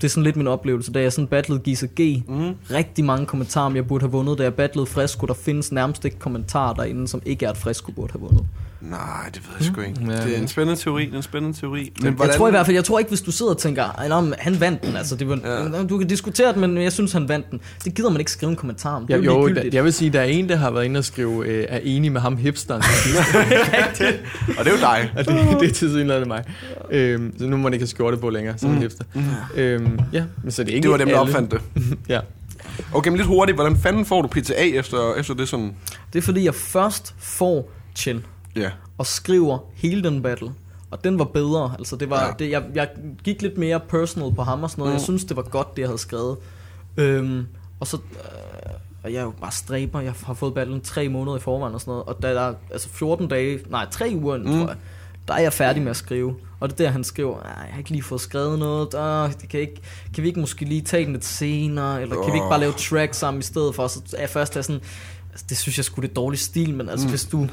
det er sådan lidt min oplevelse, da jeg sådan battlede Gisa G. Mm. Rigtig mange kommentarer, om jeg burde have vundet. Da jeg battlede Fresco, der findes nærmest ikke kommentarer derinde, som ikke er, at Fresco burde have vundet. Nej, det ved jeg sgu ikke. Ja. Det er en spændende teori, det er en spændende teori. Men Jeg tror i hvert fald, jeg tror ikke, hvis du sidder og tænker, "Ej, nå, men han vandt den, altså, det var, Ja. du kan diskutere det, men jeg synes, han vandt den. Det gider man ikke skrive en kommentar om. Det Ja, er jo, da, jeg vil sige, der er en, der har været inde og skrive, øh, er enig med ham hipsteren. Og det er jo dig. og det, det er synligheden mig. Øhm, så nu må man ikke have skjorte på længere, som en hipster. Øhm, ja, men så det er ikke Det var dem, der alle. opfandt det. Ja. Okay, men lidt hurtigt. Hvordan fanden får du PTA efter, efter det sådan... Det er fordi, jeg først får chill Ja. og skriver hele den battle. Og den var bedre. Altså, det var, Ja. det, jeg, jeg gik lidt mere personal på ham og sådan noget. Mm. Jeg synes, det var godt, det jeg havde skrevet. Øhm, og så... Øh, og jeg er jo bare stræber. Jeg har fået battlen tre måneder i forvejen og sådan noget. Og da der er altså 14 dage... Nej, tre uger, mm. tror jeg. Der er jeg færdig med at skrive. Og det er der, han skriver, "Ej, jeg har ikke lige fået skrevet noget. Der, det kan, ikke, kan vi ikke måske lige tage den lidt senere? Eller kan vi ikke bare lave track sammen i stedet for? Så er jeg først er sådan... Altså, det synes jeg skulle det dårlig stil, men altså, mm. hvis du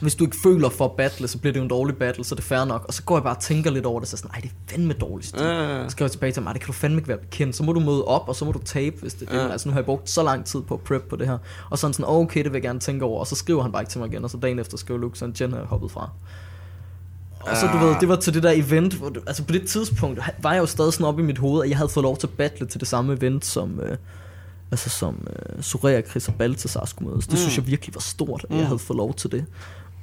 hvis du ikke føler for at battle, så bliver det jo en dårlig battle, så er det fair nok. Og så går jeg bare og tænker lidt over det, så er sådan, ej, det er fandme dårligt stil. Ja. Så skriver jeg tilbage til mig, det kan du fandme ikke være bekendt. Så må du møde op, og så må du tabe, hvis det er det. Altså nu har jeg brugt så lang tid på at prep på det her. Og sådan sådan, okay, det vil jeg gerne tænke over. Og så skriver han bare ikke til mig igen, og så dagen efter skriver Luke, så en Jen har hoppet fra. Og så du ved, det var til det der event, hvor du, altså på det tidspunkt var jeg jo stadig sådan oppe i mit hoved, at jeg havde fået lov til at battle til det samme event, som, øh, altså som øh, Soraya, Chris og Balthasar skulle mødes. Det mm. synes jeg virkelig var stort, at jeg havde fået lov til det.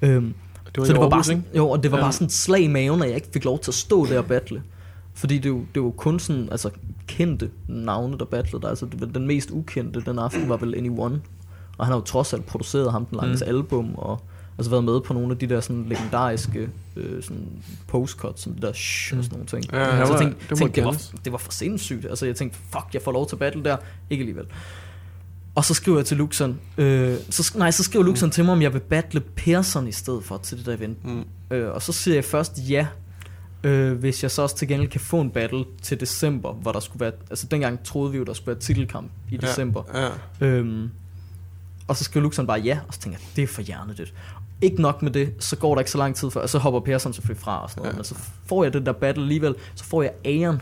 Øhm, Det var så det var bare sådan, jo, og det var Ja. ja. bare sådan et slag i maven, at jeg ikke fik lov til at stå der og battle. Fordi det, jo- det var kun sådan, altså kendte navne, der battlede der. Altså det den mest ukendte den aften var vel Anyone. Og han har jo trods alt produceret ham den langes mm. album, og altså været med på nogle af de der sådan legendariske øh, sådan postcuts, som det der shh, og sådan nogle ting. Ja, så han jeg tænkte, det tænkte det, var, det var for sindssygt. Altså jeg tænkte, fuck, jeg får lov til at battle der. Ikke alligevel. Og så skriver jeg til Luxon, øh, så, nej, så skriver Luxon mm. til mig, om jeg vil battle Persson i stedet for til det der event. Mm. Øh, og så siger jeg først ja, øh, hvis jeg så også til gengæld kan få en battle til december, hvor der skulle være, altså dengang troede vi jo, der skulle være titelkamp i Ja, december. Ja. Øhm, og så skriver Luxon bare ja, og så tænker jeg, det er for hjernedødt. Ikke nok med det, så går der ikke så lang tid før, og så hopper Persson selvfølgelig fra og sådan noget, Ja. ja. men så får jeg det der battle alligevel, så får jeg Aeon.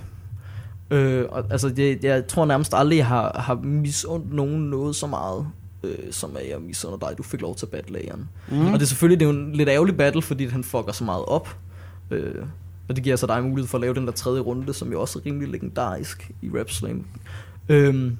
Øh, og, altså, jeg, jeg tror nærmest aldrig, jeg har, har misundt nogen noget så meget, øh, som at jeg misunder dig, du fik lov til at battle Aeon. Mm. Og det er selvfølgelig det er jo en lidt ærgerlig battle, fordi han fucker så meget op. Øh, og det giver så dig mulighed for at lave den der tredje runde, som jo også er rimelig legendarisk i Rap Slam. Øhm,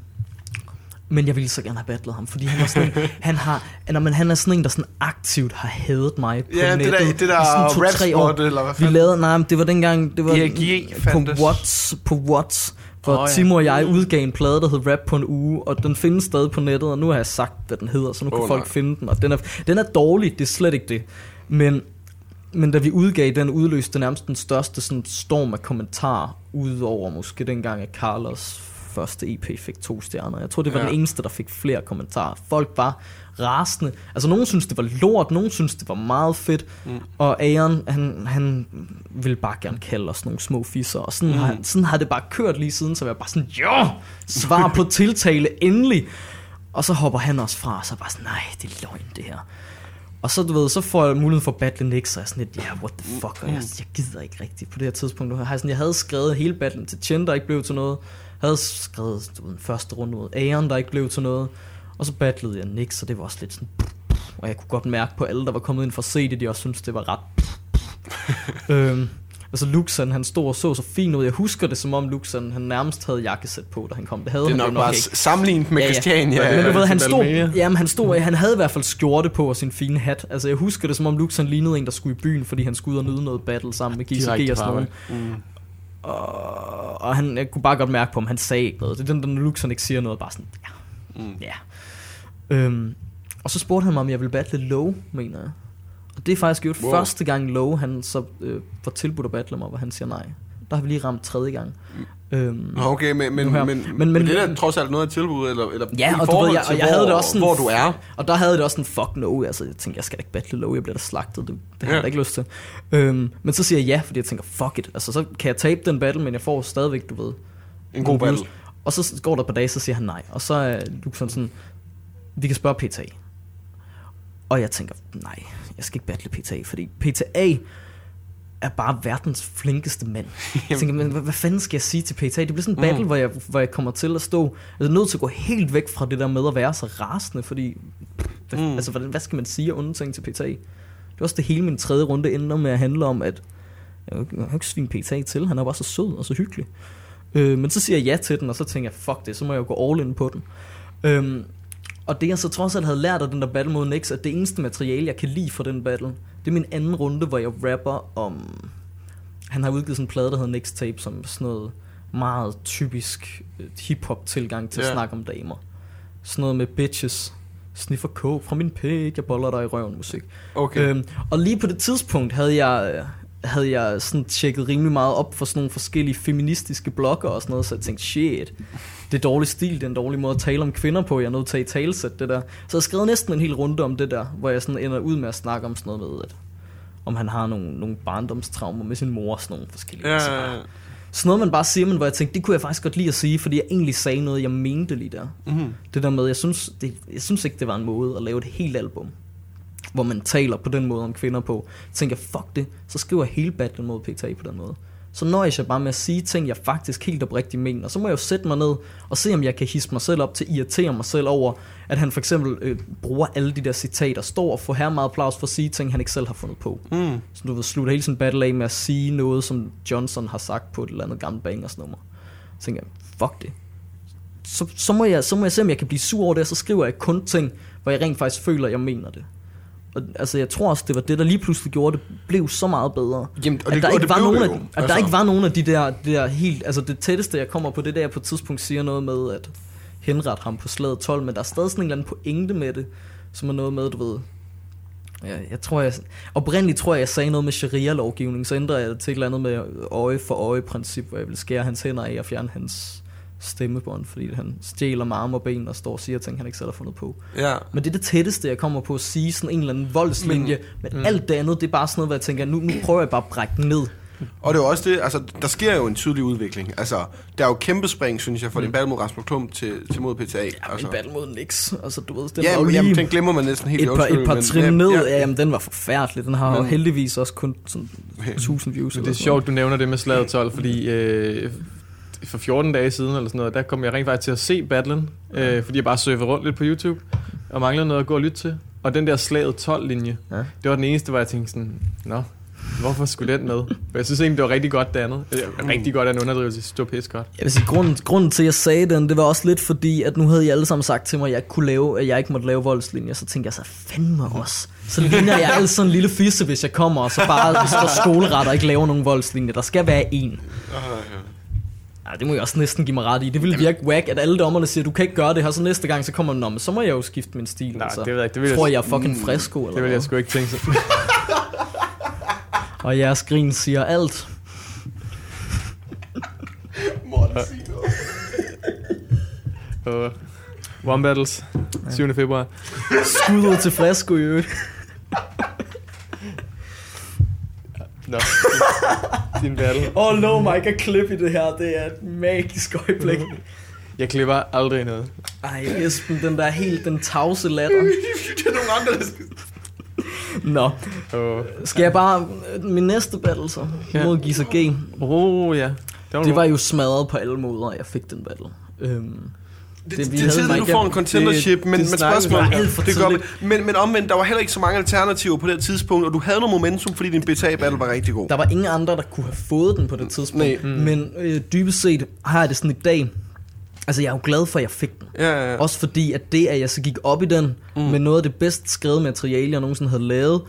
men jeg ville så gerne have battlet ham, fordi han er sådan en, han har, når man, han er sådan en, der sådan aktivt har hadet mig på Ja, det nettet der, det i der sådan to-tre år. eller hvad Vi lavede, nej, det var dengang, det var ERG på. What's, på What's, hvor oh, ja. Timo og jeg udgav en plade, der hed Rap på en uge, og den findes stadig på nettet, og nu har jeg sagt, hvad den hedder, så nu kan Åh, folk nej. finde den, og den er, den er dårlig, det er slet ikke det. Men, men da vi udgav den, udløste det nærmest den største sådan, storm af kommentarer, udover måske dengang, at Carlos første EP fik to stjerner. Jeg tror, det var Ja. den eneste, der fik flere kommentarer. Folk var rasende. Altså, nogen synes det var lort, nogen synes det var meget fedt. Mm. Og Aaron, han, han ville bare gerne kalde os nogle små fisser. Og sådan, mm. har, sådan har det bare kørt lige siden, så jeg var bare sådan, jo, svar på tiltale, endelig. Og så hopper han også fra, og så jeg bare sådan, nej, det er løgn, det her. Og så, du ved, så får jeg muligheden for at battle Nix, og jeg er sådan lidt, ja, yeah, what the fuck, og jeg, jeg gider ikke rigtigt på det her tidspunkt. Jeg, sådan, jeg havde skrevet hele battlen til Chen, der ikke blev til noget. Havde skrevet du ved, den første runde mod Aeon, der ikke blev til noget. Og så battlede jeg Nix, og det var også lidt sådan... Og jeg kunne godt mærke på alle, der var kommet ind for at se det, de også syntes, det var ret... øhm, altså Luxan, han stod og så så fint ud. Jeg husker det, som om Luxan, han nærmest havde jakkesæt på, da han kom. Det havde Det er han nok bare ikke. sammenlignet med Christiania. Men du ved, han stod, jamen, han stod, han havde i hvert fald skjorte på og sin fine hat. Altså, jeg husker det, som om Luxan lignede en, der skulle i byen, fordi han skulle ud og nyde noget battle sammen med GCG og sådan noget. Mm. Og, og han, jeg kunne bare godt mærke på ham, han sagde ikke noget. Det er den, der Luke sådan ikke siger noget, bare sådan, ja. Mm. ja. Øhm, og så spurgte han mig, om jeg ville battle Low, mener jeg. Og det er faktisk gjort wow. Første gang Low, han så øh, får tilbudt at battle mig, hvor han siger nej. Der har vi lige ramt tredje gang. Øhm, Okay, men, men, men, Men- men, det er trods alt noget af tilbud, eller, eller Ja, og du ved, jeg, til, og jeg hvor, havde det også sådan, hvor du er. Og der havde det også sådan, fuck no, altså jeg tænkte, jeg skal da ikke battle low, jeg bliver da slagtet, det, det har Ja. jeg ikke lyst til. Øhm, men så siger jeg ja, fordi jeg tænker, fuck it, altså så kan jeg tabe den battle, men jeg får stadigvæk, du ved, En god battle. views. Og så går der et par dage, så siger han nej, og så er Luke sådan sådan, vi kan spørge PTA. Og jeg tænker, nej, jeg skal ikke battle PTA, fordi PTA er bare verdens flinkeste mand. Jeg tænker, men hvad, hvad fanden skal jeg sige til PTA? Det bliver sådan en battle, mm. hvor, jeg, hvor jeg kommer til at stå... Er nødt til at gå helt væk fra det der med at være så rasende, fordi... Hvad, mm. Altså, hvordan, hvad skal man sige onde ting til PTA? Det er også det hele min tredje runde ender med at handle om, at... Jeg har jo ikke- jeg har jo ikke svin PTA til, han er bare så sød og så hyggelig. Øh, men så siger jeg ja til den, og så tænker jeg, fuck det, så må jeg jo gå all in på den. Øhm, og det jeg så trods alt havde lært af den der battle mod Nix, at det eneste materiale, jeg kan lide fra den battle, det er min anden runde, hvor jeg rapper om... Han har udgivet sådan en plade, der hedder Nix Tape, som sådan noget meget typisk øh, hip-hop tilgang til at Ja. snakke om damer. Sådan noget med bitches, sniffer coke fra min pæk, jeg boller dig i røven musik. Okay. Øhm, og lige på det tidspunkt havde jeg, øh, havde jeg sådan tjekket rimelig meget op for sådan nogle forskellige feministiske blogger og sådan noget, så jeg tænkte, shit, det er dårlig stil, det er en dårlig måde at tale om kvinder på, jeg er nødt til at talesætte det der. Så jeg skrev næsten en hel runde om det der, hvor jeg sådan ender ud med at snakke om sådan noget med, at om han har nogle, nogle barndomstraumer med sin mor og sådan nogle forskellige. Ja, ja, ja. sådan noget, man bare siger, men hvor jeg tænkte, det kunne jeg faktisk godt lide at sige, fordi jeg egentlig sagde noget, jeg mente lige der. Mhm. Det der med, jeg synes, det, jeg synes ikke, det var en måde at lave et helt album, hvor man taler på den måde om kvinder på. Jeg tænker, fuck det, så skriver jeg hele battlen mod PTA på den måde. Så nøjes jeg bare med at sige ting, jeg faktisk helt oprigtigt mener. Så må jeg jo sætte mig ned og se, om jeg kan hisse mig selv op til at irritere mig selv over, at han for eksempel øh, bruger alle de der citater, står og får her meget applaus for at sige ting, han ikke selv har fundet på. Mm. Så du ved, slutter hele sin battle af med at sige noget, som Johnson har sagt på et eller andet gammelt bangers nummer. Så tænker jeg, fuck det. Så, så, må jeg, så må jeg se, om jeg kan blive sur over det, og så skriver jeg kun ting, hvor jeg rent faktisk føler, at jeg mener det. Og, altså, jeg tror også, det var det, der lige pludselig gjorde, det blev så meget bedre. Jamen, og at det- der og ikke det var nogen af, at der Altså. ikke var nogen af de der, de der helt, altså det tætteste jeg kommer på, det er, der jeg på et tidspunkt siger noget med, at henrette ham på slaget 12, men der er stadig sådan en eller anden pointe med det, som er noget med, du ved, Ja, jeg tror, jeg... Oprindeligt tror jeg, jeg sagde noget med sharia-lovgivning, så ændrede jeg det til et eller andet med øje for øje-princip, hvor jeg ville skære hans hænder af og fjerne hans stemmebånd, fordi han stjæler med arme og ben og står og siger ting, han ikke selv har fundet på. Ja. Men det er det tætteste, jeg kommer på at sige sådan en eller anden voldslinje, men, men mm. alt det andet, det er bare sådan noget, hvor jeg tænker, nu, nu prøver jeg bare at brække den ned. Og det er jo også det, altså, der sker jo en tydelig udvikling. Altså, der er jo kæmpe spring, synes jeg, fra din battle mod Rasmus Klump til, til mod PTA. Ja, altså. en battle mod Nix, altså du ved, den Ja, var jo men, lige jamen, den glemmer man næsten helt et par, undskyld, et par trin ned, ja. ja, jamen den var forfærdelig, den har jo Men- heldigvis også kun sådan 1000 views. Men det er sjovt, du nævner det med slaget 12, fordi øh, for 14 dage siden eller sådan noget, der kom jeg rent faktisk til at se battlen, øh, fordi jeg bare surfede rundt lidt på YouTube, og manglede noget at gå og lytte til. Og den der slaget 12-linje, Ja. ja. det var den eneste, hvor jeg tænkte sådan, nå, hvorfor skulle den med? For jeg synes egentlig, det var rigtig godt det andet. Øh, Rigtig godt en underdrivelse, det var pisse godt. Jeg vil sige, grunden, grunden til, at jeg sagde den, det var også lidt fordi, at nu havde I alle sammen sagt til mig, at jeg, ikke kunne lave, at jeg ikke måtte lave voldslinjer. Så tænkte jeg så, fandme også. Så ligner jeg altid sådan en lille fisse, hvis jeg kommer, og så bare står skoleret og ikke laver nogen voldslinjer. Der skal være en. Ja, det må jeg også næsten give mig ret i. Det ville virke whack, at alle dommerne siger, du kan ikke gøre det her, så næste gang så kommer man, "Nå, men så må jeg jo skifte min stil. Nej, altså. det ved jeg ikke. Det vil jeg- Tror jeg er fucking frisko, eller Det hvad? jeg sgu ikke tænke sig. Og jeres grin siger alt. Og One Battles, 7. februar. Skud ud til frisko i øvrigt. Nå, din battle. Åh, oh, no, Mike, at klip i det her. Det er et magisk øjeblik. Jeg klipper aldrig noget. Ej, Esben, den der helt den tavse latter. det er nogle andre, der skal... Nå, Og, skal jeg bare... Min næste battle så, Ja. mod Gisa G. oh, ja. Det var jo smadret på alle måder, jeg fik den battle. Øhm, Det, Det- det, vi det, er mig du får en contendership, det- men, det men spørgsmålet om. Alt for det gør, tidligt. men, men omvendt, der var heller ikke så mange alternativer på det tidspunkt, og du havde noget momentum, fordi din beta battle var rigtig god. der var ingen andre, der kunne have fået den på det tidspunkt. Nej. Mm. Men øh, dybest set har jeg det sådan i dag. Altså, jeg er jo glad for, at jeg fik den. Ja, ja, ja. Også fordi, at det, at jeg så gik op i den, mm. med noget af det bedst skrevet materiale, jeg nogensinde havde lavet,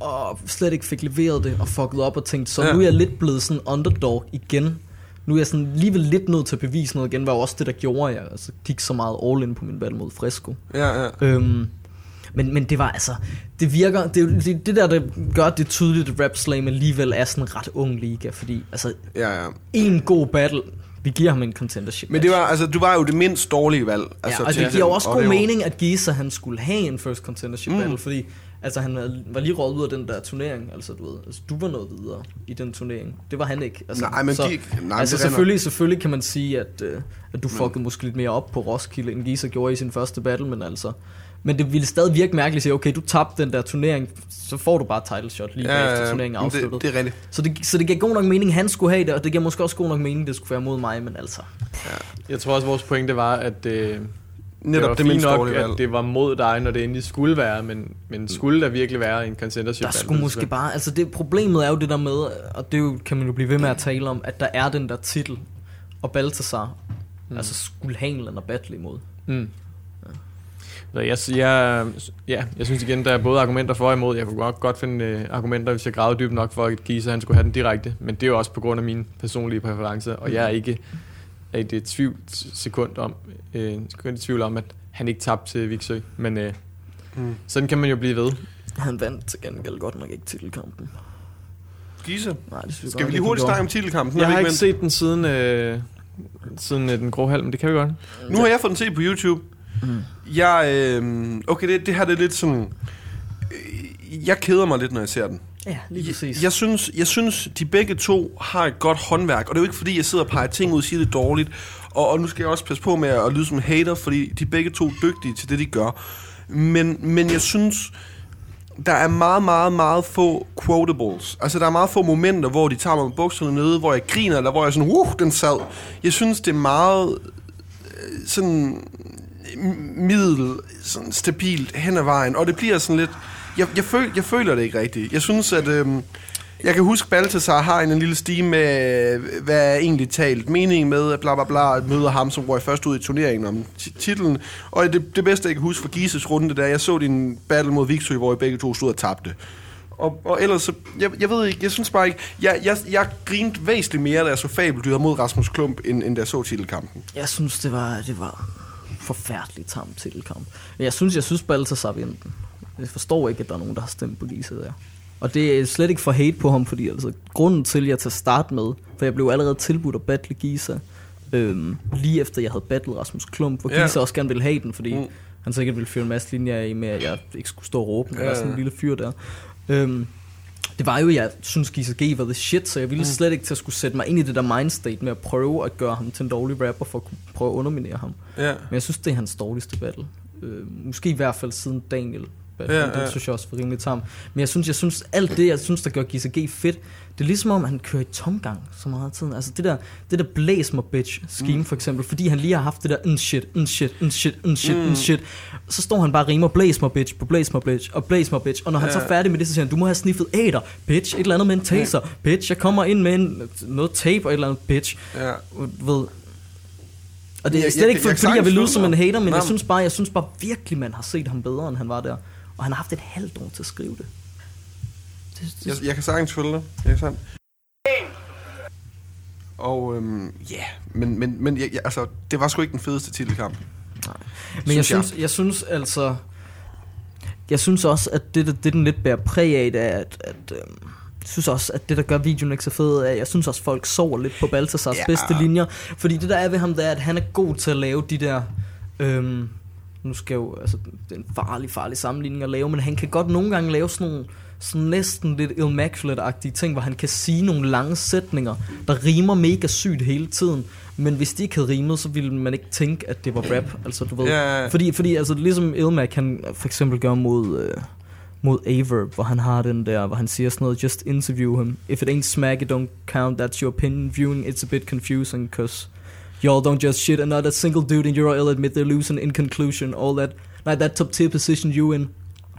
og slet ikke fik leveret det, og fucket op og tænkt, så ja. nu er jeg lidt blevet sådan underdog igen. Nu er jeg sådan alligevel lidt nødt til at bevise noget igen, var også det, der gjorde, at jeg altså, gik så meget all in på min battle mod Fresco. Ja, ja. Øhm, men, men det var altså, det virker, det, det, det der, der gør det tydeligt, at Rap Slam alligevel er sådan en ret ung liga, fordi altså, ja, ja. en god battle, vi giver ham en contendership Men det var, altså, du var jo det mindst dårlige valg. Altså, ja, og det giver jo også og god mening, at Giza han skulle have en first contendership mm. battle, fordi altså, han var- lige røget ud af den der turnering, altså du ved, altså, du var noget videre i den turnering. Det var han ikke. Altså, Nej, men så, de- nej, altså selvfølgelig, selvfølgelig kan man sige, at, øh, at du fuckede måske lidt mere op på Roskilde, end Giza gjorde i sin første battle, men altså... Men det ville stadig virke mærkeligt at sige, okay, du tabte den der turnering, så får du bare et title shot lige Ja, ja, efter ja, turneringen er men det, afsluttet. det er rigtigt. Så, det, så det giver god nok mening, han skulle have det, og det giver måske også god nok mening, det skulle være mod mig, men altså... Jeg tror også, vores pointe var, at øh, det Netop var det fint nok, valg. at det var mod dig, når det endelig skulle være, men, men skulle der virkelig være en consendership? Der skulle måske bare, altså det problemet er jo det der med, og det jo, kan man jo blive ved med at tale om, at der er den der titel, og Balthasar, mm. altså skulle have en eller anden at battle imod. Mm. Så jeg, jeg, ja, jeg synes igen, der er både argumenter for og imod. Jeg kunne godt, godt finde øh, argumenter, hvis jeg gravede dybt nok for, at Gisa han skulle have den direkte. Men det er jo også på grund af mine personlige præferencer, og jeg er ikke er i det tvivl sekund om, øh, sekund i tvivl om, at han ikke tabte til Viksø. Men øh, Mm. sådan kan man jo blive ved. Han vandt til gengæld godt nok ikke titelkampen. Gise, Nej, det synes skal vi lige hurtigt snakke om titelkampen? Jeg har ikke vendt. set den siden, øh, siden øh, den grå halv, men det kan vi godt. Nu har jeg fået den set på YouTube. Mm. Jeg, øh, okay, det, det her det er lidt sådan... øh, Jeg keder mig lidt, når jeg ser den. Ja, lige præcis. Jeg, jeg, synes, jeg synes, de begge to har et godt håndværk, og det er jo ikke, fordi jeg sidder og peger ting ud og siger det er dårligt. Og, og nu skal jeg også passe på med at lyde som en hater, fordi de er begge to dygtige til det, de gør. Men, men jeg synes, der er meget, meget, meget få quotables. Altså, der er meget få momenter, hvor de tager mig med bukserne nede, hvor jeg griner, eller hvor jeg er sådan, uh, den sad. Jeg synes, det er meget øh, sådan middel, sådan stabilt hen ad vejen, og det bliver sådan lidt... Jeg, jeg, føl, jeg føler det ikke rigtigt. Jeg synes, at... Øhm, jeg kan huske, Balthasar har en, en lille stime med, øh, hvad er egentlig talt meningen med, at bla bla bla, møder ham, som røg først ud i turneringen om titlen. Og det, det bedste, jeg kan huske fra Gises runde, der jeg så din battle mod Viksø, hvor I begge to stod og tabte. Og, og ellers, så, jeg, jeg ved ikke, jeg synes bare ikke, jeg, jeg, jeg grinte væsentligt mere, da jeg så fabeldyder mod Rasmus Klump, end, end da jeg så titelkampen. Jeg synes, det var, det var forfærdeligt tam titelkamp. Men jeg synes, jeg synes Balthasar vinder den. Jeg forstår ikke, at der er nogen, der har stemt på Gisa der. Og det er slet ikke for hate på ham, fordi altså, grunden til, at jeg tager start med, for jeg blev allerede tilbudt at battle Gisa, øhm, lige efter jeg havde battlet Rasmus Klump, hvor Ja. Gisa også gerne ville have den, fordi Mm. han sikkert ville fyre en masse linjer i med, at jeg ikke skulle stå og råbe, men var sådan en lille fyr der. Øhm, det var jo, jeg synes Gisa G var the shit, så jeg ville mm. slet ikke til at skulle sætte mig ind i det der mindstate med at prøve at gøre ham til en dårlig rapper, for at kunne prøve at underminere ham. Ja. Men jeg synes, det er hans dårligste battle. Øh, måske i hvert fald siden Daniel. Ja, Ja, ja. det synes jeg også var rimelig tam. Men jeg synes, jeg synes alt det, jeg synes, der gør G fedt, det er ligesom om, han kører i tomgang så meget af tiden. Altså det der, det der blæs mig bitch scheme mm. for eksempel, fordi han lige har haft det der en shit, en shit, en shit, en shit, Mm. en shit. Så står han bare og rimer blæs mig bitch på blæs mig bitch og blæs mig bitch. Og når han Ja. så er færdig med det, så siger han, du må have sniffet æder, bitch. Et eller andet med en taser, bitch. Jeg kommer ind med en, noget tape og et eller andet, bitch. ja. Ved, og det er slet jeg- ikke, for, jeg fordi jeg vil lyde som en hater, men Nej, jeg synes bare, jeg synes bare virkelig, man har set ham bedre, end han var der. Og han har haft et halvt år til at skrive det. det, det Jeg, jeg kan sagtens følge dig. Det er sandt. Og øhm, ja, men, men, men jeg, jeg, altså, det var sgu ikke den fedeste titelkamp. men jeg synes jeg. synes, jeg synes altså... Jeg synes også, at det, det, det den lidt bærer præg af, det er, at, at øhm, jeg synes også, at det, der gør videoen ikke så fed, er, at jeg synes også, folk sover lidt på Balthasars Ja. ja. bedste linjer. Fordi det der er ved ham, det er, at han er god til at lave de der... Øhm, nu skal jeg jo, altså, det er en farlig, farlig sammenligning at lave, men han kan godt nogle gange lave sådan nogle sådan næsten lidt immaculate-agtige ting, hvor han kan sige nogle lange sætninger, der rimer mega sygt hele tiden, men hvis de ikke havde rimet, så ville man ikke tænke, at det var rap, altså du ved. Ja. Fordi, fordi altså, ligesom Ilmac, han for eksempel gør mod, øh, mod Averb, hvor han har den der, hvor han siger sådan noget, just interview him. If it ain't smack, it don't count, that's your opinion. Viewing, it's a bit confusing, cause y'all don't just shit another single dude and you're all admit they're losing in conclusion. All that, like that top tier position you in,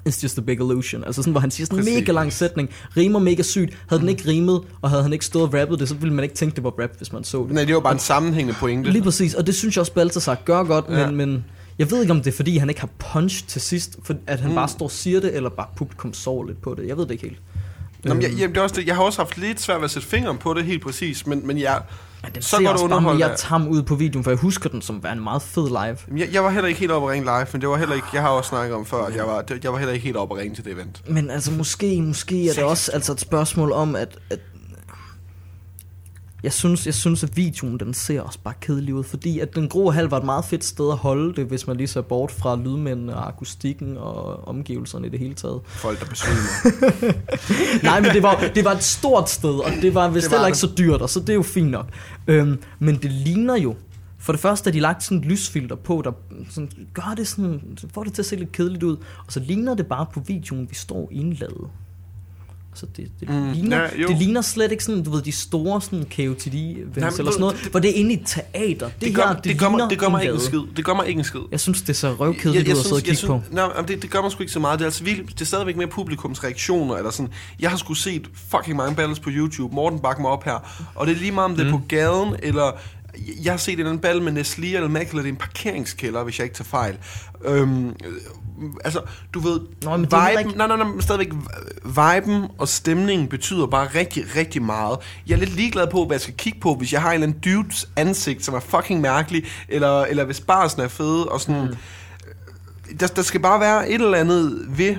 It's just a big illusion. Altså sådan, hvor han siger sådan en mega lang sætning, rimer mega sygt. Havde den ikke rimet, og havde han ikke stået og rappet det, så ville man ikke tænke, det var rap, hvis man så det. Nej, det var bare en sammenhængende pointe. Lige præcis, og det synes jeg også Balthasar gør godt, Ja. men, men jeg ved ikke, om det er fordi, han ikke har punch til sidst, for at han mm. bare står og siger det, eller bare publikum sover lidt på det. Jeg ved det ikke helt. Nå, men jeg, jamen, det er også det. jeg har også haft lidt svært ved at sætte fingeren på det helt præcis, men, men jeg, Men den Så ser godt også bare underholdt mere tam ud på videoen, for jeg husker den som værende meget fed live. Jeg, jeg var heller ikke helt oppe at ringe live, men det var heller ikke, jeg har også snakket om før, at jeg var, jeg var heller ikke helt oppe at ringe til det event. Men altså måske, måske er det også altså et spørgsmål om, at, at jeg synes, jeg synes, at videoen den ser også bare kedelig ud, fordi at den grå hal var et meget fedt sted at holde det, hvis man lige ser bort fra lydmændene og akustikken og omgivelserne i det hele taget. Folk, der besvimer. Nej, men det var, det var et stort sted, og det var vist Det var heller ikke det. så dyrt, og så det er jo fint nok. Øhm, men det ligner jo, for det første, at de lagt sådan et lysfilter på, der sådan, gør det sådan, får det til at se lidt kedeligt ud, og så ligner det bare på videoen, vi står indladet. Så det, det, Mm, mm, ligner, ja, jo. det ligner slet ikke sådan, du ved, de store sådan KOTD eller sådan noget, hvor det er inde i et teater. Det, Det gør, her, det, det, gør mig, det gør mig ikke en skid. Det gør mig ikke en skid. Jeg synes, det ser røvkedeligt ud at sidde og kigge på. Nej, men det, det gør mig sgu ikke så meget. Det er, altså virkelig, det er stadigvæk mere publikums reaktioner. Eller sådan. Jeg har sgu set fucking mange battles på YouTube. Morten bakker mig op her. Og det er lige meget, om det er på gaden, eller... Jeg har set en eller anden battle med Nestlé eller Immaculate i en parkeringskælder, hvis jeg ikke tager fejl. Øhm, øh, altså, du ved, Nå, men viben, ikke- nej, nej, nej, men stadigvæk, viben og stemningen betyder bare rigtig, rigtig meget. Jeg er lidt ligeglad på, hvad jeg skal kigge på, hvis jeg har en eller anden dudes ansigt, som er fucking mærkelig, eller, eller hvis barsen er fede, og sådan... Mm. Der, der skal bare være et eller andet ved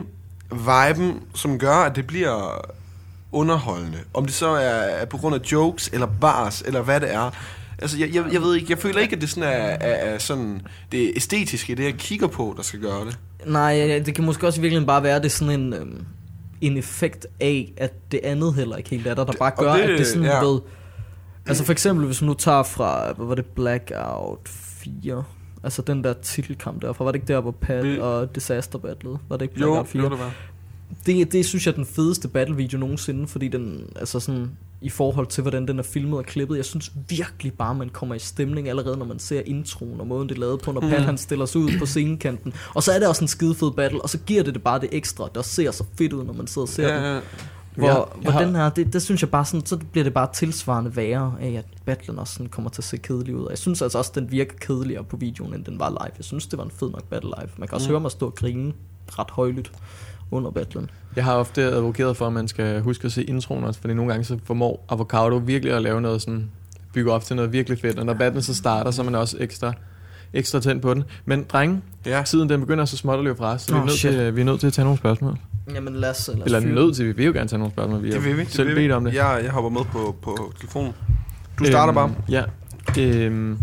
viben, som gør, at det bliver underholdende. Om det så er, er på grund af jokes, eller bars, eller hvad det er. Altså, jeg, jeg, jeg ved ikke, jeg føler ikke, at det sådan er, er, er sådan det æstetiske, det jeg kigger på, der skal gøre det. Nej, det kan måske også i virkeligheden bare være, at det er sådan en, øhm, en effekt af, at det andet heller ikke helt er der, der bare gør, det- at det sådan, ja. ved... Altså for eksempel, hvis man nu tager fra, hvad var det, Blackout 4, altså den der titelkamp derfra, var det ikke der, hvor Pat Vi- og Disaster battlede? Var det ikke Jo, Blackout 4? jo, det var. det, det synes jeg er den fedeste battle video nogensinde, fordi den, altså sådan, i forhold til, hvordan den er filmet og klippet, jeg synes virkelig bare, man kommer i stemning allerede, når man ser introen og måden, det er lavet på, når Pat han stiller sig ud på scenekanten. Og så er det også en skide fed battle, og så giver det det bare det ekstra, der ser så fedt ud, når man sidder og ser den. Ja, ja. Hvor, jeg hvor har- den her, det, det synes jeg bare sådan, så bliver det bare tilsvarende værre af, at battlen også sådan kommer til at se kedelig ud. Og jeg synes altså også, den virker kedeligere på videoen, end den var live. Jeg synes, det var en fed nok battle live. Man kan også mm. høre mig stå og grine ret højlydt under battlen. Jeg har ofte advokeret for, at man skal huske at se introen også, fordi nogle gange så formår Avocado virkelig at lave noget sådan, bygge op til noget virkelig fedt, og når battlen så starter, så er man også ekstra, ekstra tændt på den. Men drenge, Ja. tiden den begynder så småt at løbe fra så vi, er nødt shit. til, vi er nødt til at tage nogle spørgsmål. Jamen lad os, lad os Eller fyre nødt til, vi vil jo gerne tage nogle spørgsmål, vi Det vil vi. Det selv vil vi. bedt om det. Jeg, jeg hopper med på, på telefonen. Du starter bare. Ja. Øhm,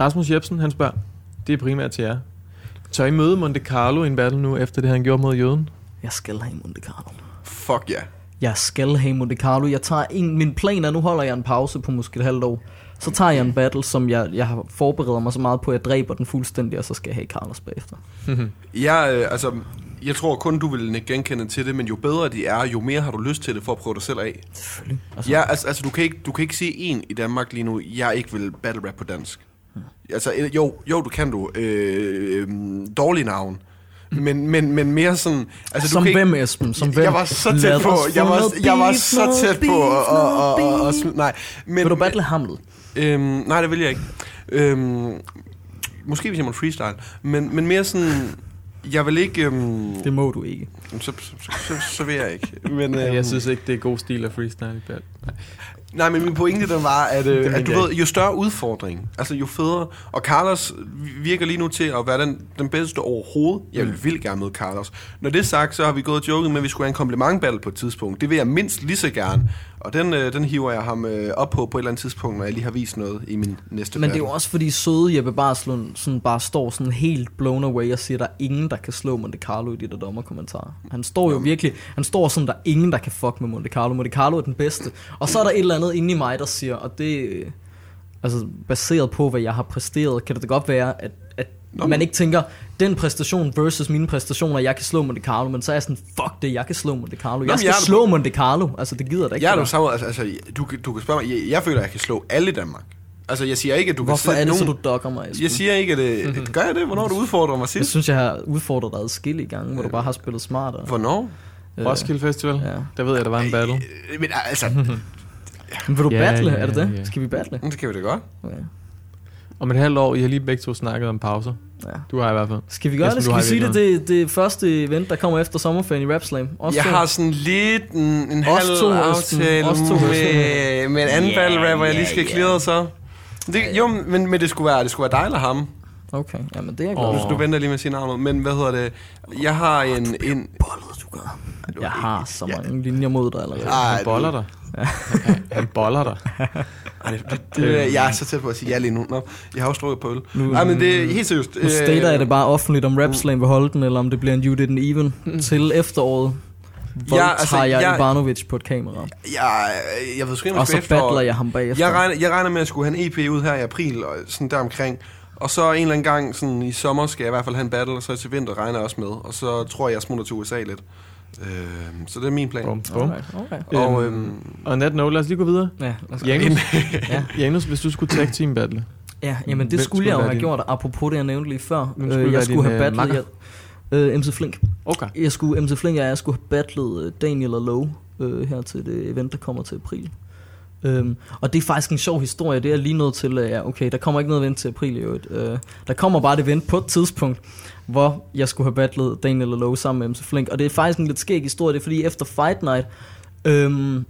Rasmus Jebsen, han spørger, det er primært til jer. Tør I møde Monte Carlo i en battle nu, efter det han gjorde mod jøden? Jeg skal have Monte Carlo. Fuck ja. Jeg skal have Monte Carlo. Jeg tager en, min plan er, nu holder jeg en pause på måske et halvt år. Så tager jeg en battle, som jeg, jeg har forberedt mig så meget på, at jeg dræber den fuldstændig, og så skal jeg have Carlos bagefter. Jeg, øh, altså, jeg tror kun, du vil genkende til det, men jo bedre de er, jo mere har du lyst til det for at prøve dig selv af. Selvfølgelig. Altså, Ja, altså, altså du, kan ikke, du kan ikke sige en i Danmark lige nu, jeg ikke vil battle rap på dansk. Altså, øh, jo, jo, du kan du. Øh, øh, dårlig navn. Men, men, men mere sådan... Altså, som du kan hvem, ikke, Esben? Som hvem? Jeg var så tæt på. Jeg var, jeg var så tæt på. Og, og, og, nej, men, Vil du battle Hamlet? Øhm, nej, det vil jeg ikke. Øhm, måske hvis jeg må freestyle. Men, men mere sådan... Jeg vil ikke... Øhm, Det må du ikke. så, så, så, så, vil jeg ikke. Men, øhm, Jeg synes ikke, det er god stil at freestyle i battle. Nej, men min pointe den var, at, øh, at du ved, jo større udfordring, altså jo federe. Og Carlos virker lige nu til at være den, den bedste overhovedet. Jeg vil vildt gerne møde Carlos. Når det er sagt, så har vi gået og joket med, at vi skulle have en kompliment battle på et tidspunkt. Det vil jeg mindst lige så gerne. Og den, øh, den hiver jeg ham øh, op på på et eller andet tidspunkt, når jeg lige har vist noget i min næste Men det er jo også fordi søde Jeppe Barslund sådan bare står sådan helt blown away og siger, der er ingen, der kan slå Monte Carlo i de der dommerkommentarer. Han står jo virkelig, han står sådan, der er ingen, der kan fuck med Monte Carlo. Monte Carlo er den bedste. Og så er der et eller andet inde i mig, der siger, og det øh, altså baseret på, hvad jeg har præsteret, kan det da godt være, at Nå, man ikke tænker, den præstation versus mine præstationer, jeg kan slå Monte Carlo, men så er jeg sådan, fuck det, jeg kan slå Monte Carlo. Jeg skal jeg slå Monte Carlo. Altså, det gider jeg da ikke. Jeg er det du der. samme, altså, altså du, du kan spørge mig, jeg, jeg føler, at jeg kan slå alle i Danmark. Altså, jeg siger ikke, at du Hvorfor kan er det, så nogen... du dogger mig, Esben? Jeg siger ikke, at det... Gør jeg det? Hvornår du udfordrer mig Jeg sidst? synes, jeg har udfordret dig adskillige gange, hvor du bare har spillet smart. Og, Hvornår? øh, Roskilde Festival, ja. der ved jeg, der var en battle. Øh, Men altså, Men vil du Ja, battle? ja, er det det? ja. Skal vi battle? det kan vi da godt. Okay. Om et halvt år, I har lige begge to snakket om pauser. Ja. Du har i hvert fald. Skal vi gøre Jesper, det? du Skal vi sige det, det, det første event, der kommer efter sommerferien i Rap Slam? Også Jeg to? har sådan lidt en, en Os halv to, aftale Os to, med, med en anden Ja, battle rapper, jeg lige skal ja. clear så. Det, jo, men, men det skulle være, det skulle være dig eller ham. Okay, jamen det er for. Hvis du venter lige med at sige navnet. Men hvad hedder det? Jeg har en... en Bollet, du gør. Jeg har så mange linjer mod dig allerede. Ej, Han boller dig. Han- Han boller dig. Ej, det, det, det, jeg er så tæt på at sige ja lige nu. Nå, jeg har jo strukket på øl. Nu- Nej, men det er helt seriøst. Nu stater jeg det bare offentligt, om Mm. Rap Slam vil holde den, eller om det bliver en You Didn't Even til efteråret. Hvor Ja, ja, altså, tager jeg jeg- Ivanovic på et kamera. Jeg, jeg ved sgu ikke, om Og jeg så skal efter. battler jeg ham bagefter. Jeg regner, jeg regner med at skulle have en EP ud her i april, og sådan der omkring. Og så en eller anden gang sådan i sommer skal jeg i hvert fald have en battle, og så til vinter regner jeg også med. Og så tror jeg, jeg smutter til USA lidt. Øh, så det er min plan. Bum, bum. Alright, okay. Og Øhm, øhm, Og net note, lad os lige gå videre. Ja, lad os gå. Janus, Ja. Janus hvis du skulle tag team battle. ja, jamen det Hvem skulle skulle jeg jo have din- gjort, apropos det, jeg nævnte lige før. Hvem Øh, skulle jeg være skulle din, have øh, battlet... Jeg, øh, MC Flink. Okay. Jeg skulle, MC Flink og jeg skulle have battlet øh, Daniel og Lowe øh, her til det event, der kommer til april. Øhm, og det er faktisk en sjov historie, det er lige nødt til, øh, ja, okay, der kommer ikke noget event til april i øvrigt. Øh, der kommer bare et event på et tidspunkt, hvor jeg skulle have battlet Daniel og Lowe sammen med MC Flink. Og det er faktisk en lidt skæg historie, det er fordi efter Fight Night, øhm,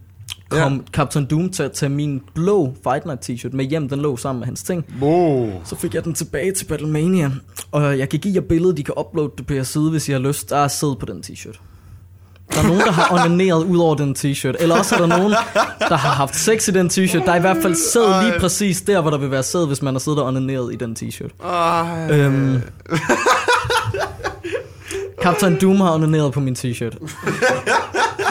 kom ja. Captain Doom til at tage min blå Fight Night t-shirt med hjem, den lå sammen med hans ting. wow. Så fik jeg den tilbage til Battlemania, og jeg kan give jer billedet, de kan uploade det på jeres side, hvis I har lyst. Der er sæd på den t-shirt. Der er nogen, der har onaneret ud over den t-shirt. Eller også er der nogen, der har haft sex i den t-shirt. Der er i hvert fald sæd lige præcis der, hvor der vil være sæd, hvis man har siddet og onaneret i den t-shirt. Øhm, Captain Doom har onaneret på min t-shirt.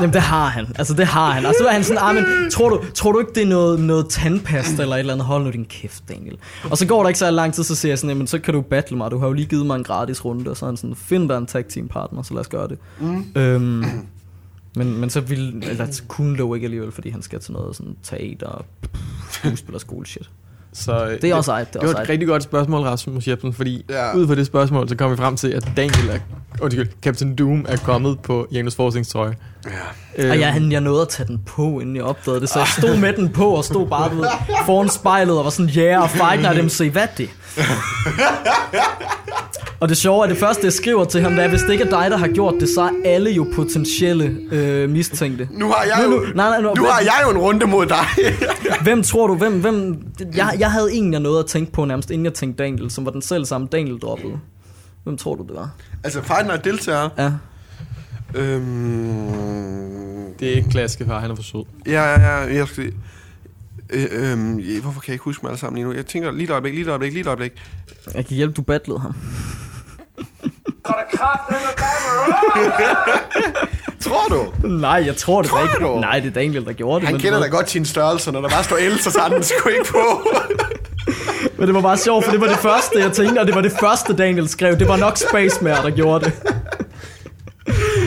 Jamen det har han. Altså det har han. Og så er han sådan, ah, men, tror, du, tror du ikke det er noget, noget tandpasta eller et eller andet? Hold nu din kæft, Daniel. Og så går der ikke så lang tid, så siger jeg sådan, jamen så kan du battle mig. Du har jo lige givet mig en gratis runde. Og så er han sådan, find dig en tag team partner, så lad os gøre det. Mm. Øhm, men, men så ville, eller kunne Lowe ikke alligevel, fordi han skal til noget sådan teater og skuespillerskole shit. Så, øh, Det er også ejt, det Det var et rigtig godt spørgsmål, Rasmus Jebsen, fordi Ja. ud fra det spørgsmål, så kom vi frem til, at Daniel er, undskyld, Captain Doom er kommet på Janus forskningstrøje. Ja. Og jeg, jeg nåede at tage den på, inden jeg opdagede det, så jeg stod med den på og stod bare ved, foran spejlet og var sådan, ja, yeah, og Fight Night MC, hvad det? og det sjove er, det første, jeg skriver til ham, det er, hvis det ikke er dig, der har gjort det, så er alle jo potentielle øh, mistænkte. Nu har jeg Nu- jo, nu- nej, nej, nu- nu hvem- har jeg jo en runde mod dig. Hvem tror du, hvem, hvem, jeg, jeg havde en, jeg nåede at tænke på nærmest, inden jeg tænkte Daniel, som var den selv samme Daniel droppede. Hvem tror du, det var? altså, Fight Night deltager. Ja. Øhm, Det er ikke klassisk far, han er for sød. ja, ja, ja, jeg skal... Øh, ja, hvorfor kan jeg ikke huske dem alle sammen lige nu? Jeg tænker lige et øjeblik, lige et øjeblik, lige et øjeblik. Jeg kan hjælpe, du battlede ham. Så er der kraft med battle. Tror du? Nej, jeg tror det Tror da ikke. du? Nej, det er Daniel, der gjorde det. Han kender da godt sine størrelser, når der bare står så tager han den sgu ikke på. Men det var bare sjovt, for det var det første, jeg tænkte, og det var det første, Daniel skrev. Det var nok Space Mare, der gjorde det.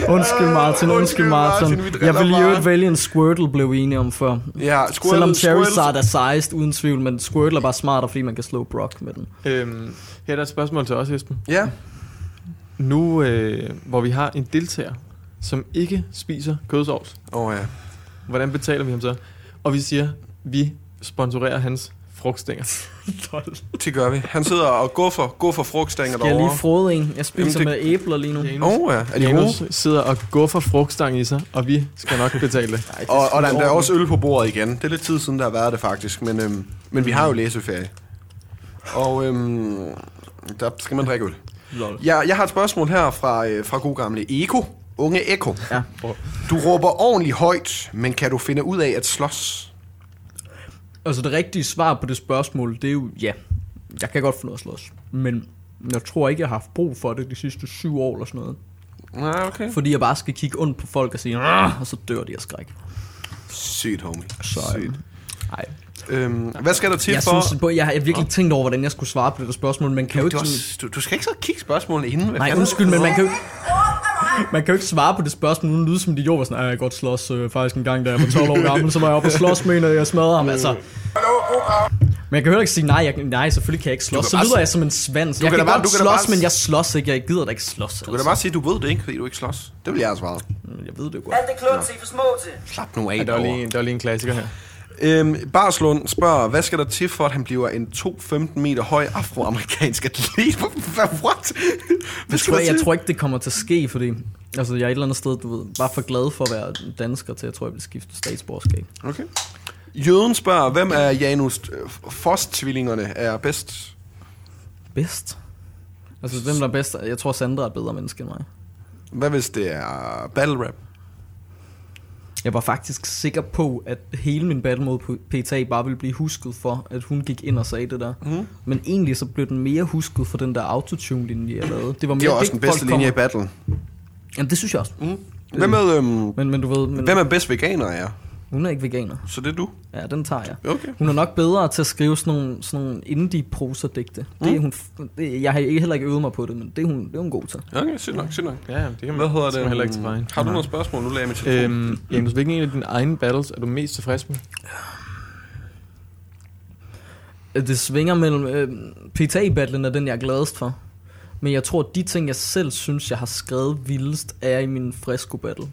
Undskyld Martin, Undskyld, undskyld Martin, Martin. Jeg ville i bare. øvrigt vælge en Squirtle, blev vi enige om før. ja, Squirtle, Selvom Squirtle- Charizard er sejst, uden tvivl, men Squirtle er bare smartere, fordi man kan slå Brock med den. Øhm, her er der et spørgsmål til os, Esben. Ja, Nu, øh, hvor vi har en deltager, som ikke spiser kødsovs, åh oh, ja. hvordan betaler vi ham så? Og vi siger, vi sponsorerer hans frugtstænger. Det gør vi. Han sidder og går for, går for frugtstænger Skal jeg derovre. lige frode en? Jeg spiser Jamen, med æbler lige nu. Åh oh, ja, er de gode? Janus sidder og går for frugtstang i sig, og vi skal nok betale det. Ej, det Og, og der, der er også øl på bordet igen. Det er lidt tid siden, der har været det faktisk. Men, øhm, men vi har jo læseferie. Og øhm, der skal man drikke øl. Lol. Jeg, jeg har et spørgsmål her fra, øh, fra god gamle Eko. Unge Eko. Ja. Du råber ordentligt højt, men kan du finde ud af at slås? Altså det rigtige svar på det spørgsmål, det er jo ja. Jeg kan godt finde ud af at slås. Men jeg tror ikke, jeg har haft brug for det de sidste syv år eller sådan noget. Nej, okay. Fordi jeg bare skal kigge ondt på folk og sige, og så dør de af skræk. Sygt, homie. Så, Sygt. Nej. Øhm, hvad skal der til Jeg, for... synes, på, jeg har virkelig tænkt over, hvordan jeg skulle svare på det der spørgsmål, men kan jo du, ikke... også, Sådan, du, du skal ikke så kigge spørgsmålene inden. hvad nej, undskyld, men man kan jo ikke... Man kan jo ikke svare på det spørgsmål, uden lyde som idiot. og Sådan, "Ej, jeg godt slås. Øh, faktisk en gang, da jeg var 12 år gammel, så var jeg oppe og slås med en, og jeg smadrede ham. Altså, men jeg kan heller ikke sige, nej, jeg, nej selvfølgelig kan jeg ikke slås. Så bare lyder s- jeg som en svans. Du Jeg kan kan, bare- godt du kan da slås, bare men jeg slås ikke. Jeg gider da ikke slås. Altså. Du kan da bare sige, du ved det ikke, fordi du ikke slås. Det vil jeg have svaret. Jeg ved det jo godt. Alt det I er for små til. Slap nu af Ja, der, var lige, der var lige en klassiker her. Øhm, Barslund spørger, hvad skal der til for, at han bliver en 2,15 meter høj afroamerikansk atlet? What? Hvad Jeg tror, jeg tror ikke, det kommer til at ske, fordi altså, jeg er et eller andet sted, du ved, bare for glad for at være dansker til, jeg tror, jeg vil skifte statsborgerskab. Okay. Jøden spørger, hvem af Janus øh, Fost-tvillingerne er bedst? Bedst? Altså, hvem der er bedst? Jeg tror, Sandra er et bedre menneske end mig. Hvad hvis det er battle rap? Jeg var faktisk sikker på, at hele min battle mod PTA bare ville blive husket for, at hun gik ind og sagde det der. Mm. Men egentlig så blev den mere husket for den der autotune-linje, jeg lavede. Det var mere Det er også det, den bedste linje i battlen. Jamen, det synes jeg også. Mm. Hvem, er, øhm, Men, men du ved, men hvem er bedst veganer er? Hun er ikke veganer. Så det er du? Ja, den tager jeg. Okay. Hun er nok bedre til at skrive sådan nogle, sådan nogle indie-prosa-digte. Det er hun, det, jeg har ikke- heller ikke øvet mig på det, men det er hun, det er hun god til. Okay, sygt nok, sygt nok. Ja, ja, det kan man, Hvad hedder det? man heller ikke til vejen. Har du nogle spørgsmål? Nu lagde jeg mit telefon. Øhm, Janus, hvilken en af dine egne battles er du mest tilfreds med? Det svinger mellem... Øh, PTA-battlen er den, jeg er gladest for. Men jeg tror, at de ting, jeg selv synes, jeg har skrevet vildest, er i min fresco-battle.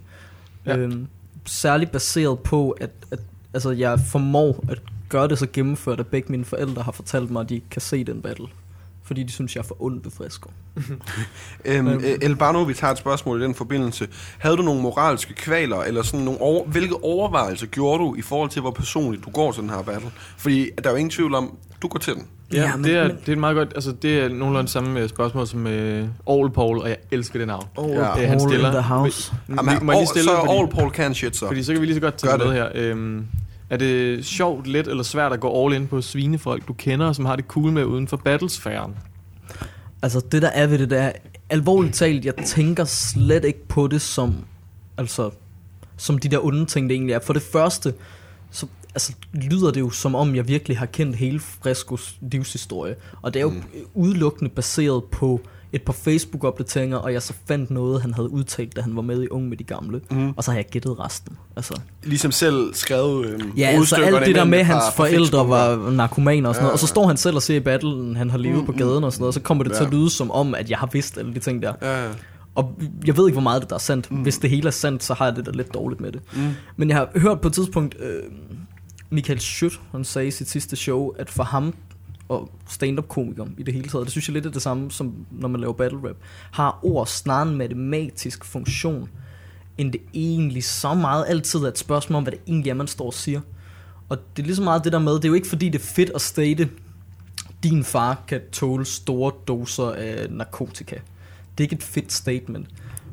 Ja. Ja. Øhm, særligt baseret på, at, at altså, jeg formår at gøre det så gennemført, at begge mine forældre har fortalt mig, at de kan se den battle. Fordi de synes, jeg er for ond ved fresco. Øhm, øh, Elbano, vi tager et spørgsmål i den forbindelse. Havde du nogle moralske kvaler, eller sådan nogle over, hvilke overvejelser gjorde du i forhold til, hvor personligt du går til den her battle? Fordi der er jo ingen tvivl om, du går til den. Ja, Ja, men- det, er, men- det er et meget godt, altså det er nogenlunde samme øh, spørgsmål som øh, All Paul, og jeg elsker det navn. Ja. Øh, han stiller- in the house. Jamen, Jamen, må jeg lige stille, så fordi, all Paul can shit, så. fordi så kan vi lige så godt tage det med her. Øhm, er det sjovt, let eller svært at gå all in på svinefolk, du kender, som har det cool med uden for battlesfæren? Altså det der er ved det, der er alvorligt talt, jeg tænker slet ikke på det som, altså, som de der onde ting, det egentlig er. For det første, så altså, lyder det jo som om, jeg virkelig har kendt hele Frescos livshistorie. Og det er jo mm. udelukkende baseret på et par Facebook-opdateringer, og jeg så fandt noget, han havde udtalt, da han var med i Ung med de Gamle. Mm. Og så har jeg gættet resten. Altså, Ligesom selv skrevet øhm, Ja, altså alt det der med, at hans forældre var narkomaner og sådan Ja, noget, og så står han selv og ser i battlen, han har levet Mm, på gaden og sådan noget, og så kommer det til Ja. at lyde som om, at jeg har vidst alle de ting der. Ja. Og jeg ved ikke, hvor meget det der er sandt. Mm. Hvis det hele er sandt, så har jeg det da lidt dårligt med det. Mm. Men jeg har hørt på et tidspunkt, øh, Michael Schødt, han sagde i sit sidste show, at for ham og stand-up-komiker i det hele taget, det synes jeg lidt er det samme, som når man laver battle rap, har ord snarere en matematisk funktion, end det egentlig så meget altid er et spørgsmål om, hvad det egentlig er, man står og siger. Og det er ligesom meget det der med, det er jo ikke fordi, det er fedt at state, din far kan tåle store doser af narkotika. Det er ikke et fedt statement.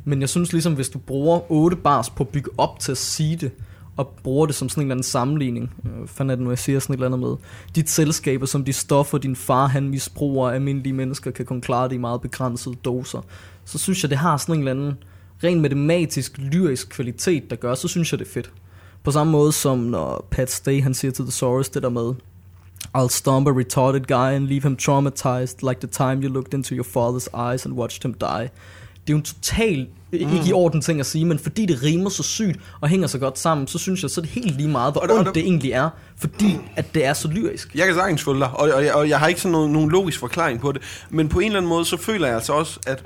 Men jeg synes ligesom, hvis du bruger 8 bars på at bygge op til at sige det, og bruger det som sådan en eller anden sammenligning, øh, fanden er det nu, jeg siger sådan et eller andet med, dit selskaber som de stoffer, din far han misbruger, almindelige mennesker kan kun klare det i meget begrænsede doser, så synes jeg, det har sådan en eller anden rent matematisk, lyrisk kvalitet, der gør, så synes jeg, det er fedt. På samme måde som når Pat Stay, han siger til The Source det der med, I'll stomp a retarded guy and leave him traumatized like the time you looked into your father's eyes and watched him die. Det er jo en total, mm. ikke i orden ting at sige, men fordi det rimer så sygt og hænger så godt sammen, så synes jeg, så er det helt lige meget, hvor Og der- og ondt der- det egentlig er, fordi at det er så lyrisk. Jeg kan sagtens følge dig, og, og, jeg, og jeg har ikke sådan noget, nogen logisk forklaring på det, men på en eller anden måde, så føler jeg altså også, at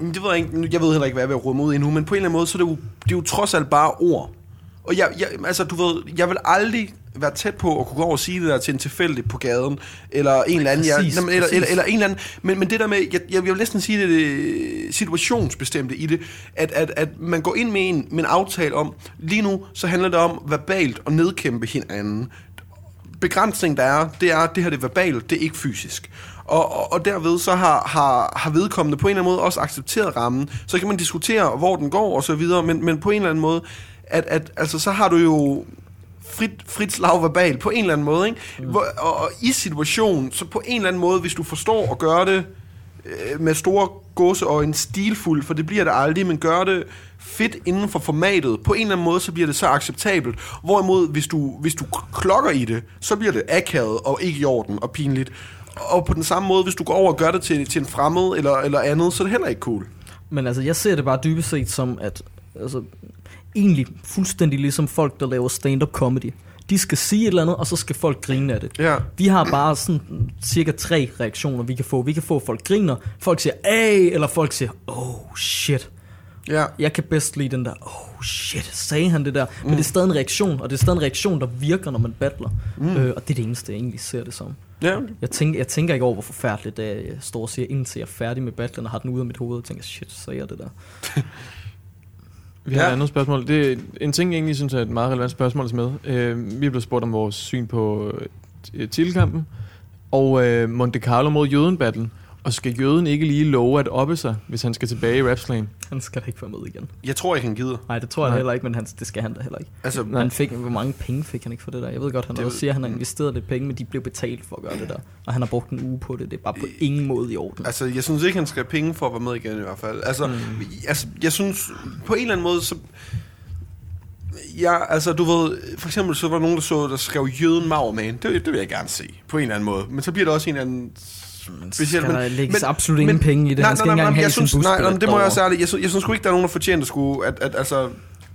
det ved jeg ikke, jeg ved heller ikke, hvad jeg vil rumme ud endnu, men på en eller anden måde, så er det jo, det er jo trods alt bare ord. Og jeg, jeg, altså, du ved, jeg vil aldrig være tæt på at kunne gå over og sige det der til en tilfældig på gaden, eller en eller anden, jeg, Præcis, men- eller, eller, eller en eller anden, men, men det der med, jeg, jeg vil næsten sige det, det situationsbestemte i det, at, at, at man går ind med en, med en aftale om, lige nu, så handler det om verbalt at nedkæmpe hinanden begrænsning, der er, det er, at det her det er verbalt, det er ikke fysisk. Og, og, og derved så har, har, har vedkommende på en eller anden måde også accepteret rammen. Så kan man diskutere, hvor den går og så videre, men, men på en eller anden måde, at, at altså, så har du jo frit, frit slag verbal på en eller anden måde. Ikke? Mm. Hvor, og, og i situationen, så på en eller anden måde, hvis du forstår at gøre det øh, med store gåse og en stilfuld, for det bliver det aldrig, men gør det fedt inden for formatet. På en eller anden måde, så bliver det så acceptabelt. Hvorimod, hvis du, hvis du klokker i det, så bliver det akavet og ikke i orden og pinligt. Og på den samme måde, hvis du går over og gør det til, til en fremmed eller, eller andet, så er det heller ikke cool. Men altså, jeg ser det bare dybest set som, at altså, egentlig fuldstændig ligesom folk, der laver stand-up comedy. De skal sige et eller andet, og så skal folk grine af det. Ja. Vi har bare sådan cirka tre reaktioner, vi kan få. Vi kan få, at folk griner, folk siger, ay, eller folk siger, oh shit. Ja. Jeg kan bedst lide den der, oh shit, sagde han det der? Men det er stadig en reaktion, og det er stadig en reaktion, der virker, når man battler. Mm. Øh, og det er det eneste, jeg egentlig ser det som. Ja. Jeg tænker, jeg tænker ikke over, hvor forfærdeligt det er, jeg står og siger, indtil jeg er færdig med battlen og har den ude af mit hoved, og tænker, shit, sagde jeg det der? Vi har Ja. et andet spørgsmål. Det er en ting, jeg egentlig synes er et meget relevant spørgsmål at med. Øh, vi er blevet spurgt om vores syn på øh, titelkampen, og øh, Monte Carlo mod Jøden battlen. Og skal Jøden ikke lige love at oppe sig, hvis han skal tilbage i Rapslan? Han skal da ikke være med igen. Jeg tror ikke, han gider. Nej, det tror jeg Nej. heller ikke, men han, det skal han da heller ikke. Altså, Nej. Han fik, hvor mange penge fik han ikke for det der? Jeg ved godt, han Det også siger, at han har investeret lidt penge, men de blev betalt for at gøre det der. Og han har brugt en uge på det. Det er bare på ingen måde i orden. Altså, jeg synes ikke, han skal have penge for at være med igen i hvert fald. Altså, mm. altså jeg synes, på en eller anden måde, så... Ja, altså, du ved, for eksempel så var der nogen, der så, der skrev Jøden Maurman. Det, det vil jeg gerne se, på en eller anden måde. Men så bliver det også en eller anden speciel. skal der lægges absolut ingen penge i det. Han skal ikke engang have jeg sin synes, nej, nej, men det må jeg busbillet også ærligt. Jeg, synes, jeg synes ikke, der er nogen, der fortjener at skulle, at, at, altså,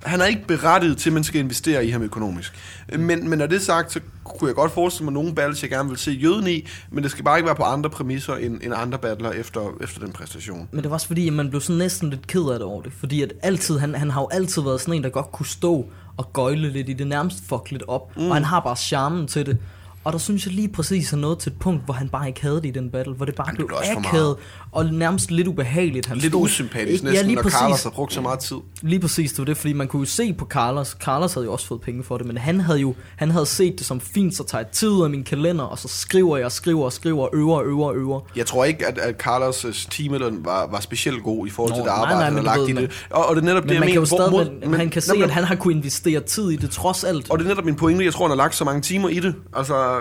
han er ikke berettiget til, at man skal investere i ham økonomisk. Men, men når det er sagt, så kunne jeg godt forestille mig nogle battles, jeg gerne vil se jøden i, men det skal bare ikke være på andre præmisser end, end andre battler efter, efter den præstation. Men det var også fordi, at man blev sådan næsten lidt ked af det over det. Fordi at altid, han, han har jo altid været sådan en, der godt kunne stå og gøjle lidt i det, nærmest fuck lidt op. Mm. Og han har bare charmen til det. Og der synes jeg lige præcis, han nåede til et punkt, hvor han bare ikke havde det i den battle. Hvor det bare Han blev blev akavet og nærmest lidt ubehageligt. Han Lidt stod- usympatisk næsten, ja, lige når præcis. Carlos har brugt så meget tid. Lige præcis, det var det, fordi man kunne jo se på Carlos, Carlos havde jo også fået penge for det, men han havde jo han havde set det som fint, så tager jeg tid af min kalender, og så skriver jeg, skriver og skriver, øver og øver og øver. Jeg tror ikke, at, at Carlos' teamløn var, var specielt god i forhold til Nå, det nej, arbejde, nej, han men har lagt i det. Og, og det er netop Men det, jeg man kan jo mener. hvor- stadig, hvor- men, han kan se, Nå, men- at han har kunnet investere tid i det trods alt. Og det er netop min pointe. Jeg tror, han har lagt så mange timer i det. Altså,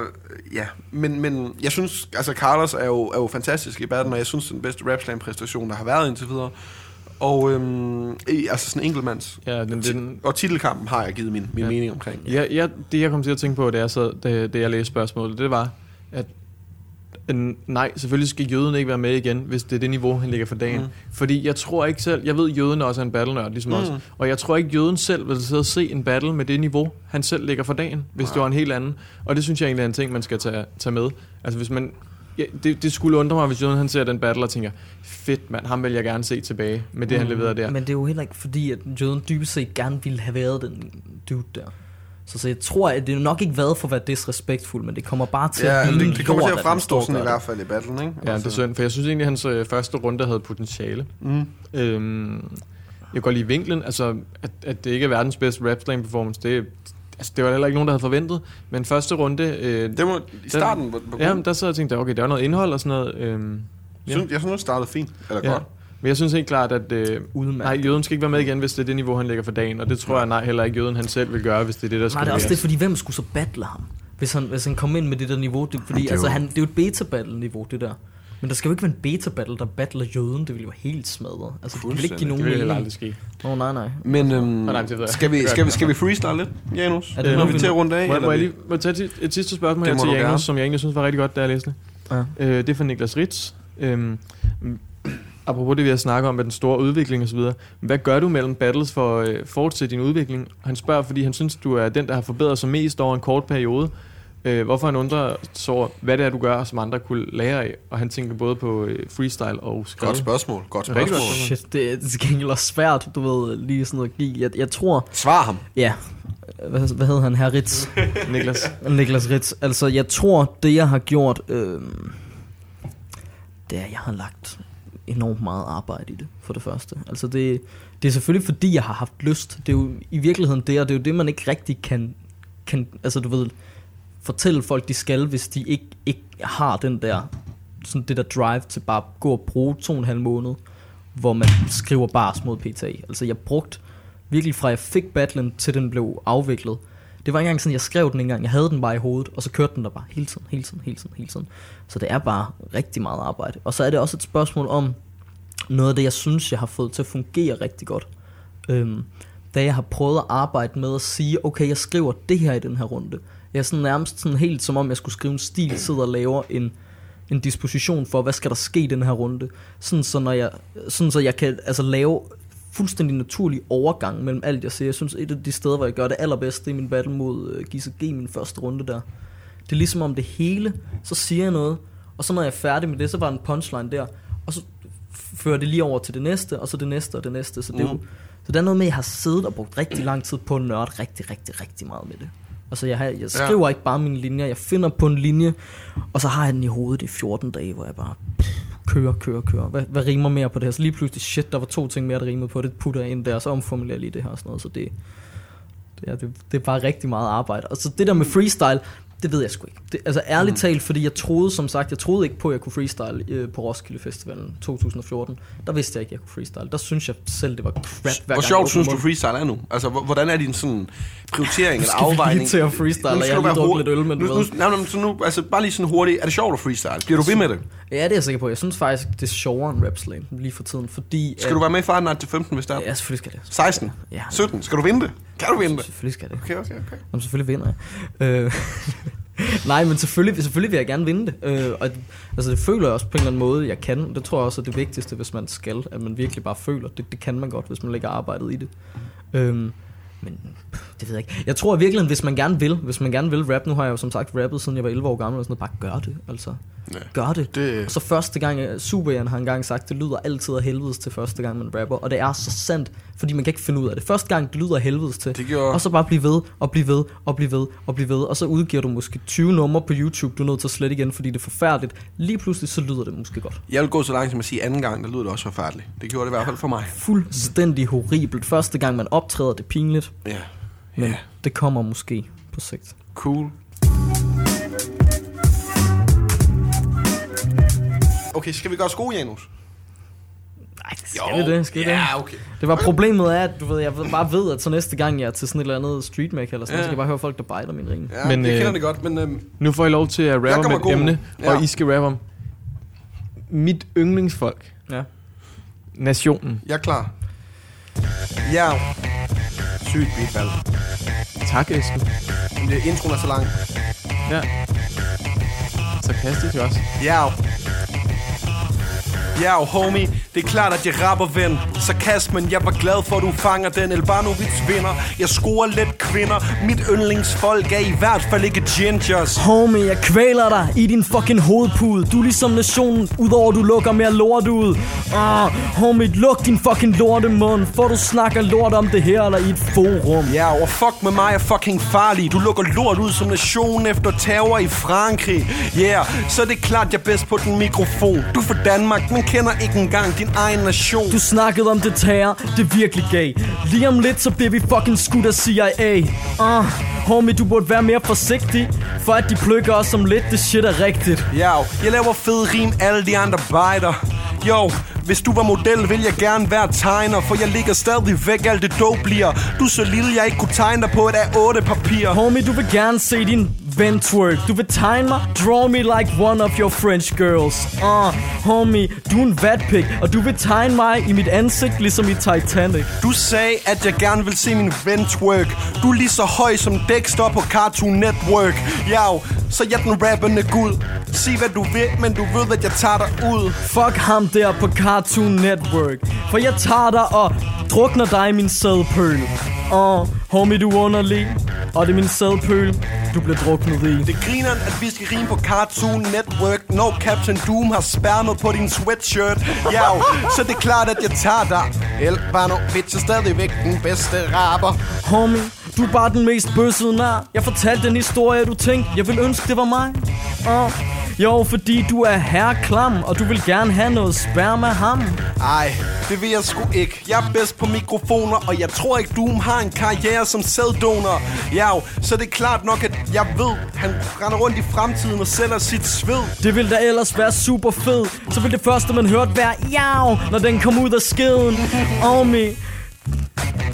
ja. Men, men jeg synes, altså Carlos er jo, er jo fantastisk i batten, og jeg synes, det er den bedste rapslam-præstation, der har været indtil videre. Og øhm, altså sådan en enkeltmands. Ja, den, den, Og titelkampen har jeg givet min, min Ja. ja. mening omkring. Ja, ja, det jeg kom til at tænke på, da jeg, sad, da, da jeg læste spørgsmålet, det var, at nej, selvfølgelig skal jøden ikke være med igen, hvis det er det niveau, han ligger for dagen. Mm. Fordi jeg tror ikke selv, jeg ved, jøden også er en battle-nørd, ligesom mm. os, og jeg tror ikke, jøden selv vil sidde og se en battle med det niveau, han selv ligger for dagen, hvis det var en helt anden. Og det synes jeg egentlig er en ting, man skal tage, tage med. Altså hvis man, ja, det, det skulle undre mig, hvis jøden han ser den battle og tænker, fedt mand, ham vil jeg gerne se tilbage med det, mm. han leverede der. Men det er jo heller ikke fordi, at jøden dybest set gerne ville have været den dude der. Så, så jeg tror, at det er nok ikke været for at være disrespektfuld, men det kommer bare til Ja, at det, ligne det kommer til at fremstå sådan i der. hvert fald i battlen, ikke? Ja, det er synd, for jeg synes egentlig, at hans øh, første runde havde potentiale. Mm. Øhm, jeg kan godt lide vinklen, altså at, at det ikke er verdens bedste rap slam performance, det, altså, det var der heller ikke nogen, der havde forventet. Men første runde, øh, Det må, I starten var, var ja, god. der sad jeg og tænkte, okay, der var noget indhold og sådan noget. Øhm, Jeg synes, jeg synes, det startede fint. Eller ja. godt. Men jeg synes helt klart, at øh, Udmærket. nej, jøden skal ikke være med igen, hvis det er det niveau, han lægger for dagen. Og det tror jeg nej, heller ikke jøden han selv vil gøre, hvis det er det, der skal Nej, det er også det, fordi hvem skulle så battle ham? Hvis han, hvis han kom ind med det der niveau, det, fordi det er altså, jo- han, det er jo et beta-battle-niveau, det der. Men der skal jo ikke være en beta-battle, der battler jøden, det ville jo være helt smadret. Altså, det vil ikke give nogen Det vil heller mening. aldrig ske. Åh, oh, nej, nej. Men øhm, nej, det ved jeg. skal, vi, Det gør skal, vi, skal vi freestyle lidt, Janus? Er det Når noget, vi vi til at runde af? Må, må jeg vi- lige må tage et, et sidste spørgsmål Det her til Janus, gerne. som jeg egentlig synes var rigtig godt, da jeg læste det. Ja. Øh, det er fra Niklas Ritz. Øhm, apropos det, vi har snakket om med den store udvikling osv. Hvad gør du mellem battles for at øh, fortsætte din udvikling? Han spørger, fordi han synes, du er den, der har forbedret sig mest over en kort periode. Øh, hvorfor han undrer sig over, hvad det er, du gør, som andre kunne lære af. Og han tænker både på øh, freestyle og skrevet. Godt spørgsmål. Godt spørgsmål. godt Shit, det er til gengæld også svært, du ved, lige sådan noget at give. Jeg, jeg tror, Svar ham. ja, hvad, hvad hedder han her, Ritz? Niklas. Niklas Ritz. Altså, jeg tror, det jeg har gjort, øh, det er, jeg har lagt enormt meget arbejde i det, for det første. Altså, det, det er selvfølgelig, fordi jeg har haft lyst. Det er jo i virkeligheden det, og det er jo det, man ikke rigtig kan, kan altså du ved, fortælle folk, de skal, hvis de ikke, ikke har den der, sådan det der drive til bare at gå og bruge to og en halv måned, hvor man skriver bars mod PTA. Altså, jeg brugte virkelig fra jeg fik battlen til den blev afviklet. Det var ikke engang sådan, jeg skrev den engang. Jeg havde den bare i hovedet, og så kørte den der bare hele tiden, hele tiden, hele tiden, hele tiden. Så det er bare rigtig meget arbejde. Og så er det også et spørgsmål om noget af det, jeg synes, jeg har fået til at fungere rigtig godt. Øhm, da jeg har prøvet at arbejde med at sige, okay, jeg skriver det her i den her runde. Jeg er sådan nærmest sådan helt som om, jeg skulle skrive en stil, sidder og laver en, en disposition for, hvad skal der ske i den her runde. Sådan så, når jeg, sådan så jeg kan altså, lave fuldstændig naturlig overgang mellem alt, jeg siger. Jeg synes, et af de steder, hvor jeg gør det allerbedst, det er min battle mod uh, Gisa G, min første runde der. Det er ligesom om det hele, så siger jeg noget, og så når jeg er færdig med det, så var en punchline der, og så fører det lige over til det næste, og så det næste og det næste. Så, det er jo, så der er noget med, at jeg har siddet og brugt rigtig lang tid på at nørde rigtig, rigtig, rigtig meget med det. Altså jeg, har, jeg skriver ja. ikke bare mine linjer, jeg finder på en linje, og så har jeg den i hovedet i 14 dage, hvor jeg bare pff, kører, kører, kører. Hvad, hvad rimer mere på det her? Så lige pludselig, shit, der var to ting mere, der rimede på det, putter jeg ind der, og så omformulerer lige det her og sådan noget. Så det, det, er, det, det er bare rigtig meget arbejde. Og så det der med freestyle, det ved jeg sgu ikke. Det, altså ærligt mm. talt, fordi jeg troede, som sagt, jeg troede ikke på, at jeg kunne freestyle øh, på Roskilde Festivalen 2014. Der vidste jeg ikke, at jeg kunne freestyle. Der synes jeg selv, det var crap hver Hvor sjovt synes du freestyle er nu? Altså, hvor- hvordan er din sådan prioritering eller Skal vi lige afvejning? til at freestyle, Nu og skal jeg har drukket lidt øl, men nu, nu, nej, nej, så nu, altså, bare lige sådan hurtigt. Er det sjovt at freestyle? Bliver du ved med det? Ja, det er jeg sikker på. Jeg synes faktisk, det er sjovere end rap slam lige for tiden, fordi... Skal du være med i Far Night til 15, hvis der er? Ja, selvfølgelig skal det. 16? Ja. 17? Skal du vinde det? Kan du vinde det? Selvfølgelig skal det. Okay, okay, okay. Jamen, selvfølgelig vinder jeg. Øh, Nej, men selvfølgelig, selvfølgelig vil jeg gerne vinde det. Øh, og, altså, det føler jeg også på en eller anden måde, jeg kan. Det tror jeg også er det vigtigste, hvis man skal. At man virkelig bare føler. Det, det kan man godt, hvis man lægger arbejdet i det. Øhm, men pff, det ved jeg ikke. Jeg tror virkelig, hvis man gerne vil, hvis man gerne vil rap, nu har jeg jo som sagt rappet, siden jeg var 11 år gammel, og sådan noget, bare gør det, altså. Ja. Gør det. Det- Og så første gang, øh, Superjan har engang sagt, det lyder altid af helvedes til første gang, man rapper. Og det er så sandt, fordi man kan ikke finde ud af det. Første gang, det lyder af helvedes til. Det gjorde- Og så bare blive ved, og blive ved, og blive ved, og blive ved. Og så udgiver du måske 20 numre på YouTube, du er nødt til at slette igen, fordi det er forfærdeligt. Lige pludselig, så lyder det måske godt. Jeg vil gå så langt som at sige anden gang, der lyder det også forfærdeligt. Det gjorde det i hvert fald for mig. Fuldstændig horribelt. Første gang, man optræder, det er pinligt. Ja. Men Ja. det kommer måske på sigt. Cool. Okay, skal vi gøre sko, Janus? Nej, skal vi det? Skal vi det? Ja, okay. Det var problemet er, at du ved, jeg ved- bare ved, at så næste gang jeg er til sådan et eller andet street make eller sådan Ja. noget, så skal jeg bare høre folk, der bejder min ring. Ja, Men, jeg øh, kender det godt, men øhm, Nu får I lov til at rappe om et god emne. Ja. og I skal rappe om mit yndlingsfolk. Ja. Nationen. jeg er klar. Ja. Sygt beatball. Tak, Esben. Men det introen er så lang. Ja. Sarkastisk også. Ja. Ja, homie, det er klart, at jeg rapper, ven. Sarkasmen, jeg var glad for, at du fanger den. Elbanovic vinder. Jeg scorer let kvinder. Mit yndlingsfolk er i hvert fald ikke gingers. Homie, jeg kvæler dig i din fucking hovedpude. Du er ligesom nationen, udover du lukker mere lort ud. Ah, Homie, luk din fucking lortemund For du snakker lort om det her eller i et forum? Ja, og fuck med mig er fucking farlig. Du lukker lort ud som nation efter terror i Frankrig. Yeah, så er det klart, jeg er bedst på den mikrofon. Du er fra Danmark, men kender ikke engang din egen nation. Du snakkede om det terror, det er virkelig gay. Lige om lidt, så bliver vi fucking skudt af CIA uh, Homie, du burde være mere forsigtig For at de plukker os om lidt, det shit er rigtigt. Ja, jeg laver fed rim, alle de andre bejder Jo, hvis du var model, vil jeg gerne være tegner For jeg ligger stadig væk, alt det dope bliver. Du så lille, jeg ikke kunne tegne dig på et A8 papir. Homie, du vil gerne se din ven twerk Du vil tegne mig, draw me like one of your French girls. Uh, Homie, du er en vatpik Og du vil tegne mig i mit ansigt, ligesom i Titanic. Du sagde, at jeg gerne vil se min ven twerk Du er lige så høj som Dexter på Cartoon Network. Ja, så jeg den rappende gud. Sig hvad du vil, men du ved, at jeg tager dig ud. Fuck ham der på Cartoon Network For jeg tager dig og drukner dig i min sædpøl. Åh, homie du er underlig Og det er min sædpøl, du bliver druknet i Det griner, at vi skal rime på Cartoon Network Når Captain Doom har spærmet på din sweatshirt. Ja, så det er klart, at jeg tager dig. El Banovic er stadigvæk den bedste rapper Homie, du er bare den mest bøssede nar. Jeg fortalte den historie, du tænkte, jeg vil ønske, det var mig. Åh, jo, fordi du er herreklam Og du vil gerne have noget sperma ham. Ej, det vil jeg sgu ikke. Jeg er bedst på mikrofoner Og jeg tror ikke, Doom har en karriere som sæddonor. Ja, så det er klart nok, at jeg ved Han render rundt i fremtiden og sælger sit sved. Det ville da ellers være super fed Så ville det første man hørte være Jav, når den kom ud af skeden. Homie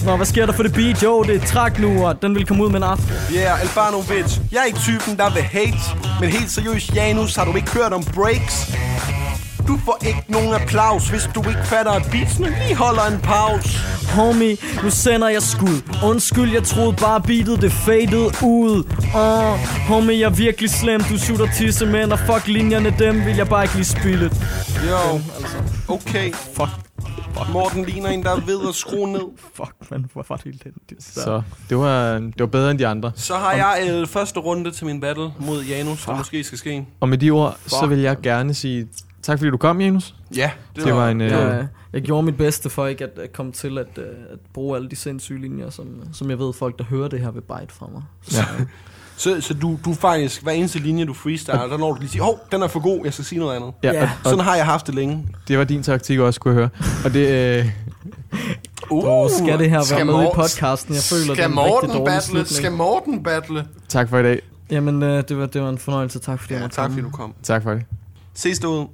Nå, hvad sker der for det beat? Jo, det er trak nu, og den vil komme ud med en aften. Yeah, Albanovic Jeg er ikke typen, der vil hate. Men helt seriøst, Janus, har du ikke hørt om breaks? Du får ikke nogen applaus, hvis du ikke fatter, at beatsene lige holder en pause. Homie, nu sender jeg skud. Undskyld, jeg troede bare beatet det faded ud. Uh, Homie, jeg er virkelig slem. Du sutter tissemænd, og fuck linjerne Dem vil jeg bare ikke lige spille. Jo, okay. Fuck, Morten ligner en, der er ved at skrue ned. fuck, man, hvor var det elendigt Så det var, det var bedre end de andre. Så har jeg øh, første runde til min battle mod Janus, der måske skal ske. Og med de ord, så vil jeg gerne sige Tak fordi du kom, Janus. Ja, Det, det var en... Øh, Jeg, jeg gjorde mit bedste for ikke at, at komme til at, øh, at bruge alle de sindssyge linjer, som, som jeg ved folk, der hører det her, vil bite fra mig. Så, Ja. Så, så du, du faktisk, hver eneste linje, du freestyler, der når du lige siger, hov, den er for god, jeg skal sige noget andet. ja, og, og Sådan har jeg haft det længe. det var din taktik også, kunne jeg høre. Og det... Øh, uh, skal det her være skal med i Mor- podcasten? Jeg føler, det er Skal en rigtig Morten dårlig battle? slutning. Skal Morten battle? tak for i dag. Jamen, øh, det, var, det var en fornøjelse. Tak fordi jeg Ja, måtte tak komme. fordi du kom. Tak for det. Ses derude.